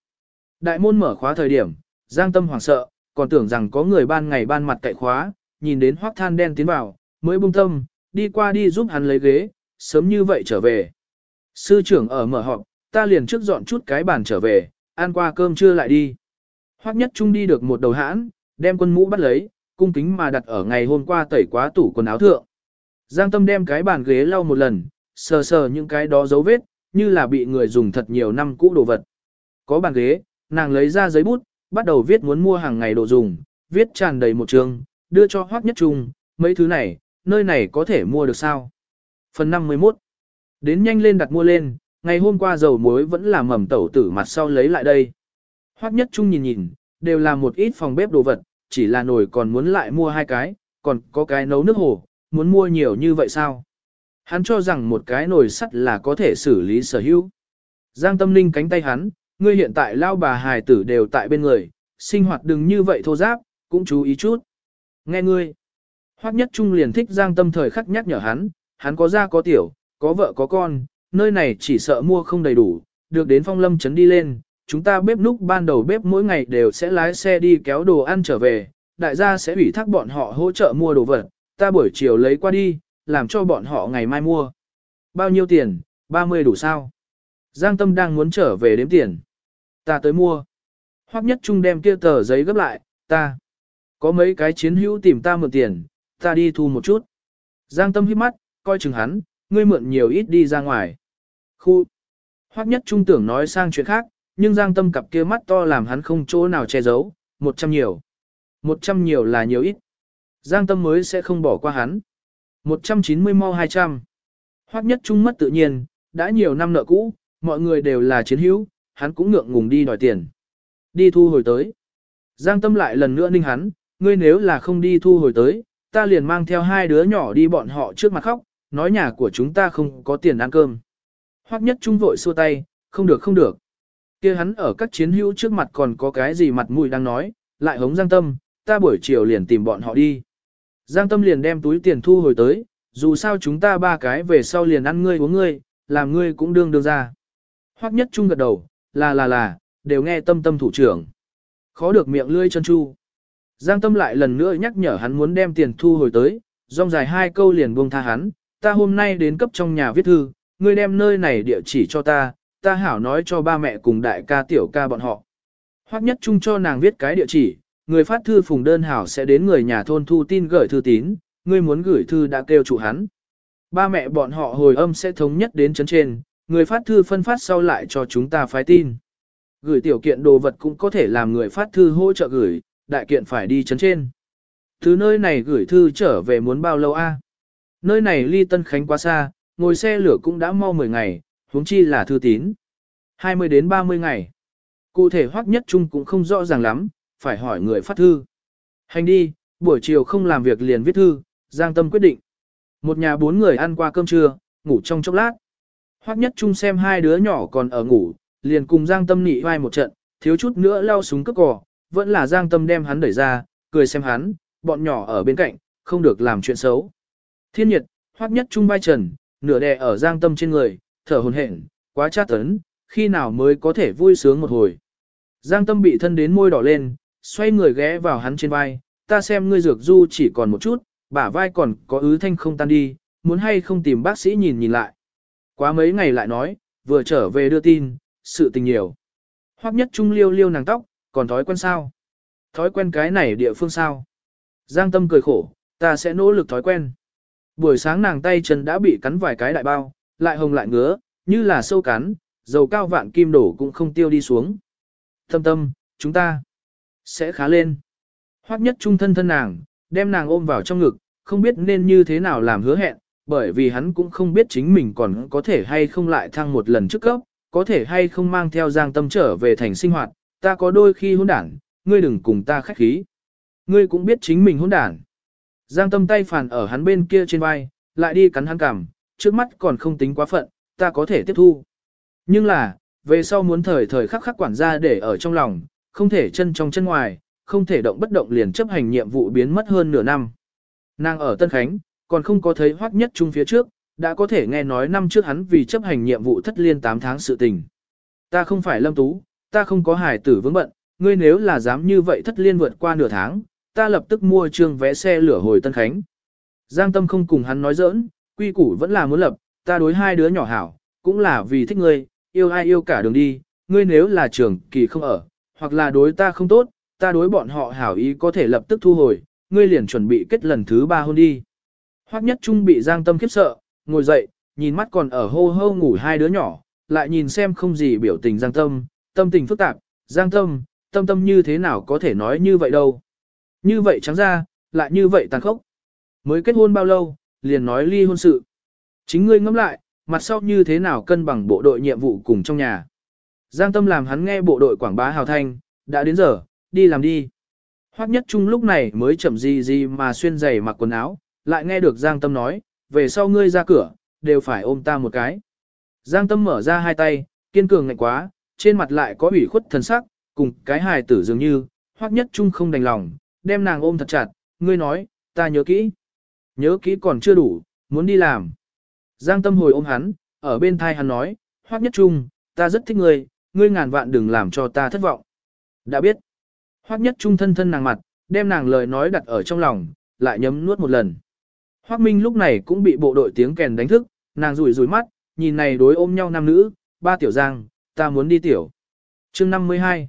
Đại môn mở khóa thời điểm, Giang Tâm hoảng sợ, còn tưởng rằng có người ban ngày ban mặt cậy khóa, nhìn đến hoác than đen tiến vào, mới bung tâm, đi qua đi giúp hắn lấy ghế, sớm như vậy trở về. Sư trưởng ở mở họp, ta liền trước dọn chút cái bàn trở về, ăn qua cơm trưa lại đi. Hoắc nhất trung đi được một đầu hãn, đem quân mũ bắt lấy, cung kính mà đặt ở ngày hôm qua tẩy quá tủ quần áo thượng. Giang tâm đem cái bàn ghế lau một lần, sờ sờ những cái đó dấu vết, như là bị người dùng thật nhiều năm cũ đồ vật. Có bàn ghế, nàng lấy ra giấy bút, bắt đầu viết muốn mua hàng ngày đồ dùng, viết tràn đầy một trường, đưa cho Hoắc Nhất Trung, mấy thứ này, nơi này có thể mua được sao? Phần 51 Đến nhanh lên đặt mua lên, ngày hôm qua dầu muối vẫn là mầm tẩu tử mặt sau lấy lại đây. Hoắc Nhất Trung nhìn nhìn, đều là một ít phòng bếp đồ vật, chỉ là nồi còn muốn lại mua hai cái, còn có cái nấu nước hồ, muốn mua nhiều như vậy sao? Hắn cho rằng một cái nồi sắt là có thể xử lý sở hữu. Giang Tâm Linh cánh tay hắn, ngươi hiện tại lao bà hài tử đều tại bên người, sinh hoạt đừng như vậy thô giáp, cũng chú ý chút. Nghe ngươi. Hoắc Nhất Trung liền thích Giang Tâm thời khắc nhắc nhở hắn, hắn có gia có tiểu, có vợ có con, nơi này chỉ sợ mua không đầy đủ, được đến phong lâm chấn đi lên, chúng ta bếp núc ban đầu bếp mỗi ngày đều sẽ lái xe đi kéo đồ ăn trở về, đại gia sẽ ủy thác bọn họ hỗ trợ mua đồ vật, ta buổi chiều lấy qua đi, làm cho bọn họ ngày mai mua. Bao nhiêu tiền, 30 đủ sao? Giang Tâm đang muốn trở về đếm tiền. Ta tới mua. Hoắc Nhất Trung đem kia tờ giấy gấp lại, ta. Có mấy cái chiến hữu tìm ta mượn tiền, ta đi thu một chút. Giang Tâm hít mắt, coi chừng hắn, ngươi mượn nhiều ít đi ra ngoài. Khu. Hoắc nhất trung tưởng nói sang chuyện khác, nhưng Giang Tâm cặp kia mắt to làm hắn không chỗ nào che giấu, một trăm nhiều. Một trăm nhiều là nhiều ít. Giang Tâm mới sẽ không bỏ qua hắn. Một trăm chín mươi mau hai trăm. Hoắc nhất trung mất tự nhiên, đã nhiều năm nợ cũ, mọi người đều là chiến hữu, hắn cũng ngượng ngùng đi đòi tiền. Đi thu hồi tới. Giang Tâm lại lần nữa ninh hắn, ngươi nếu là không đi thu hồi tới, ta liền mang theo hai đứa nhỏ đi bọn họ trước mặt khóc, nói nhà của chúng ta không có tiền ăn cơm. Hoắc nhất trung vội xua tay, không được không được kia hắn ở các chiến hữu trước mặt còn có cái gì mặt mũi đang nói, lại hống Giang Tâm, ta buổi chiều liền tìm bọn họ đi. Giang Tâm liền đem túi tiền thu hồi tới, dù sao chúng ta ba cái về sau liền ăn ngươi uống ngươi, làm ngươi cũng đương đương ra. Hoắc nhất trung gật đầu, là là là, đều nghe tâm tâm thủ trưởng. Khó được miệng lưỡi chân chu. Giang Tâm lại lần nữa nhắc nhở hắn muốn đem tiền thu hồi tới, rong dài hai câu liền buông tha hắn, ta hôm nay đến cấp trong nhà viết thư, ngươi đem nơi này địa chỉ cho ta, ta hảo nói cho ba mẹ cùng đại ca tiểu ca bọn họ. Hoắc nhất chung cho nàng viết cái địa chỉ, người phát thư phùng đơn hảo sẽ đến người nhà thôn thu tin gửi thư tín, ngươi muốn gửi thư đã kêu chủ hắn. Ba mẹ bọn họ hồi âm sẽ thống nhất đến chấn trên, người phát thư phân phát sau lại cho chúng ta phái tin. Gửi tiểu kiện đồ vật cũng có thể làm người phát thư hỗ trợ gửi, đại kiện phải đi chấn trên. Từ nơi này gửi thư trở về muốn bao lâu a? Nơi này ly Tân Khánh quá xa, ngồi xe lửa cũng đã mau 10 ngày, huống chi là thư tín. 20 đến 30 ngày. Cụ thể hoắc nhất trung cũng không rõ ràng lắm, phải hỏi người phát thư. Hành đi, buổi chiều không làm việc liền viết thư, Giang Tâm quyết định. Một nhà bốn người ăn qua cơm trưa, ngủ trong chốc lát. Hoắc nhất trung xem hai đứa nhỏ còn ở ngủ, liền cùng Giang Tâm nị vai một trận, thiếu chút nữa lao súng cướp cỏ, vẫn là Giang Tâm đem hắn đẩy ra, cười xem hắn, bọn nhỏ ở bên cạnh, không được làm chuyện xấu. Thiên nhiệt, hoắc nhất trung vai trần, nửa đè ở Giang Tâm trên người, thở hồn hển, quá chát tấn, khi nào mới có thể vui sướng một hồi. Giang Tâm bị thân đến môi đỏ lên, xoay người ghé vào hắn trên vai, ta xem ngươi dược du chỉ còn một chút, bả vai còn có ứ thanh không tan đi, muốn hay không tìm bác sĩ nhìn nhìn lại. Quá mấy ngày lại nói, vừa trở về đưa tin, sự tình nhiều. Hoắc nhất trung liêu liêu nàng tóc, còn thói quen sao? Thói quen cái này địa phương sao? Giang tâm cười khổ, ta sẽ nỗ lực thói quen. Buổi sáng nàng tay chân đã bị cắn vài cái đại bao, lại hồng lại ngứa, như là sâu cắn, dầu cao vạn kim đổ cũng không tiêu đi xuống. thâm tâm, chúng ta sẽ khá lên. Hoắc nhất trung thân thân nàng, đem nàng ôm vào trong ngực, không biết nên như thế nào làm hứa hẹn, bởi vì hắn cũng không biết chính mình còn có thể hay không lại thăng một lần trước cấp, có thể hay không mang theo giang tâm trở về thành sinh hoạt, ta có đôi khi hỗn đảng, ngươi đừng cùng ta khách khí. Ngươi cũng biết chính mình hỗn đảng. Giang tâm tay phản ở hắn bên kia trên vai, lại đi cắn hắn cằm, trước mắt còn không tính quá phận, ta có thể tiếp thu. Nhưng là, về sau muốn thời thời khắc khắc quản gia để ở trong lòng, không thể chân trong chân ngoài, không thể động bất động liền chấp hành nhiệm vụ biến mất hơn nửa năm. Nàng ở Tân Khánh, còn không có thấy hoắc nhất trung phía trước, đã có thể nghe nói năm trước hắn vì chấp hành nhiệm vụ thất liên 8 tháng sự tình. Ta không phải lâm tú, ta không có hải tử vướng bận, ngươi nếu là dám như vậy thất liên vượt qua nửa tháng, ta lập tức mua trương vé xe lửa hồi Tân Khánh. Giang Tâm không cùng hắn nói giỡn, quy củ vẫn là muốn lập, ta đối hai đứa nhỏ hảo, cũng là vì thích ngươi, yêu ai yêu cả đường đi, ngươi nếu là trưởng kỳ không ở, hoặc là đối ta không tốt, ta đối bọn họ hảo ý có thể lập tức thu hồi, ngươi liền chuẩn bị kết lần thứ ba hôn đi. Hoắc nhất trung bị Giang Tâm khiếp sợ, ngồi dậy, nhìn mắt còn ở hô hô ngủ hai đứa nhỏ, lại nhìn xem không gì biểu tình Giang Tâm, tâm tình phức tạp, Giang Tâm, tâm tâm như thế nào có thể nói như vậy đâu. Như vậy trắng ra, lại như vậy tàn khốc. Mới kết hôn bao lâu, liền nói ly hôn sự. Chính ngươi ngẫm lại, mặt sau như thế nào cân bằng bộ đội nhiệm vụ cùng trong nhà. Giang Tâm làm hắn nghe bộ đội quảng bá hào thanh, đã đến giờ, đi làm đi. Hoắc nhất trung lúc này mới chậm gì gì mà xuyên giày mặc quần áo, lại nghe được Giang Tâm nói, về sau ngươi ra cửa, đều phải ôm ta một cái. Giang Tâm mở ra hai tay, kiên cường ngạnh quá, trên mặt lại có ủy khuất thần sắc, cùng cái hài tử dường như, Hoắc nhất trung không đành lòng, đem nàng ôm thật chặt, ngươi nói, ta nhớ kỹ. Nhớ kỹ còn chưa đủ, muốn đi làm. Giang Tâm hồi ôm hắn, ở bên thai hắn nói, Hoắc nhất trung, ta rất thích ngươi, ngươi ngàn vạn đừng làm cho ta thất vọng. Đã biết. Hoắc nhất trung thân thân nàng mặt, đem nàng lời nói đặt ở trong lòng, lại nhấm nuốt một lần. Hoắc Minh lúc này cũng bị bộ đội tiếng kèn đánh thức, nàng rủi rủi mắt, nhìn này đối ôm nhau nam nữ, ba tiểu giang, ta muốn đi tiểu. chương 52.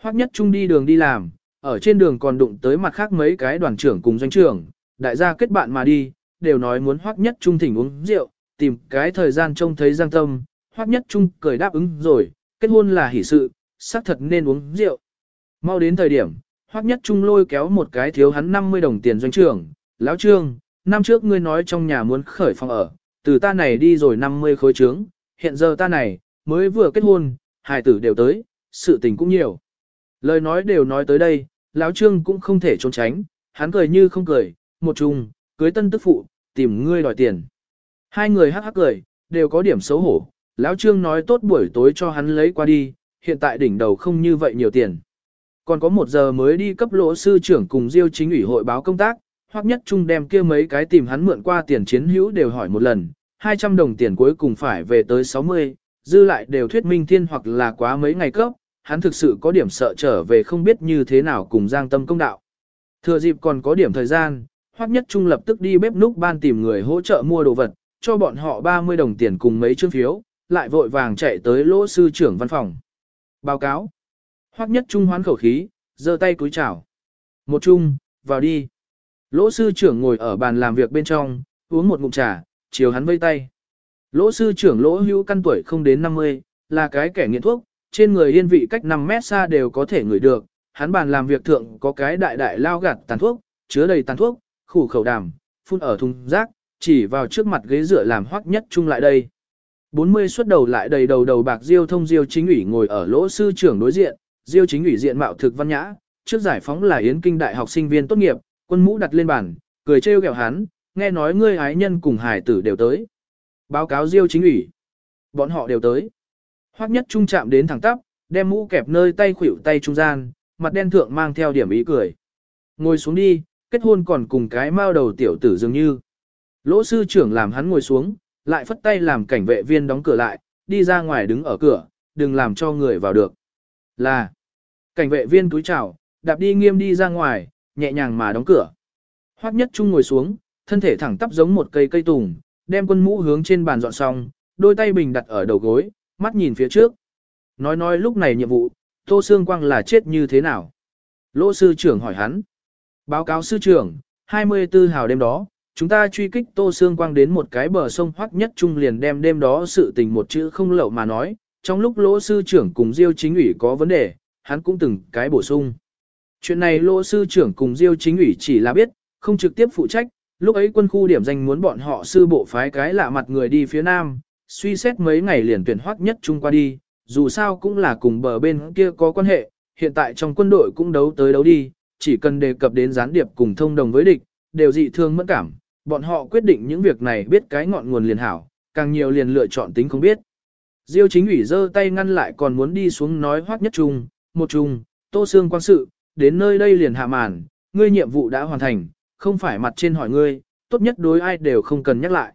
Hoắc nhất trung đi đường đi làm, ở trên đường còn đụng tới mặt khác mấy cái đoàn trưởng cùng doanh trưởng, đại gia kết bạn mà đi, đều nói muốn Hoắc nhất trung thỉnh uống rượu, tìm cái thời gian trông thấy giang tâm, Hoắc nhất trung cười đáp ứng rồi, kết hôn là hỷ sự, xác thật nên uống rượu. Mau đến thời điểm, Hoắc Nhất Trung lôi kéo một cái thiếu hắn 50 đồng tiền doanh trưởng, lão trương, năm trước ngươi nói trong nhà muốn khởi phòng ở, từ ta này đi rồi 50 khối trướng, hiện giờ ta này, mới vừa kết hôn, hài tử đều tới, sự tình cũng nhiều. Lời nói đều nói tới đây, lão trương cũng không thể trốn tránh, hắn cười như không cười, một chung, cưới tân tức phụ, tìm ngươi đòi tiền. Hai người hắc hắc cười, đều có điểm xấu hổ, lão trương nói tốt buổi tối cho hắn lấy qua đi, hiện tại đỉnh đầu không như vậy nhiều tiền. Còn có một giờ mới đi cấp lỗ sư trưởng cùng Diêu chính ủy hội báo công tác, hoặc nhất trung đem kia mấy cái tìm hắn mượn qua tiền chiến hữu đều hỏi một lần, 200 đồng tiền cuối cùng phải về tới 60, dư lại đều thuyết minh thiên hoặc là quá mấy ngày cấp, hắn thực sự có điểm sợ trở về không biết như thế nào cùng giang tâm công đạo. Thừa dịp còn có điểm thời gian, Hoắc nhất trung lập tức đi bếp núc ban tìm người hỗ trợ mua đồ vật, cho bọn họ 30 đồng tiền cùng mấy chương phiếu, lại vội vàng chạy tới lỗ sư trưởng văn phòng. Báo cáo. Hoắc nhất trung hoán khẩu khí, giơ tay cúi chào. Một trung, vào đi. Lỗ sư trưởng ngồi ở bàn làm việc bên trong, uống một ngụm trà, chiều hắn vây tay. Lỗ sư trưởng lỗ hữu căn tuổi không đến 50, là cái kẻ nghiện thuốc, trên người yên vị cách 5 mét xa đều có thể ngửi được. Hắn bàn làm việc thượng có cái đại đại lao gạt tàn thuốc, chứa đầy tàn thuốc, khủ khẩu đàm, phun ở thùng rác, chỉ vào trước mặt ghế dựa làm hoắc nhất trung lại đây. 40 xuất đầu lại đầy đầu đầu bạc diêu thông diêu chính ủy ngồi ở lỗ sư trưởng đối diện, Diêu chính ủy diện mạo thực văn nhã, trước giải phóng là Yến Kinh đại học sinh viên tốt nghiệp, quân mũ đặt lên bàn, cười trêu ghẹo hắn, nghe nói ngươi ái nhân cùng hải tử đều tới. Báo cáo Diêu chính ủy. Bọn họ đều tới. Hoắc nhất trung chạm đến thẳng tắp, đem mũ kẹp nơi tay khuỷu tay trung gian, mặt đen thượng mang theo điểm ý cười. Ngồi xuống đi, kết hôn còn cùng cái mao đầu tiểu tử dường như. Lỗ sư trưởng làm hắn ngồi xuống, lại phất tay làm cảnh vệ viên đóng cửa lại, đi ra ngoài đứng ở cửa, đừng làm cho người vào được. Là, cảnh vệ viên túi chào, đạp đi nghiêm đi ra ngoài, nhẹ nhàng mà đóng cửa. Hoắc nhất trung ngồi xuống, thân thể thẳng tắp giống một cây cây tùng, đem quân mũ hướng trên bàn dọn xong, đôi tay bình đặt ở đầu gối, mắt nhìn phía trước. Nói nói lúc này nhiệm vụ, Tô Sương Quang là chết như thế nào? Lỗ sư trưởng hỏi hắn. Báo cáo sư trưởng, 24 hào đêm đó, chúng ta truy kích Tô Sương Quang đến một cái bờ sông Hoắc nhất trung liền đem đêm đó sự tình một chữ không lậu mà nói, trong lúc lỗ sư trưởng cùng Diêu chính ủy có vấn đề, hắn cũng từng cái bổ sung. Chuyện này lỗ sư trưởng cùng Diêu chính ủy chỉ là biết, không trực tiếp phụ trách, lúc ấy quân khu điểm danh muốn bọn họ sư bộ phái cái lạ mặt người đi phía nam, suy xét mấy ngày liền tuyển hoắc nhất trung qua đi, dù sao cũng là cùng bờ bên kia có quan hệ, hiện tại trong quân đội cũng đấu tới đấu đi, chỉ cần đề cập đến gián điệp cùng thông đồng với địch, đều dị thương mất cảm, bọn họ quyết định những việc này biết cái ngọn nguồn liền hảo, càng nhiều liền lựa chọn tính không biết. Diêu chính ủy giơ tay ngăn lại còn muốn đi xuống nói hoác nhất trung, một trung, tô xương quan sự, đến nơi đây liền hạ màn, ngươi nhiệm vụ đã hoàn thành, không phải mặt trên hỏi ngươi, tốt nhất đối ai đều không cần nhắc lại.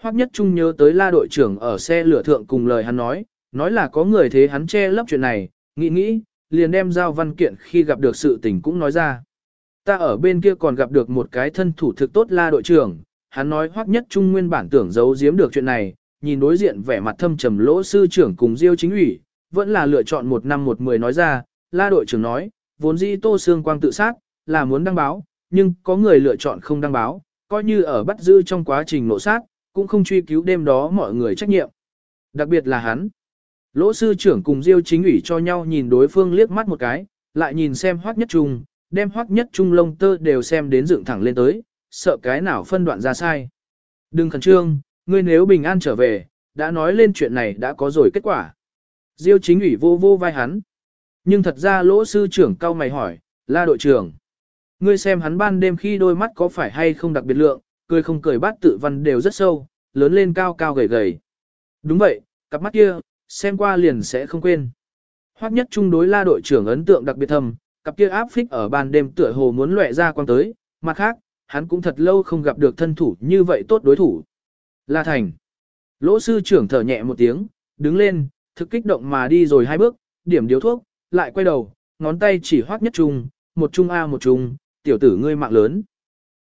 Hoắc Nhất Trung nhớ tới la đội trưởng ở xe lửa thượng cùng lời hắn nói, nói là có người thế hắn che lấp chuyện này, nghĩ nghĩ, liền đem giao văn kiện khi gặp được sự tình cũng nói ra. Ta ở bên kia còn gặp được một cái thân thủ thực tốt la đội trưởng, hắn nói Hoắc Nhất Trung nguyên bản tưởng giấu giếm được chuyện này, nhìn đối diện vẻ mặt thâm trầm lỗ sư trưởng cùng Diêu chính ủy, vẫn là lựa chọn một năm một mười nói ra, la đội trưởng nói, vốn dĩ Tô xương Quang tự sát, là muốn đăng báo, nhưng có người lựa chọn không đăng báo, coi như ở bắt giữ trong quá trình nộ sát, cũng không truy cứu đêm đó mọi người trách nhiệm. Đặc biệt là hắn. Lỗ sư trưởng cùng Diêu chính ủy cho nhau nhìn đối phương liếc mắt một cái, lại nhìn xem hoắc nhất trung, đem hoắc nhất trung lông tơ đều xem đến dựng thẳng lên tới, sợ cái nào phân đoạn ra sai. Đừng khẩn trương, ngươi nếu bình an trở về, đã nói lên chuyện này đã có rồi kết quả. Diêu chính ủy vô vô vai hắn. Nhưng thật ra lỗ sư trưởng cao mày hỏi, la đội trưởng. Ngươi xem hắn ban đêm khi đôi mắt có phải hay không đặc biệt lượng, cười không cười bát tự văn đều rất sâu, lớn lên cao cao gầy gầy. Đúng vậy, cặp mắt kia, xem qua liền sẽ không quên. Hoắc nhất trung đối la đội trưởng ấn tượng đặc biệt thầm, cặp kia áp phích ở ban đêm tựa hồ muốn lệ ra quang tới, mặt khác, hắn cũng thật lâu không gặp được thân thủ như vậy tốt đối thủ. La Thành. Lỗ sư trưởng thở nhẹ một tiếng, đứng lên, thực kích động mà đi rồi hai bước, điểm điếu thuốc, lại quay đầu, ngón tay chỉ hoắc nhất trung, một trung A một trung, tiểu tử ngươi mạng lớn.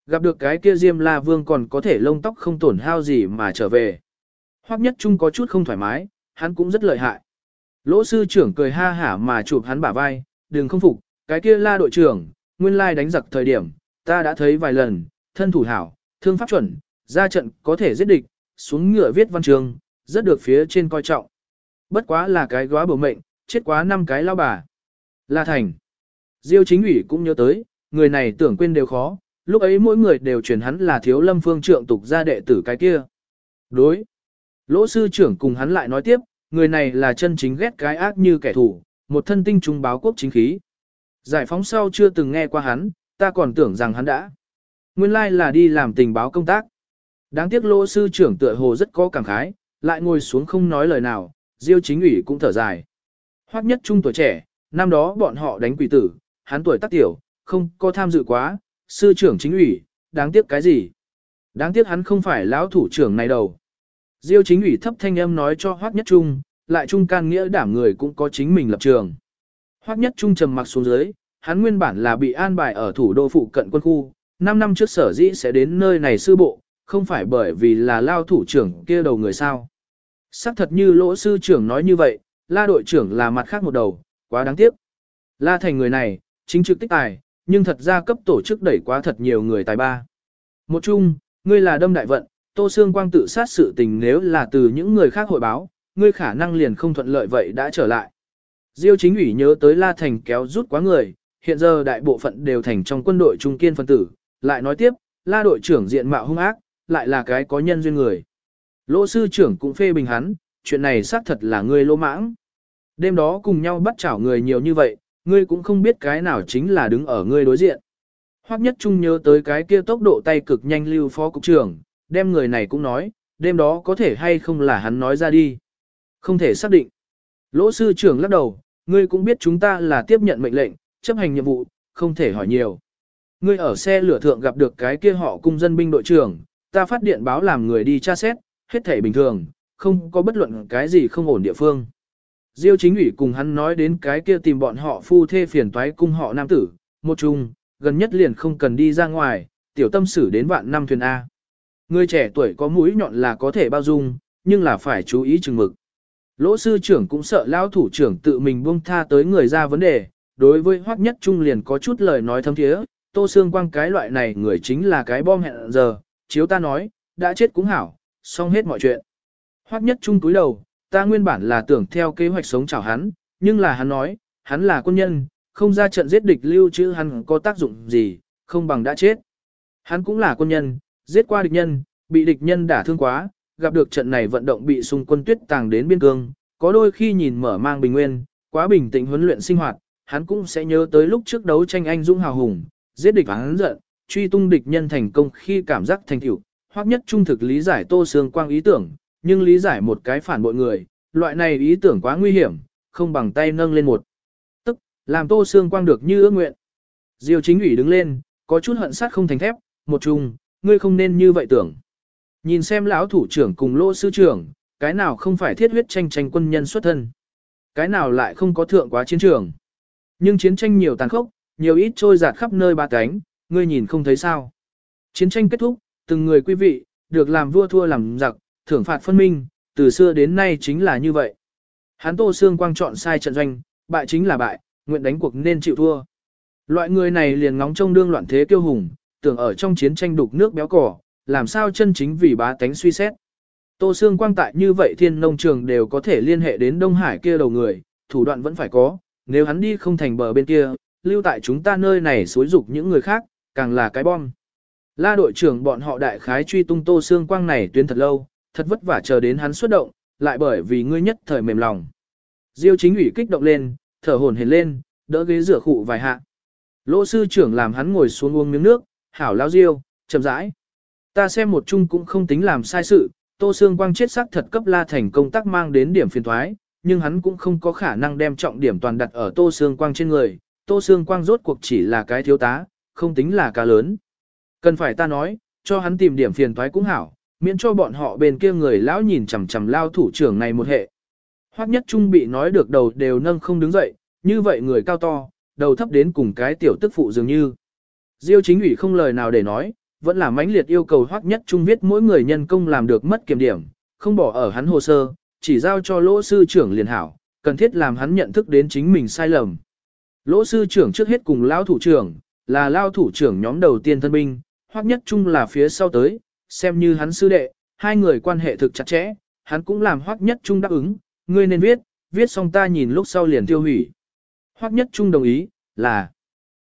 Gặp được cái kia Diêm La Vương còn có thể lông tóc không tổn hao gì mà trở về. Hoắc nhất trung có chút không thoải mái, hắn cũng rất lợi hại. Lỗ sư trưởng cười ha hả mà chụp hắn bả vai, đừng không phục, cái kia la đội trưởng, nguyên lai đánh giặc thời điểm, ta đã thấy vài lần, thân thủ hảo, thương pháp chuẩn, ra trận có thể giết địch, xuống ngựa viết văn trường, rất được phía trên coi trọng. Bất quá là cái góa bổ mệnh, chết quá năm cái lao bà. La Thành. Diêu chính ủy cũng nhớ tới, người này tưởng quên đều khó, lúc ấy mỗi người đều truyền hắn là thiếu lâm phương trượng tục gia đệ tử cái kia. Đối. Lỗ sư trưởng cùng hắn lại nói tiếp, người này là chân chính ghét cái ác như kẻ thù, một thân tinh trung báo quốc chính khí. Giải phóng sau chưa từng nghe qua hắn, ta còn tưởng rằng hắn đã. Nguyên lai là đi làm tình báo công tác. Đáng tiếc lỗ sư trưởng tựa hồ rất có cảm khái, lại ngồi xuống không nói lời nào, diêu chính ủy cũng thở dài. Hoắc nhất trung tuổi trẻ, năm đó bọn họ đánh quỷ tử, hắn tuổi tác tiểu, không có tham dự quá, sư trưởng chính ủy, đáng tiếc cái gì? Đáng tiếc hắn không phải lão thủ trưởng này đâu. Diêu chính ủy thấp thanh âm nói cho Hoắc Nhất Trung, lại trung can nghĩa đảm người cũng có chính mình lập trường. Hoắc Nhất Trung trầm mặc xuống dưới, hắn nguyên bản là bị an bài ở thủ đô phụ cận quân khu, 5 năm trước sở dĩ sẽ đến nơi này sư bộ, không phải bởi vì là lao thủ trưởng kia đầu người sao. Sắc thật như lỗ sư trưởng nói như vậy, la đội trưởng là mặt khác một đầu, quá đáng tiếc. La thành người này, chính trực tích tài, nhưng thật ra cấp tổ chức đẩy quá thật nhiều người tài ba. Một chung, ngươi là đâm đại vận, Tô Sương Quang tự sát sự tình nếu là từ những người khác hội báo, ngươi khả năng liền không thuận lợi vậy đã trở lại. Diêu chính ủy nhớ tới La Thành kéo rút quá người, hiện giờ đại bộ phận đều thành trong quân đội trung kiên phân tử, lại nói tiếp, La đội trưởng diện mạo hung ác, lại là cái có nhân duyên người. Lỗ sư trưởng cũng phê bình hắn, chuyện này xác thật là ngươi lỗ mãng. Đêm đó cùng nhau bắt chảo người nhiều như vậy, ngươi cũng không biết cái nào chính là đứng ở ngươi đối diện. Hoắc nhất trung nhớ tới cái kia tốc độ tay cực nhanh lưu phó cục trưởng, đem người này cũng nói, đêm đó có thể hay không là hắn nói ra đi. Không thể xác định. Lỗ sư trưởng lắc đầu, ngươi cũng biết chúng ta là tiếp nhận mệnh lệnh, chấp hành nhiệm vụ, không thể hỏi nhiều. Ngươi ở xe lửa thượng gặp được cái kia họ cung dân binh đội trưởng, ta phát điện báo làm người đi tra xét, hết thể bình thường, không có bất luận cái gì không ổn địa phương. Diêu chính ủy cùng hắn nói đến cái kia tìm bọn họ phu thê phiền toái cung họ nam tử, một chung, gần nhất liền không cần đi ra ngoài, tiểu tâm xử đến vạn năm thuyền A. Người trẻ tuổi có mũi nhọn là có thể bao dung, nhưng là phải chú ý chừng mực. Lỗ sư trưởng cũng sợ lão thủ trưởng tự mình buông tha tới người ra vấn đề, đối với hoắc nhất trung liền có chút lời nói thâm thiế, tô xương quang cái loại này người chính là cái bom hẹn giờ, chiếu ta nói, đã chết cũng hảo, xong hết mọi chuyện. Hoắc nhất trung túi đầu, ta nguyên bản là tưởng theo kế hoạch sống chào hắn, nhưng là hắn nói, hắn là quân nhân, không ra trận giết địch lưu chứ hắn có tác dụng gì, không bằng đã chết. Hắn cũng là quân nhân, giết qua địch nhân, bị địch nhân đả thương quá, gặp được trận này vận động bị xung quân tuyết tàng đến biên cương, có đôi khi nhìn mở mang bình nguyên, quá bình tĩnh huấn luyện sinh hoạt, hắn cũng sẽ nhớ tới lúc trước đấu tranh anh dũng hào hùng, giết địch và hắn giận, truy tung địch nhân thành công khi cảm giác thành tựu, hoặc nhất trung thực lý giải Tô Sương Quang ý tưởng, nhưng lý giải một cái phản bội người, loại này ý tưởng quá nguy hiểm, không bằng tay nâng lên một. Tức, làm Tô Sương Quang được như ước nguyện. Diêu chính ủy đứng lên, có chút hận sát không thành thép, một chung, ngươi không nên như vậy tưởng. Nhìn xem lão thủ trưởng cùng lỗ sư trưởng, cái nào không phải thiết huyết tranh tranh quân nhân xuất thân. Cái nào lại không có thượng quá chiến trường. Nhưng chiến tranh nhiều tàn khốc, nhiều ít trôi giạt khắp nơi ba cánh, ngươi nhìn không thấy sao. Chiến tranh kết thúc, từng người quý vị, được làm vua thua làm giặc, thưởng phạt phân minh, từ xưa đến nay chính là như vậy. Hán Tô Sương Quang chọn sai trận doanh, bại chính là bại, nguyện đánh cuộc nên chịu thua. Loại người này liền ngóng trông đương loạn thế kiêu hùng, tưởng ở trong chiến tranh đục nước béo cỏ, làm sao chân chính vì bá tánh suy xét. Tô Sương Quang tại như vậy thiên nông trường đều có thể liên hệ đến Đông Hải kia đầu người, thủ đoạn vẫn phải có, nếu hắn đi không thành bờ bên kia, lưu tại chúng ta nơi này xối dục những người khác, càng là cái bom. La đội trưởng bọn họ đại khái truy tung Tô Sương Quang này tuyến thật lâu, thật vất vả chờ đến hắn xuất động, lại bởi vì ngươi nhất thời mềm lòng. Diêu chính ủy kích động lên, thở hổn hển lên, đỡ ghế rửa khụ vài hạ. Lỗ sư trưởng làm hắn ngồi xuống uống miếng nước, hảo lao Diêu, chậm rãi. Ta xem một chung cũng không tính làm sai sự, Tô Sương Quang chết sắc thật cấp La Thành công tác mang đến điểm phiền thoái, nhưng hắn cũng không có khả năng đem trọng điểm toàn đặt ở Tô Sương Quang trên người. Tô Sương Quang rốt cuộc chỉ là cái thiếu tá, không tính là cá lớn. Cần phải ta nói, cho hắn tìm điểm phiền thoái cũng hảo, miễn cho bọn họ bên kia người lão nhìn chằm chằm lao thủ trưởng này một hệ. Hoắc nhất trung bị nói được đầu đều nâng không đứng dậy, như vậy người cao to, đầu thấp đến cùng cái tiểu tức phụ dường như. Diêu chính ủy không lời nào để nói, vẫn là mãnh liệt yêu cầu Hoắc nhất trung viết mỗi người nhân công làm được mất kiểm điểm, không bỏ ở hắn hồ sơ, chỉ giao cho lỗ sư trưởng liền hảo, cần thiết làm hắn nhận thức đến chính mình sai lầm. Lỗ sư trưởng trước hết cùng lao thủ trưởng, là lao thủ trưởng nhóm đầu tiên thân binh, Hoắc nhất trung là phía sau tới, xem như hắn sư đệ, hai người quan hệ thực chặt chẽ, hắn cũng làm Hoắc Nhất Trung đáp ứng, ngươi nên viết, viết xong ta nhìn lúc sau liền tiêu hủy. Hoắc Nhất Trung đồng ý, là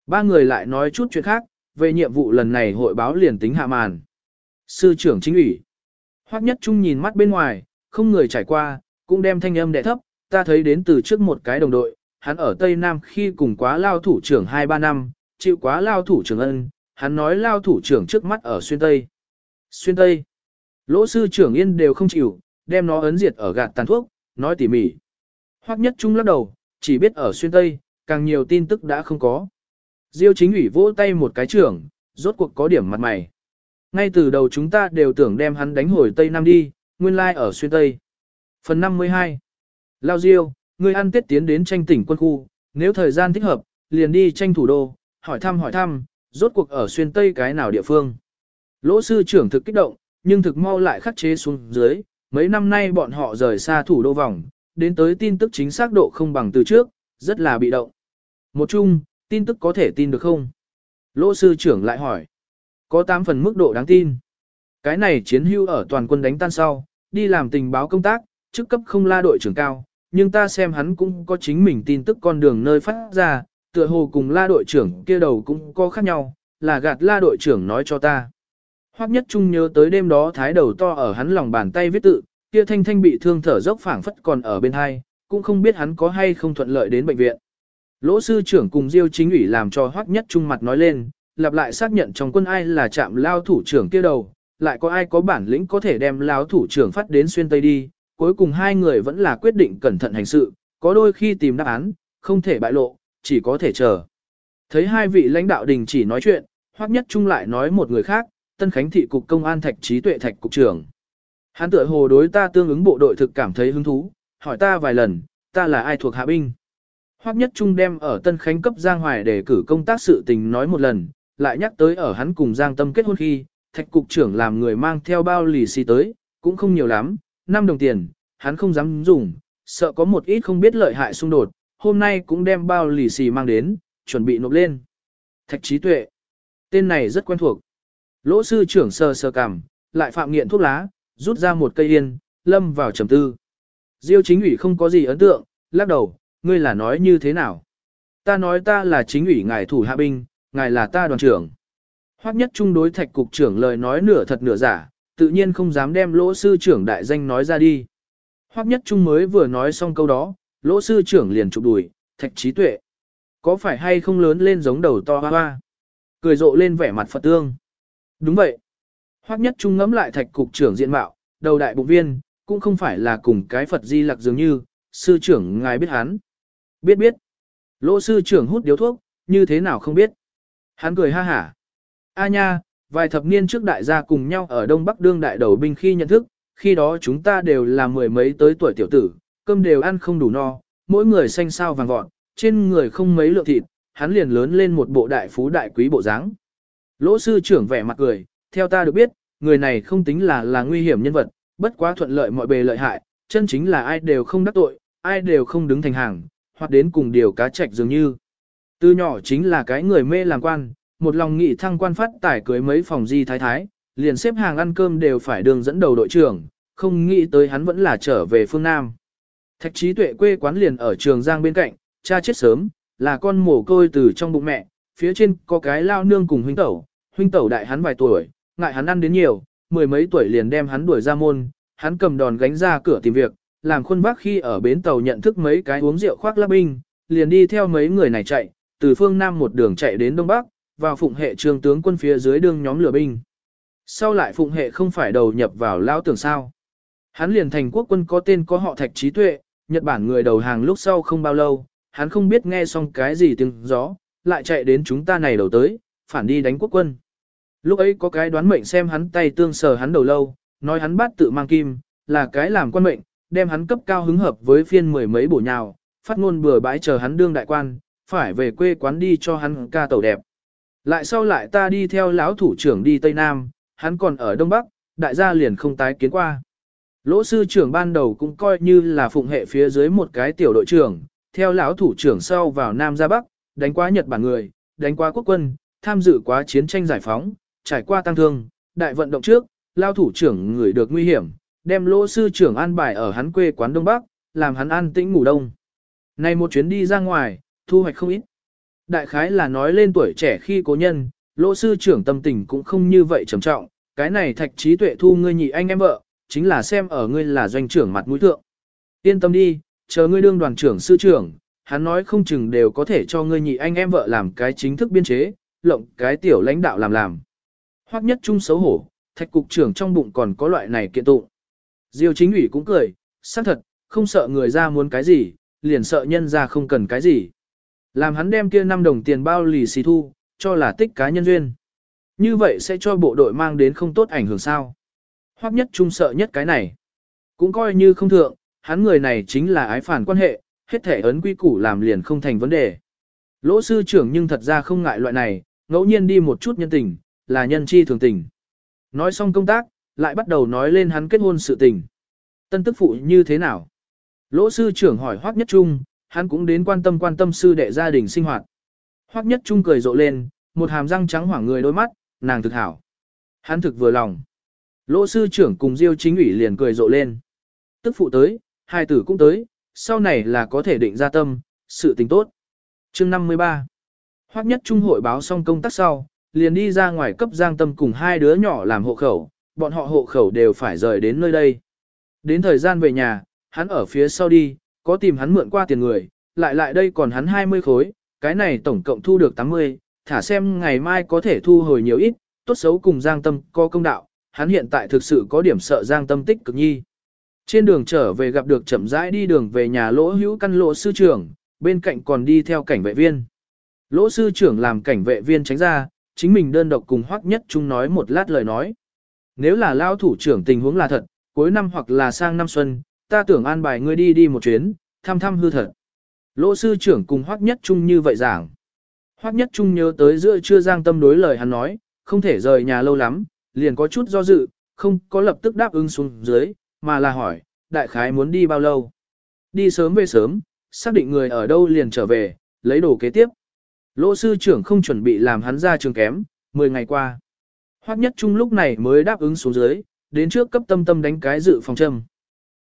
ba người lại nói chút chuyện khác, về nhiệm vụ lần này hội báo liền tính hạ màn. Sư trưởng chính ủy. Hoắc Nhất Trung nhìn mắt bên ngoài, không người trải qua, cũng đem thanh âm đè thấp, ta thấy đến từ trước một cái đồng đội, hắn ở Tây Nam khi cùng quá lao thủ trưởng 2-3 năm, chịu quá lao thủ trưởng ân, hắn nói lao thủ trưởng trước mắt ở xuyên Tây. Xuyên Tây. Lỗ sư trưởng yên đều không chịu, đem nó ấn diệt ở gạt tàn thuốc, nói tỉ mỉ. Hoắc nhất trung lắc đầu, chỉ biết ở xuyên Tây, càng nhiều tin tức đã không có. Diêu chính ủy vỗ tay một cái trưởng, rốt cuộc có điểm mặt mày. Ngay từ đầu chúng ta đều tưởng đem hắn đánh hồi Tây Nam đi, nguyên lai ở xuyên Tây. Phần 52 Lao Diêu, người ăn tết tiến đến tranh tỉnh quân khu, nếu thời gian thích hợp, liền đi tranh thủ đô, hỏi thăm hỏi thăm, rốt cuộc ở xuyên Tây cái nào địa phương. Lỗ sư trưởng thực kích động, nhưng thực mau lại khắc chế xuống dưới, mấy năm nay bọn họ rời xa thủ đô vòng, đến tới tin tức chính xác độ không bằng từ trước, rất là bị động. Một chung, tin tức có thể tin được không? Lỗ sư trưởng lại hỏi. Có 8 phần mức độ đáng tin. Cái này chiến hưu ở toàn quân đánh tan sau, đi làm tình báo công tác, chức cấp không la đội trưởng cao, nhưng ta xem hắn cũng có chính mình tin tức con đường nơi phát ra, tựa hồ cùng la đội trưởng kia đầu cũng có khác nhau, là gạt la đội trưởng nói cho ta. Hoắc Nhất Trung nhớ tới đêm đó thái đầu to ở hắn lòng bàn tay viết tự, kia thanh thanh bị thương thở dốc phảng phất còn ở bên hai, cũng không biết hắn có hay không thuận lợi đến bệnh viện. Lỗ sư trưởng cùng Diêu chính ủy làm cho Hoắc Nhất Trung mặt nói lên, lặp lại xác nhận trong quân ai là chạm lao thủ trưởng kia đầu, lại có ai có bản lĩnh có thể đem lao thủ trưởng phát đến xuyên tây đi, cuối cùng hai người vẫn là quyết định cẩn thận hành sự, có đôi khi tìm đáp án, không thể bại lộ, chỉ có thể chờ. Thấy hai vị lãnh đạo đình chỉ nói chuyện, Hoắc Nhất Trung lại nói một người khác, Tân Khánh thị cục công an Thạch Trí Tuệ Thạch cục trưởng. Hắn tựa hồ đối ta tương ứng bộ đội thực cảm thấy hứng thú, hỏi ta vài lần, ta là ai thuộc hạ binh. Hoắc Nhất Trung đem ở Tân Khánh cấp Giang Hoài để cử công tác sự tình nói một lần, lại nhắc tới ở hắn cùng Giang Tâm kết hôn khi, Thạch cục trưởng làm người mang theo bao lì xì tới, cũng không nhiều lắm, 5 đồng tiền, hắn không dám dùng, sợ có một ít không biết lợi hại xung đột, hôm nay cũng đem bao lì xì mang đến, chuẩn bị nộp lên. Thạch Trí Tuệ. Tên này rất quen thuộc. Lỗ sư trưởng sờ sờ cằm, lại phạm nghiện thuốc lá, rút ra một cây yên, lâm vào trầm tư. Diêu chính ủy không có gì ấn tượng, lắc đầu, ngươi là nói như thế nào? Ta nói ta là chính ủy ngài thủ hạ binh, ngài là ta đoàn trưởng. Hoắc nhất trung đối thạch cục trưởng lời nói nửa thật nửa giả, tự nhiên không dám đem lỗ sư trưởng đại danh nói ra đi. Hoắc nhất trung mới vừa nói xong câu đó, lỗ sư trưởng liền chụp đùi, thạch trí tuệ. Có phải hay không lớn lên giống đầu to hoa hoa? Cười rộ lên vẻ mặt Phật tương. Đúng vậy. Hoắc nhất trung ngẫm lại thạch cục trưởng diện mạo, đầu đại bụng viên, cũng không phải là cùng cái Phật Di Lặc dường như, sư trưởng ngài biết hắn. Biết biết. Lỗ sư trưởng hút điếu thuốc, như thế nào không biết. Hắn cười ha hả. A nha, vài thập niên trước đại gia cùng nhau ở Đông Bắc đương đại đầu binh khi nhận thức, khi đó chúng ta đều là mười mấy tới tuổi tiểu tử, cơm đều ăn không đủ no, mỗi người xanh sao vàng vọt, trên người không mấy lượng thịt, hắn liền lớn lên một bộ đại phú đại quý bộ dáng. Lỗ sư trưởng vẻ mặt cười, theo ta được biết, người này không tính là là nguy hiểm nhân vật, bất quá thuận lợi mọi bề lợi hại, chân chính là ai đều không đắc tội, ai đều không đứng thành hàng, hoặc đến cùng điều cá trạch dường như. Từ nhỏ chính là cái người mê làm quan, một lòng nghị thăng quan phát tải cưới mấy phòng di thái thái, liền xếp hàng ăn cơm đều phải đường dẫn đầu đội trưởng, không nghĩ tới hắn vẫn là trở về phương Nam. Thạch trí tuệ quê quán liền ở trường Giang bên cạnh, cha chết sớm, là con mồ côi từ trong bụng mẹ, phía trên có cái lao nương cùng huynh tẩu, huynh tẩu đại hắn vài tuổi, ngại hắn ăn đến nhiều, mười mấy tuổi liền đem hắn đuổi ra môn, hắn cầm đòn gánh ra cửa tìm việc, làm khuôn vác khi ở bến tàu nhận thức mấy cái uống rượu khoác lắp binh, liền đi theo mấy người này chạy, từ phương Nam một đường chạy đến Đông Bắc, vào phụng hệ trường tướng quân phía dưới đương nhóm lửa binh. Sau lại phụng hệ không phải đầu nhập vào lao tưởng sao. Hắn liền thành quốc quân có tên có họ thạch trí tuệ, Nhật Bản người đầu hàng lúc sau không bao lâu, hắn không biết nghe xong cái gì tiếng gió, lại chạy đến chúng ta này đầu tới, phản đi đánh quốc quân. Lúc ấy có cái đoán mệnh xem hắn tay tương sờ hắn đầu lâu, nói hắn bắt tự mang kim, là cái làm quan mệnh, đem hắn cấp cao hứng hợp với phiên mười mấy bổ nhào, phát ngôn bừa bãi chờ hắn đương đại quan, phải về quê quán đi cho hắn ca tàu đẹp. Lại sau lại ta đi theo lão thủ trưởng đi Tây Nam, hắn còn ở Đông Bắc, đại gia liền không tái kiến qua. Lỗ sư trưởng ban đầu cũng coi như là phụng hệ phía dưới một cái tiểu đội trưởng, theo lão thủ trưởng sau vào Nam ra Bắc, đánh qua Nhật Bản người, đánh qua quốc quân, tham dự quá chiến tranh giải phóng, trải qua tăng thương, đại vận động trước, lao thủ trưởng người được nguy hiểm, đem lỗ sư trưởng an bài ở hắn quê quán Đông Bắc, làm hắn an tĩnh ngủ đông. Này một chuyến đi ra ngoài, thu hoạch không ít. Đại khái là nói lên tuổi trẻ khi cố nhân, lỗ sư trưởng tâm tình cũng không như vậy trầm trọng, cái này thạch trí tuệ thu ngươi nhị anh em vợ, chính là xem ở ngươi là doanh trưởng mặt mũi thượng. Yên tâm đi, chờ ngươi đương đoàn trưởng sư trưởng, hắn nói không chừng đều có thể cho ngươi nhị anh em vợ làm cái chính thức biên chế, lộng cái tiểu lãnh đạo làm làm. Hoắc nhất trung xấu hổ, thạch cục trưởng trong bụng còn có loại này kiện tụng. Diêu chính ủy cũng cười, xác thật, không sợ người ra muốn cái gì, liền sợ nhân ra không cần cái gì. Làm hắn đem kia 5 đồng tiền bao lì xì thu, cho là tích cá nhân duyên. Như vậy sẽ cho bộ đội mang đến không tốt ảnh hưởng sao. Hoặc nhất trung sợ nhất cái này. Cũng coi như không thượng, hắn người này chính là ái phản quan hệ, hết thể ấn quy củ làm liền không thành vấn đề. Lỗ sư trưởng nhưng thật ra không ngại loại này, ngẫu nhiên đi một chút nhân tình, là nhân chi thường tình. Nói xong công tác, lại bắt đầu nói lên hắn kết hôn sự tình. Tân tức phụ như thế nào? Lỗ sư trưởng hỏi Hoắc Nhất Trung, hắn cũng đến quan tâm quan tâm sư đệ gia đình sinh hoạt. Hoắc Nhất Trung cười rộ lên, một hàm răng trắng hoảng người đôi mắt, nàng thực hảo. Hắn thực vừa lòng. Lỗ sư trưởng cùng Diêu chính ủy liền cười rộ lên. Tức phụ tới, hai tử cũng tới, sau này là có thể định ra tâm, sự tình tốt. Chương 53 Hoắc Nhất Trung hội báo xong công tác sau, liền đi ra ngoài cấp Giang Tâm cùng hai đứa nhỏ làm hộ khẩu, bọn họ hộ khẩu đều phải rời đến nơi đây. Đến thời gian về nhà, hắn ở phía sau đi, có tìm hắn mượn qua tiền người, lại lại đây còn hắn 20 khối, cái này tổng cộng thu được 80, thả xem ngày mai có thể thu hồi nhiều ít, tốt xấu cùng Giang Tâm có công đạo, hắn hiện tại thực sự có điểm sợ Giang Tâm tích cực nhi. Trên đường trở về gặp được chậm rãi đi đường về nhà lỗ hữu căn lỗ sư trưởng, bên cạnh còn đi theo cảnh vệ viên. Lỗ sư trưởng làm cảnh vệ viên tránh ra, chính mình đơn độc cùng Hoắc Nhất chung nói một lát lời nói. Nếu là lao thủ trưởng tình huống là thật, cuối năm hoặc là sang năm xuân, ta tưởng an bài ngươi đi đi một chuyến, thăm thăm hư thật. Lỗ sư trưởng cùng Hoắc Nhất Trung như vậy giảng. Hoắc Nhất Trung nhớ tới giữa trưa giang tâm đối lời hắn nói, không thể rời nhà lâu lắm, liền có chút do dự, không có lập tức đáp ứng xuống dưới, mà là hỏi, đại khái muốn đi bao lâu. Đi sớm về sớm, xác định người ở đâu liền trở về, lấy đồ kế tiếp. Lỗ sư trưởng không chuẩn bị làm hắn ra trường kém, 10 ngày qua. Hoắc nhất trung lúc này mới đáp ứng xuống dưới, đến trước cấp tâm tâm đánh cái dự phòng châm.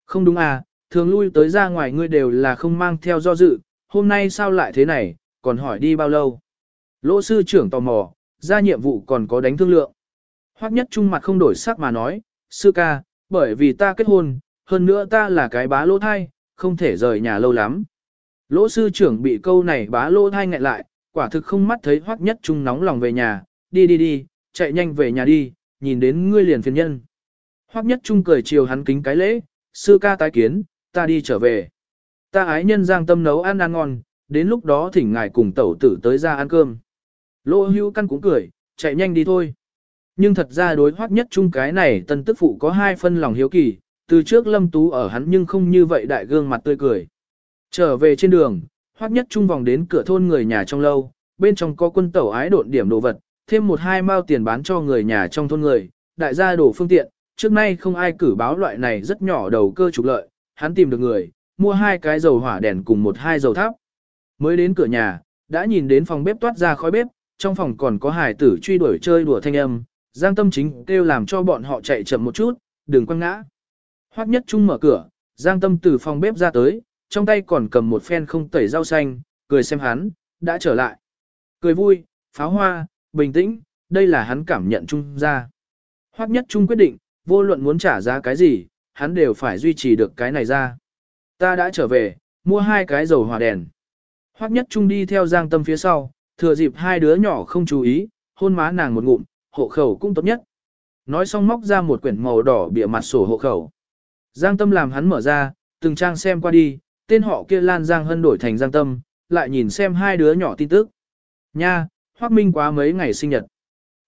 Không đúng à, thường lui tới ra ngoài ngươi đều là không mang theo do dự, hôm nay sao lại thế này, còn hỏi đi bao lâu. Lỗ sư trưởng tò mò, ra nhiệm vụ còn có đánh thương lượng. Hoắc nhất trung mặt không đổi sắc mà nói, sư ca, bởi vì ta kết hôn, hơn nữa ta là cái bá lỗ thai, không thể rời nhà lâu lắm. Lỗ sư trưởng bị câu này bá lỗ thai ngại lại, quả thực không mắt thấy hoắc nhất trung nóng lòng về nhà, đi đi đi, chạy nhanh về nhà đi, nhìn đến ngươi liền phiền nhân. Hoắc nhất trung cười chiều hắn kính cái lễ, sư ca tái kiến, ta đi trở về. Ta ái nhân giang tâm nấu ăn ăn ngon, đến lúc đó thỉnh ngài cùng tẩu tử tới ra ăn cơm. Lô hưu căn cũng cười, chạy nhanh đi thôi. Nhưng thật ra đối hoắc nhất Trung cái này tân tức phụ có hai phân lòng hiếu kỳ, từ trước lâm tú ở hắn nhưng không như vậy đại gương mặt tươi cười. Trở về trên đường, hoắc nhất trung vòng đến cửa thôn người nhà trong lâu, bên trong có quân tẩu ái độn điểm đồ vật, thêm một hai mao tiền bán cho người nhà trong thôn người, đại gia đổ phương tiện, trước nay không ai cử báo loại này rất nhỏ đầu cơ trục lợi, hắn tìm được người, mua hai cái dầu hỏa đèn cùng một hai dầu tháp. Mới đến cửa nhà, đã nhìn đến phòng bếp toát ra khói bếp, trong phòng còn có hải tử truy đuổi chơi đùa thanh âm, Giang Tâm chính kêu làm cho bọn họ chạy chậm một chút, đừng quăng ngã. Hoắc Nhất Trung mở cửa, Giang Tâm từ phòng bếp ra tới, trong tay còn cầm một phen không tẩy rau xanh, cười xem hắn, đã trở lại. Cười vui, pháo hoa, bình tĩnh, đây là hắn cảm nhận chung ra. Hoắc Nhất Trung quyết định, vô luận muốn trả giá cái gì, hắn đều phải duy trì được cái này ra. Ta đã trở về, mua hai cái dầu hỏa đèn. Hoắc Nhất Trung đi theo Giang Tâm phía sau, thừa dịp hai đứa nhỏ không chú ý, hôn má nàng một ngụm, hộ khẩu cũng tốt nhất. Nói xong móc ra một quyển màu đỏ bìa mặt sổ hộ khẩu. Giang Tâm làm hắn mở ra, từng trang xem qua đi, tên họ kia Lan Giang Hân đổi thành Giang Tâm, lại nhìn xem hai đứa nhỏ tin tức. Nha, Hoắc Minh quá mấy ngày sinh nhật.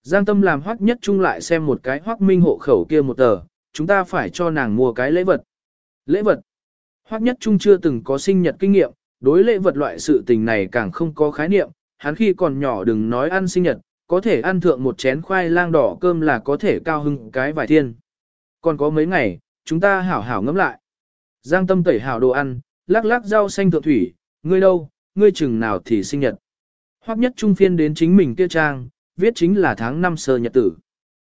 Giang Tâm làm Hoắc Nhất Trung lại xem một cái Hoắc Minh hộ khẩu kia một tờ, chúng ta phải cho nàng mua cái lễ vật. Lễ vật. Hoắc Nhất Trung chưa từng có sinh nhật kinh nghiệm, đối lễ vật loại sự tình này càng không có khái niệm, hắn khi còn nhỏ đừng nói ăn sinh nhật, có thể ăn thượng một chén khoai lang đỏ cơm là có thể cao hưng cái vài thiên. Còn có mấy ngày, chúng ta hảo hảo ngẫm lại. Giang tâm tẩy hảo đồ ăn, lắc lắc rau xanh thượng thủy, ngươi đâu, ngươi chừng nào thì sinh nhật. Hoắc nhất trung phiên đến chính mình kia trang, viết chính là tháng năm sơ nhật tử.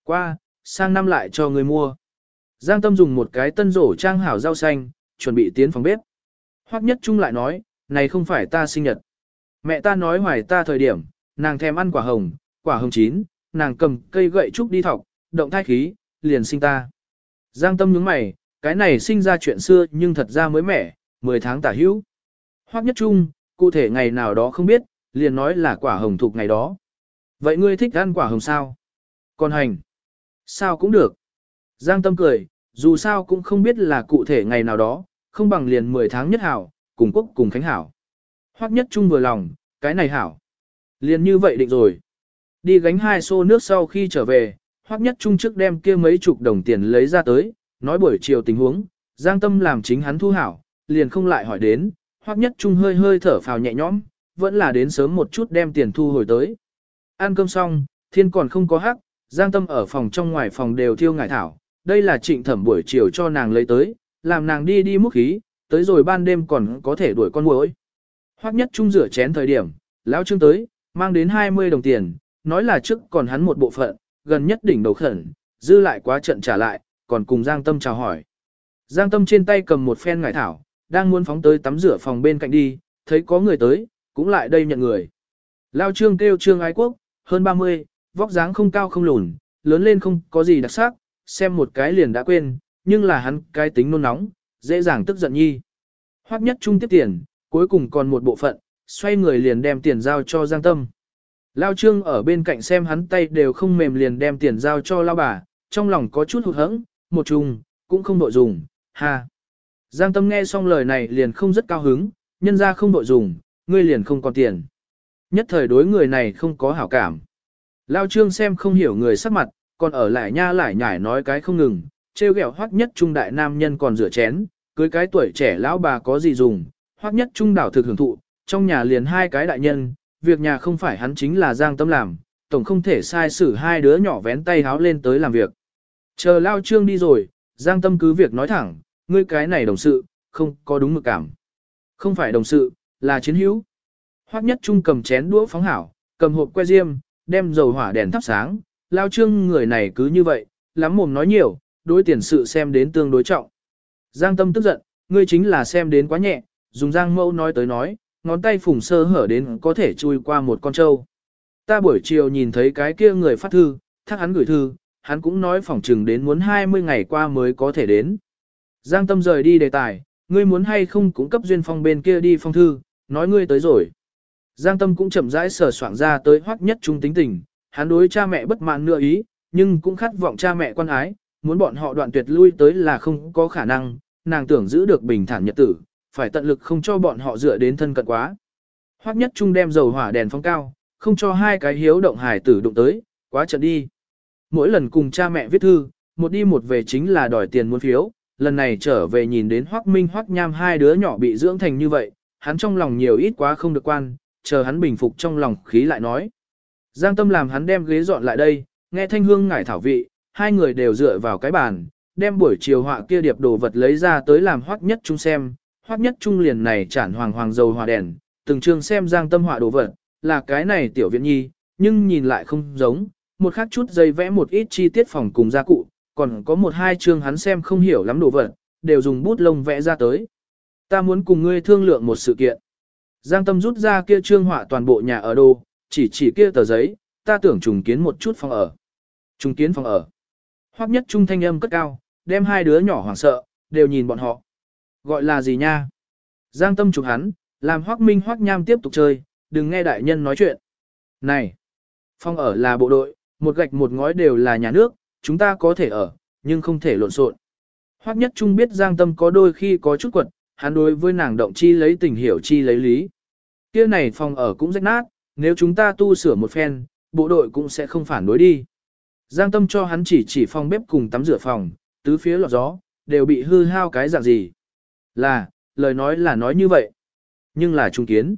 Qua, sang năm lại cho người mua. Giang tâm dùng một cái tân rổ trang hảo rau xanh, chuẩn bị tiến phòng bếp. Hoắc nhất trung lại nói, này không phải ta sinh nhật. Mẹ ta nói hoài ta thời điểm, nàng thèm ăn quả hồng, quả hồng chín, nàng cầm cây gậy trúc đi thọc, động thai khí, liền sinh ta. Giang tâm nhướng mày, cái này sinh ra chuyện xưa nhưng thật ra mới mẻ, 10 tháng tả hữu. Hoắc nhất trung, cụ thể ngày nào đó không biết, liền nói là quả hồng thuộc ngày đó. Vậy ngươi thích ăn quả hồng sao? Còn hành. Sao cũng được. Giang tâm cười, dù sao cũng không biết là cụ thể ngày nào đó, không bằng liền 10 tháng nhất hảo, cùng quốc cùng khánh hảo. Hoắc nhất trung vừa lòng, cái này hảo. Liền như vậy định rồi. Đi gánh hai xô nước sau khi trở về, Hoắc nhất trung trước đem kia mấy chục đồng tiền lấy ra tới, nói buổi chiều tình huống, Giang Tâm làm chính hắn thu hảo, liền không lại hỏi đến, Hoắc nhất trung hơi hơi thở phào nhẹ nhõm, vẫn là đến sớm một chút đem tiền thu hồi tới. Ăn cơm xong, thiên còn không có hắc, Giang Tâm ở phòng trong ngoài phòng đều thiêu ngải thảo, đây là trịnh thẩm buổi chiều cho nàng lấy tới, làm nàng đi đi múc khí, tới rồi ban đêm còn có thể đuổi con muỗi. Hoắc nhất trung rửa chén thời điểm, lão trương tới, mang đến 20 đồng tiền, nói là trước còn hắn một bộ phận, gần nhất đỉnh đầu khẩn, dư lại quá trận trả lại, còn cùng Giang Tâm chào hỏi. Giang Tâm trên tay cầm một phen ngải thảo, đang muốn phóng tới tắm rửa phòng bên cạnh đi, thấy có người tới, cũng lại đây nhận người. Lao trương kêu trương ái quốc, hơn 30, vóc dáng không cao không lùn, lớn lên không có gì đặc sắc, xem một cái liền đã quên, nhưng là hắn cái tính nôn nóng, dễ dàng tức giận nhi. Hoắc nhất trung tiếp tiền, cuối cùng còn một bộ phận, xoay người liền đem tiền giao cho Giang Tâm. Lao Trương ở bên cạnh xem hắn tay đều không mềm liền đem tiền giao cho Lao bà, trong lòng có chút hụt hẫng, một trùng, cũng không đội dùng, ha. Giang Tâm nghe xong lời này liền không rất cao hứng, nhân ra không đội dùng, ngươi liền không còn tiền. Nhất thời đối người này không có hảo cảm. Lao Trương xem không hiểu người sắc mặt, còn ở lại nha lại nhải nói cái không ngừng, trêu ghẹo hoắc nhất trung đại nam nhân còn rửa chén, cưới cái tuổi trẻ lão bà có gì dùng, hoắc nhất trung đảo thực hưởng thụ, trong nhà liền hai cái đại nhân, việc nhà không phải hắn chính là Giang Tâm làm, tổng không thể sai xử hai đứa nhỏ vén tay háo lên tới làm việc. Chờ Lao Trương đi rồi, Giang Tâm cứ việc nói thẳng, ngươi cái này đồng sự, không có đúng mực cảm. Không phải đồng sự, là chiến hữu. Hoắc nhất trung cầm chén đũa phóng hảo, cầm hộp que diêm, đem dầu hỏa đèn thắp sáng, Lao Trương người này cứ như vậy, lắm mồm nói nhiều, đối tiền sự xem đến tương đối trọng. Giang Tâm tức giận, ngươi chính là xem đến quá nhẹ, dùng Giang Mẫu nói tới nói, ngón tay phùng sơ hở đến có thể chui qua một con trâu. Ta buổi chiều nhìn thấy cái kia người phát thư, thắc hắn gửi thư, hắn cũng nói phỏng chừng đến muốn 20 ngày qua mới có thể đến. Giang Tâm rời đi đề tài, ngươi muốn hay không cũng cấp duyên phong bên kia đi phong thư, nói ngươi tới rồi. Giang Tâm cũng chậm rãi sờ soạn ra tới hoắc nhất trung tính tình, hắn đối cha mẹ bất mãn nửa ý, nhưng cũng khát vọng cha mẹ quan ái, muốn bọn họ đoạn tuyệt lui tới là không có khả năng, nàng tưởng giữ được bình thản nhật tử, phải tận lực không cho bọn họ dựa đến thân cận quá. Hoắc nhất trung đem dầu hỏa đèn phong cao, không cho hai cái hiếu động hài tử đụng tới, quá trận đi. Mỗi lần cùng cha mẹ viết thư, một đi một về chính là đòi tiền muốn phiếu, lần này trở về nhìn đến Hoắc Minh Hoắc Nham hai đứa nhỏ bị dưỡng thành như vậy, hắn trong lòng nhiều ít quá không được quan, chờ hắn bình phục trong lòng khí lại nói. Giang Tâm làm hắn đem ghế dọn lại đây, nghe thanh hương ngải thảo vị, hai người đều dựa vào cái bàn, đem buổi chiều họa kia điệp đồ vật lấy ra tới làm Hoắc Nhất Trung xem, Hoắc Nhất Trung liền này chản hoàng hoàng dầu hòa đèn, từng trường xem Giang Tâm họa đồ vật, là cái này tiểu viện nhi, nhưng nhìn lại không giống, một khác chút dây vẽ một ít chi tiết phòng cùng gia cụ, còn có một hai chương hắn xem không hiểu lắm đồ vật, đều dùng bút lông vẽ ra tới. Ta muốn cùng ngươi thương lượng một sự kiện. Giang Tâm rút ra kia trương họa toàn bộ nhà ở đô, chỉ chỉ kia tờ giấy, ta tưởng trùng kiến một chút phòng ở. Trùng kiến phòng ở. Hoắc nhất trung thanh âm cất cao, đem hai đứa nhỏ hoảng sợ, đều nhìn bọn họ. Gọi là gì nha? Giang Tâm chụp hắn, làm Hoắc Minh Hoắc Nham tiếp tục chơi, đừng nghe đại nhân nói chuyện. Này, phòng ở là bộ đội, một gạch một ngói đều là nhà nước, chúng ta có thể ở, nhưng không thể lộn xộn. Hoắc Nhất Trung biết Giang Tâm có đôi khi có chút quật, hắn đối với nàng động chi lấy tình hiểu chi lấy lý. Kia này phòng ở cũng rách nát, nếu chúng ta tu sửa một phen, bộ đội cũng sẽ không phản đối đi. Giang Tâm cho hắn chỉ chỉ phòng bếp cùng tắm rửa phòng, tứ phía lọt gió, đều bị hư hao cái dạng gì. Là, lời nói là nói như vậy. Nhưng là trung kiến.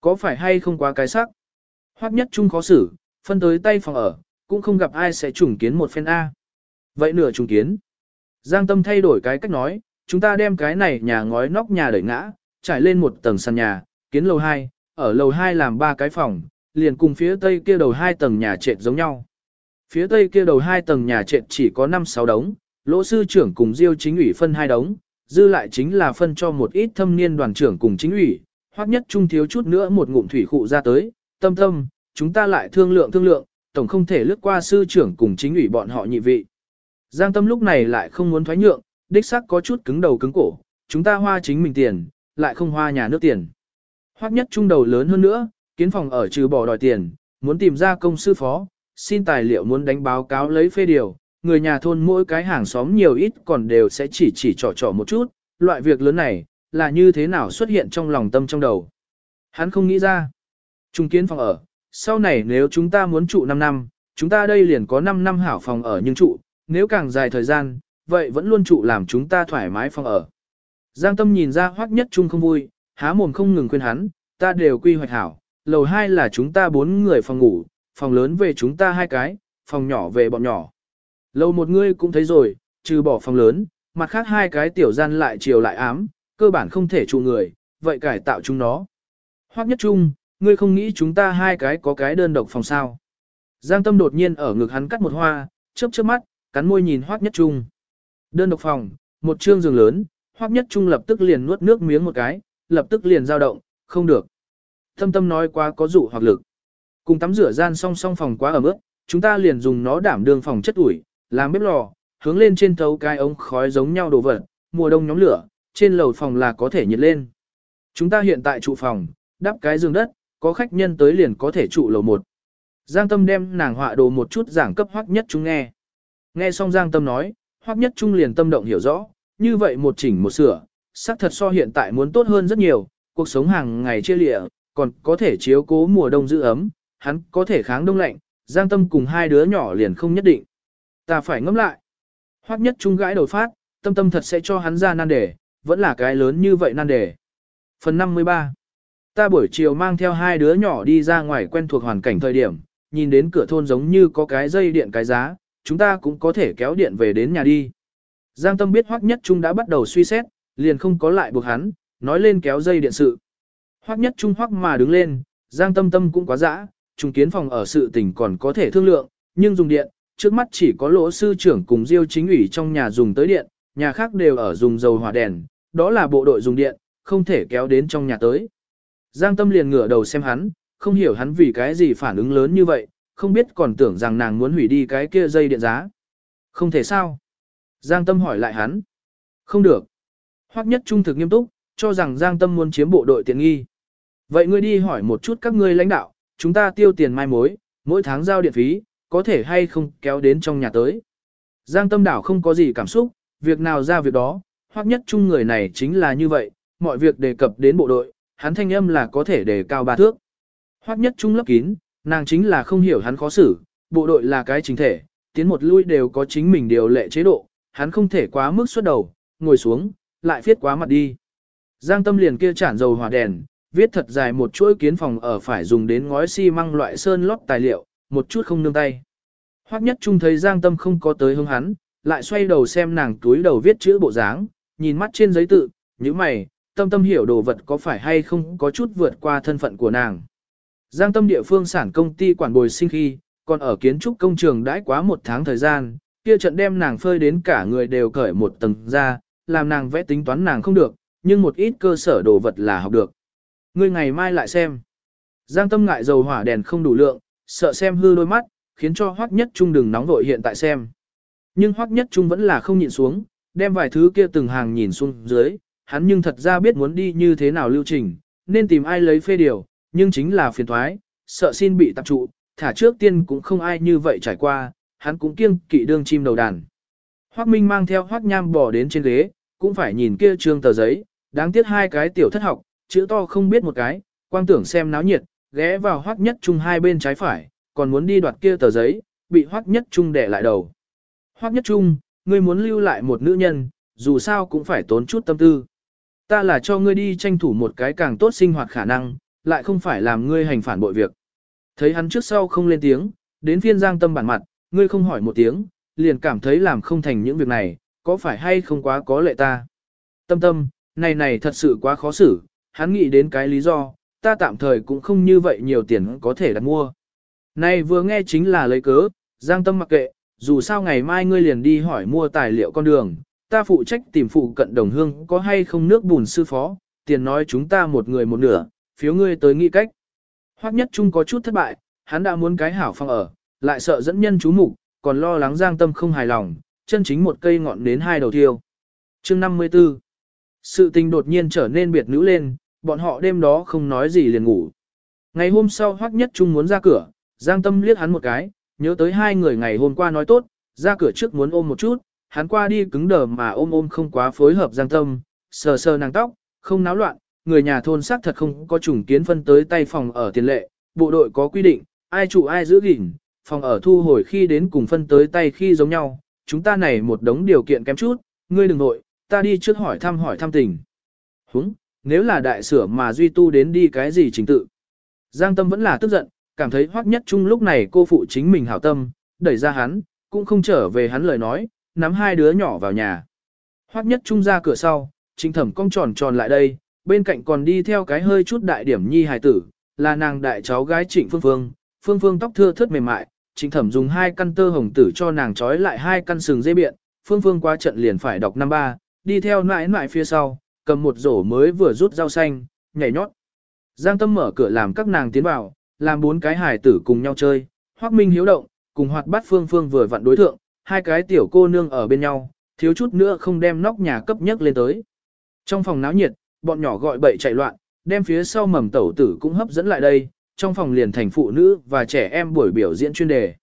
Có phải hay không quá cái sắc? Hoắc nhất trung khó xử, phân tới tay phòng ở, cũng không gặp ai sẽ trùng kiến một phen A. Vậy nửa trùng kiến. Giang Tâm thay đổi cái cách nói, chúng ta đem cái này nhà ngói nóc nhà đẩy ngã, trải lên một tầng sàn nhà, kiến lầu 2, ở lầu 2 làm ba cái phòng, liền cùng phía tây kia đầu hai tầng nhà trệt giống nhau. Phía tây kia đầu hai tầng nhà trệt chỉ có 5-6 đống, lỗ sư trưởng cùng diêu chính ủy phân hai đống, dư lại chính là phân cho một ít thâm niên đoàn trưởng cùng chính ủy, hoặc nhất trung thiếu chút nữa một ngụm thủy khụ ra tới, tâm tâm, chúng ta lại thương lượng thương lượng, tổng không thể lướt qua sư trưởng cùng chính ủy bọn họ nhị vị. Giang tâm lúc này lại không muốn thoái nhượng, đích xác có chút cứng đầu cứng cổ, chúng ta hoa chính mình tiền, lại không hoa nhà nước tiền. Hoắc nhất trung đầu lớn hơn nữa, kiến phòng ở trừ bỏ đòi tiền, muốn tìm ra công sư phó, xin tài liệu muốn đánh báo cáo lấy phê điều, người nhà thôn mỗi cái hàng xóm nhiều ít còn đều sẽ chỉ chỉ trò trò một chút, loại việc lớn này, là như thế nào xuất hiện trong lòng tâm trong đầu. Hắn không nghĩ ra. Trung kiến phòng ở, sau này nếu chúng ta muốn trụ 5 năm, chúng ta đây liền có 5 năm hảo phòng ở nhưng trụ, nếu càng dài thời gian, vậy vẫn luôn trụ làm chúng ta thoải mái phòng ở. Giang Tâm nhìn ra hoắc nhất trung không vui, há mồm không ngừng khuyên hắn, ta đều quy hoạch hảo, lầu 2 là chúng ta bốn người phòng ngủ, phòng lớn về chúng ta hai cái, phòng nhỏ về bọn nhỏ. Lầu một người cũng thấy rồi, trừ bỏ phòng lớn, mặt khác hai cái tiểu gian lại chiều lại ám, cơ bản không thể trụ người, vậy cải tạo chúng nó. Hoắc nhất trung, ngươi không nghĩ chúng ta hai cái có cái đơn độc phòng sao. Giang tâm đột nhiên ở ngực hắn cắt một hoa, chớp chớp mắt, cắn môi nhìn Hoắc nhất trung. Đơn độc phòng, một trương giường lớn, Hoắc nhất trung lập tức liền nuốt nước miếng một cái, lập tức liền dao động, không được. Thâm tâm nói quá có dụ hoặc lực. Cùng tắm rửa gian song song phòng quá ở mức, chúng ta liền dùng nó đảm đương phòng chất ủi, làm bếp lò, hướng lên trên thấu cái ống khói giống nhau đồ vật, mùa đông nhóm lửa, trên lầu phòng là có thể nhiệt lên. Chúng ta hiện tại trụ phòng, đắp cái giường đất, có khách nhân tới liền có thể trụ lầu một. Giang Tâm đem nàng họa đồ một chút giảng cấp hoắc nhất chúng nghe. Nghe xong Giang Tâm nói, hoắc nhất trung liền tâm động hiểu rõ, như vậy một chỉnh một sửa, xác thật so hiện tại muốn tốt hơn rất nhiều, cuộc sống hàng ngày chia lịa, còn có thể chiếu cố mùa đông giữ ấm, hắn có thể kháng đông lạnh, Giang Tâm cùng hai đứa nhỏ liền không nhất định. Ta phải ngẫm lại. Hoắc nhất trung gãi đầu phát, tâm tâm thật sẽ cho hắn ra nan đề, vẫn là cái lớn như vậy nan đề. Phần 53 Ta buổi chiều mang theo hai đứa nhỏ đi ra ngoài quen thuộc hoàn cảnh thời điểm, nhìn đến cửa thôn giống như có cái dây điện cái giá, chúng ta cũng có thể kéo điện về đến nhà đi. Giang Tâm biết Hoắc Nhất Trung đã bắt đầu suy xét, liền không có lại buộc hắn, nói lên kéo dây điện sự. Hoắc Nhất Trung hoắc mà đứng lên, Giang Tâm Tâm cũng quá dã, trùng kiến phòng ở sự tình còn có thể thương lượng, nhưng dùng điện, trước mắt chỉ có lỗ sư trưởng cùng diêu chính ủy trong nhà dùng tới điện, nhà khác đều ở dùng dầu hỏa đèn, đó là bộ đội dùng điện, không thể kéo đến trong nhà tới. Giang Tâm liền ngửa đầu xem hắn, không hiểu hắn vì cái gì phản ứng lớn như vậy, không biết còn tưởng rằng nàng muốn hủy đi cái kia dây điện giá. Không thể sao? Giang Tâm hỏi lại hắn. Không được. Hoắc nhất trung thực nghiêm túc, cho rằng Giang Tâm muốn chiếm bộ đội tiện nghi. Vậy ngươi đi hỏi một chút các ngươi lãnh đạo, chúng ta tiêu tiền mai mối, mỗi tháng giao điện phí, có thể hay không kéo đến trong nhà tới. Giang Tâm đảo không có gì cảm xúc, việc nào ra việc đó, Hoắc nhất trung người này chính là như vậy, mọi việc đề cập đến bộ đội, hắn thanh âm là có thể đề cao ba thước. Hoắc nhất trung lấp kín, nàng chính là không hiểu hắn khó xử, bộ đội là cái chính thể, tiến một lui đều có chính mình điều lệ chế độ, hắn không thể quá mức xuất đầu, ngồi xuống, lại viết quá mặt đi. Giang tâm liền kia chản dầu hỏa đèn, viết thật dài một chuỗi kiến phòng ở phải dùng đến ngói xi măng loại sơn lót tài liệu, một chút không nương tay. Hoắc nhất trung thấy Giang tâm không có tới hướng hắn, lại xoay đầu xem nàng túi đầu viết chữ bộ dáng, nhìn mắt trên giấy tự, như mày, tâm tâm hiểu đồ vật có phải hay không có chút vượt qua thân phận của nàng. Giang tâm địa phương sản công ty quản bồi sinh khi, còn ở kiến trúc công trường đãi quá một tháng thời gian, kia trận đem nàng phơi đến cả người đều cởi một tầng ra, làm nàng vẽ tính toán nàng không được, nhưng một ít cơ sở đồ vật là học được. Ngươi ngày mai lại xem. Giang tâm ngại dầu hỏa đèn không đủ lượng, sợ xem hư đôi mắt, khiến cho Hoắc Nhất Trung đừng nóng vội hiện tại xem. Nhưng Hoắc Nhất Trung vẫn là không nhìn xuống, đem vài thứ kia từng hàng nhìn xuống dưới, hắn nhưng thật ra biết muốn đi như thế nào lưu trình, nên tìm ai lấy phê điều, nhưng chính là phiền thoái, sợ xin bị tập trụ, thả trước tiên cũng không ai như vậy trải qua, hắn cũng kiêng kỵ đương chim đầu đàn. Hoắc Minh mang theo Hoắc Nham bỏ đến trên ghế, cũng phải nhìn kia trương tờ giấy, đáng tiếc hai cái tiểu thất học, chữ to không biết một cái, quang tưởng xem náo nhiệt, ghé vào Hoắc Nhất Trung hai bên trái phải, còn muốn đi đoạt kia tờ giấy, bị Hoắc Nhất Trung đè lại đầu. Hoắc Nhất Trung, ngươi muốn lưu lại một nữ nhân, dù sao cũng phải tốn chút tâm tư. Ta là cho ngươi đi tranh thủ một cái càng tốt sinh hoạt khả năng, lại không phải làm ngươi hành phản bội việc. Thấy hắn trước sau không lên tiếng, đến phiên giang tâm bản mặt, ngươi không hỏi một tiếng, liền cảm thấy làm không thành những việc này, có phải hay không quá có lệ ta. Tâm tâm, này này thật sự quá khó xử, hắn nghĩ đến cái lý do, ta tạm thời cũng không như vậy nhiều tiền có thể đặt mua. Này vừa nghe chính là lấy cớ, giang tâm mặc kệ, dù sao ngày mai ngươi liền đi hỏi mua tài liệu con đường, ta phụ trách tìm phụ cận đồng hương có hay không nước bùn sư phó, tiền nói chúng ta một người một nửa, phiếu ngươi tới nghĩ cách. Hoắc nhất trung có chút thất bại, hắn đã muốn cái hảo phòng ở, lại sợ dẫn nhân chú mục, còn lo lắng giang tâm không hài lòng, chân chính một cây ngọn đến hai đầu thiêu. Chương 54 Sự tình đột nhiên trở nên biệt nữ lên, bọn họ đêm đó không nói gì liền ngủ. Ngày hôm sau Hoắc nhất trung muốn ra cửa, giang tâm liếc hắn một cái, nhớ tới hai người ngày hôm qua nói tốt, ra cửa trước muốn ôm một chút, hắn qua đi cứng đờ mà ôm ôm không quá phối hợp giang tâm, sờ sờ nàng tóc, không náo loạn, người nhà thôn xác thật không có trùng kiến phân tới tay phòng ở tiền lệ, bộ đội có quy định, ai chủ ai giữ gìn, phòng ở thu hồi khi đến cùng phân tới tay khi giống nhau, chúng ta này một đống điều kiện kém chút, ngươi đừng nội, ta đi trước hỏi thăm hỏi thăm tình. Húng, nếu là đại sửa mà duy tu đến đi cái gì trình tự. Giang tâm vẫn là tức giận, cảm thấy hoắc nhất chung lúc này cô phụ chính mình hảo tâm, đẩy ra hắn, cũng không trở về hắn lời nói, nắm hai đứa nhỏ vào nhà. Hoắc nhất trung ra cửa sau, Trình thẩm cong tròn tròn lại đây, bên cạnh còn đi theo cái hơi chút đại điểm nhi hài tử, là nàng đại cháu gái trịnh phương phương, phương phương tóc thưa thớt mềm mại, trịnh thẩm dùng hai căn tơ hồng tử cho nàng trói lại hai căn sừng dây biện, phương phương qua trận liền phải đọc năm ba, đi theo nãi nãi phía sau, cầm một rổ mới vừa rút rau xanh, nhảy nhót. Giang tâm mở cửa làm các nàng tiến vào, làm bốn cái hài tử cùng nhau chơi, hoắc minh hiếu động, cùng hoạt bát phương phương vừa vặn đối thượng, hai cái tiểu cô nương ở bên nhau, thiếu chút nữa không đem nóc nhà cấp nhất lên tới. Trong phòng náo nhiệt, bọn nhỏ gọi bậy chạy loạn, đem phía sau mầm tẩu tử cũng hấp dẫn lại đây, trong phòng liền thành phụ nữ và trẻ em buổi biểu diễn chuyên đề.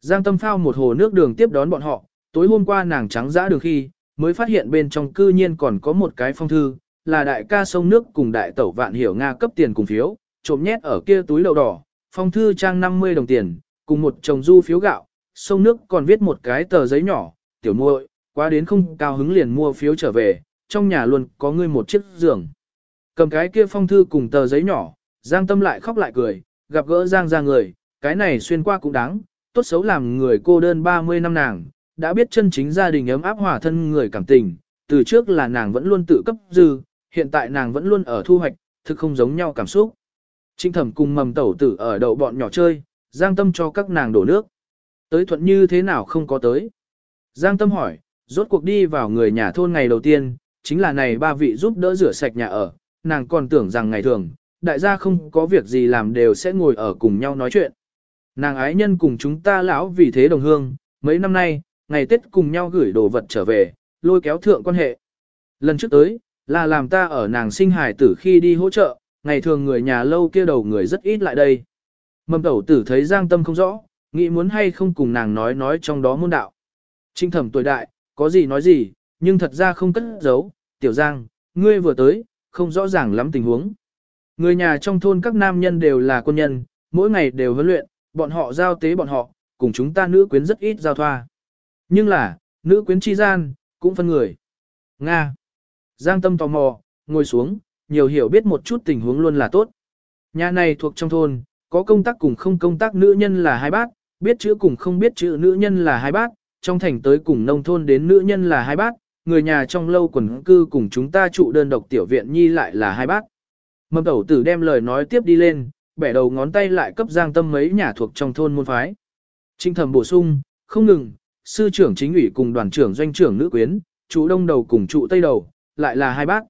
Giang Tâm phao một hồ nước đường tiếp đón bọn họ, tối hôm qua nàng trắng dã đường khi, mới phát hiện bên trong cư nhiên còn có một cái phong thư, là đại ca sông nước cùng đại tẩu vạn hiểu Nga cấp tiền cùng phiếu, trộm nhét ở kia túi lậu đỏ, phong thư trang 50 đồng tiền, cùng một chồng du phiếu gạo, sông nước còn viết một cái tờ giấy nhỏ, tiểu muội, quá đến không cao hứng liền mua phiếu trở về, trong nhà luôn có ngươi một chiếc giường. Cầm cái kia phong thư cùng tờ giấy nhỏ, Giang Tâm lại khóc lại cười, gặp gỡ Giang ra người, cái này xuyên qua cũng đáng, tốt xấu làm người cô đơn 30 năm nàng, đã biết chân chính gia đình ấm áp hòa thân người cảm tình, từ trước là nàng vẫn luôn tự cấp dư, hiện tại nàng vẫn luôn ở thu hoạch, thực không giống nhau cảm xúc. Trinh thẩm cùng mầm tẩu tử ở đậu bọn nhỏ chơi, Giang Tâm cho các nàng đổ nước. Tới thuận như thế nào không có tới. Giang Tâm hỏi, rốt cuộc đi vào người nhà thôn ngày đầu tiên, chính là này ba vị giúp đỡ rửa sạch nhà ở, nàng còn tưởng rằng ngày thường, đại gia không có việc gì làm đều sẽ ngồi ở cùng nhau nói chuyện. Nàng ái nhân cùng chúng ta lão vì thế đồng hương, mấy năm nay, ngày Tết cùng nhau gửi đồ vật trở về, lôi kéo thượng quan hệ. Lần trước tới, là làm ta ở nàng sinh hài tử khi đi hỗ trợ, ngày thường người nhà lâu kia đầu người rất ít lại đây. Mầm tẩu tử thấy giang tâm không rõ, nghĩ muốn hay không cùng nàng nói nói trong đó môn đạo. Trinh thẩm tuổi đại, có gì nói gì, nhưng thật ra không cất giấu, tiểu giang, ngươi vừa tới, không rõ ràng lắm tình huống. Người nhà trong thôn các nam nhân đều là quân nhân, mỗi ngày đều huấn luyện, bọn họ giao tế bọn họ, cùng chúng ta nữ quyến rất ít giao thoa. Nhưng là, nữ quyến chi gian, cũng phân người. Nga. Giang tâm tò mò, ngồi xuống, nhiều hiểu biết một chút tình huống luôn là tốt. Nhà này thuộc trong thôn, có công tác cùng không công tác nữ nhân là hai bác, biết chữ cùng không biết chữ nữ nhân là hai bác, trong thành tới cùng nông thôn đến nữ nhân là hai bác, người nhà trong lâu quần cư cùng chúng ta trụ đơn độc tiểu viện nhi lại là hai bác. Mầm tẩu tử đem lời nói tiếp đi lên, bẻ đầu ngón tay lại cấp giang tâm mấy nhà thuộc trong thôn môn phái. Trinh thầm bổ sung, không ngừng, sư trưởng chính ủy cùng đoàn trưởng doanh trưởng nữ quyến, trụ đông đầu cùng trụ tây đầu, lại là hai bác.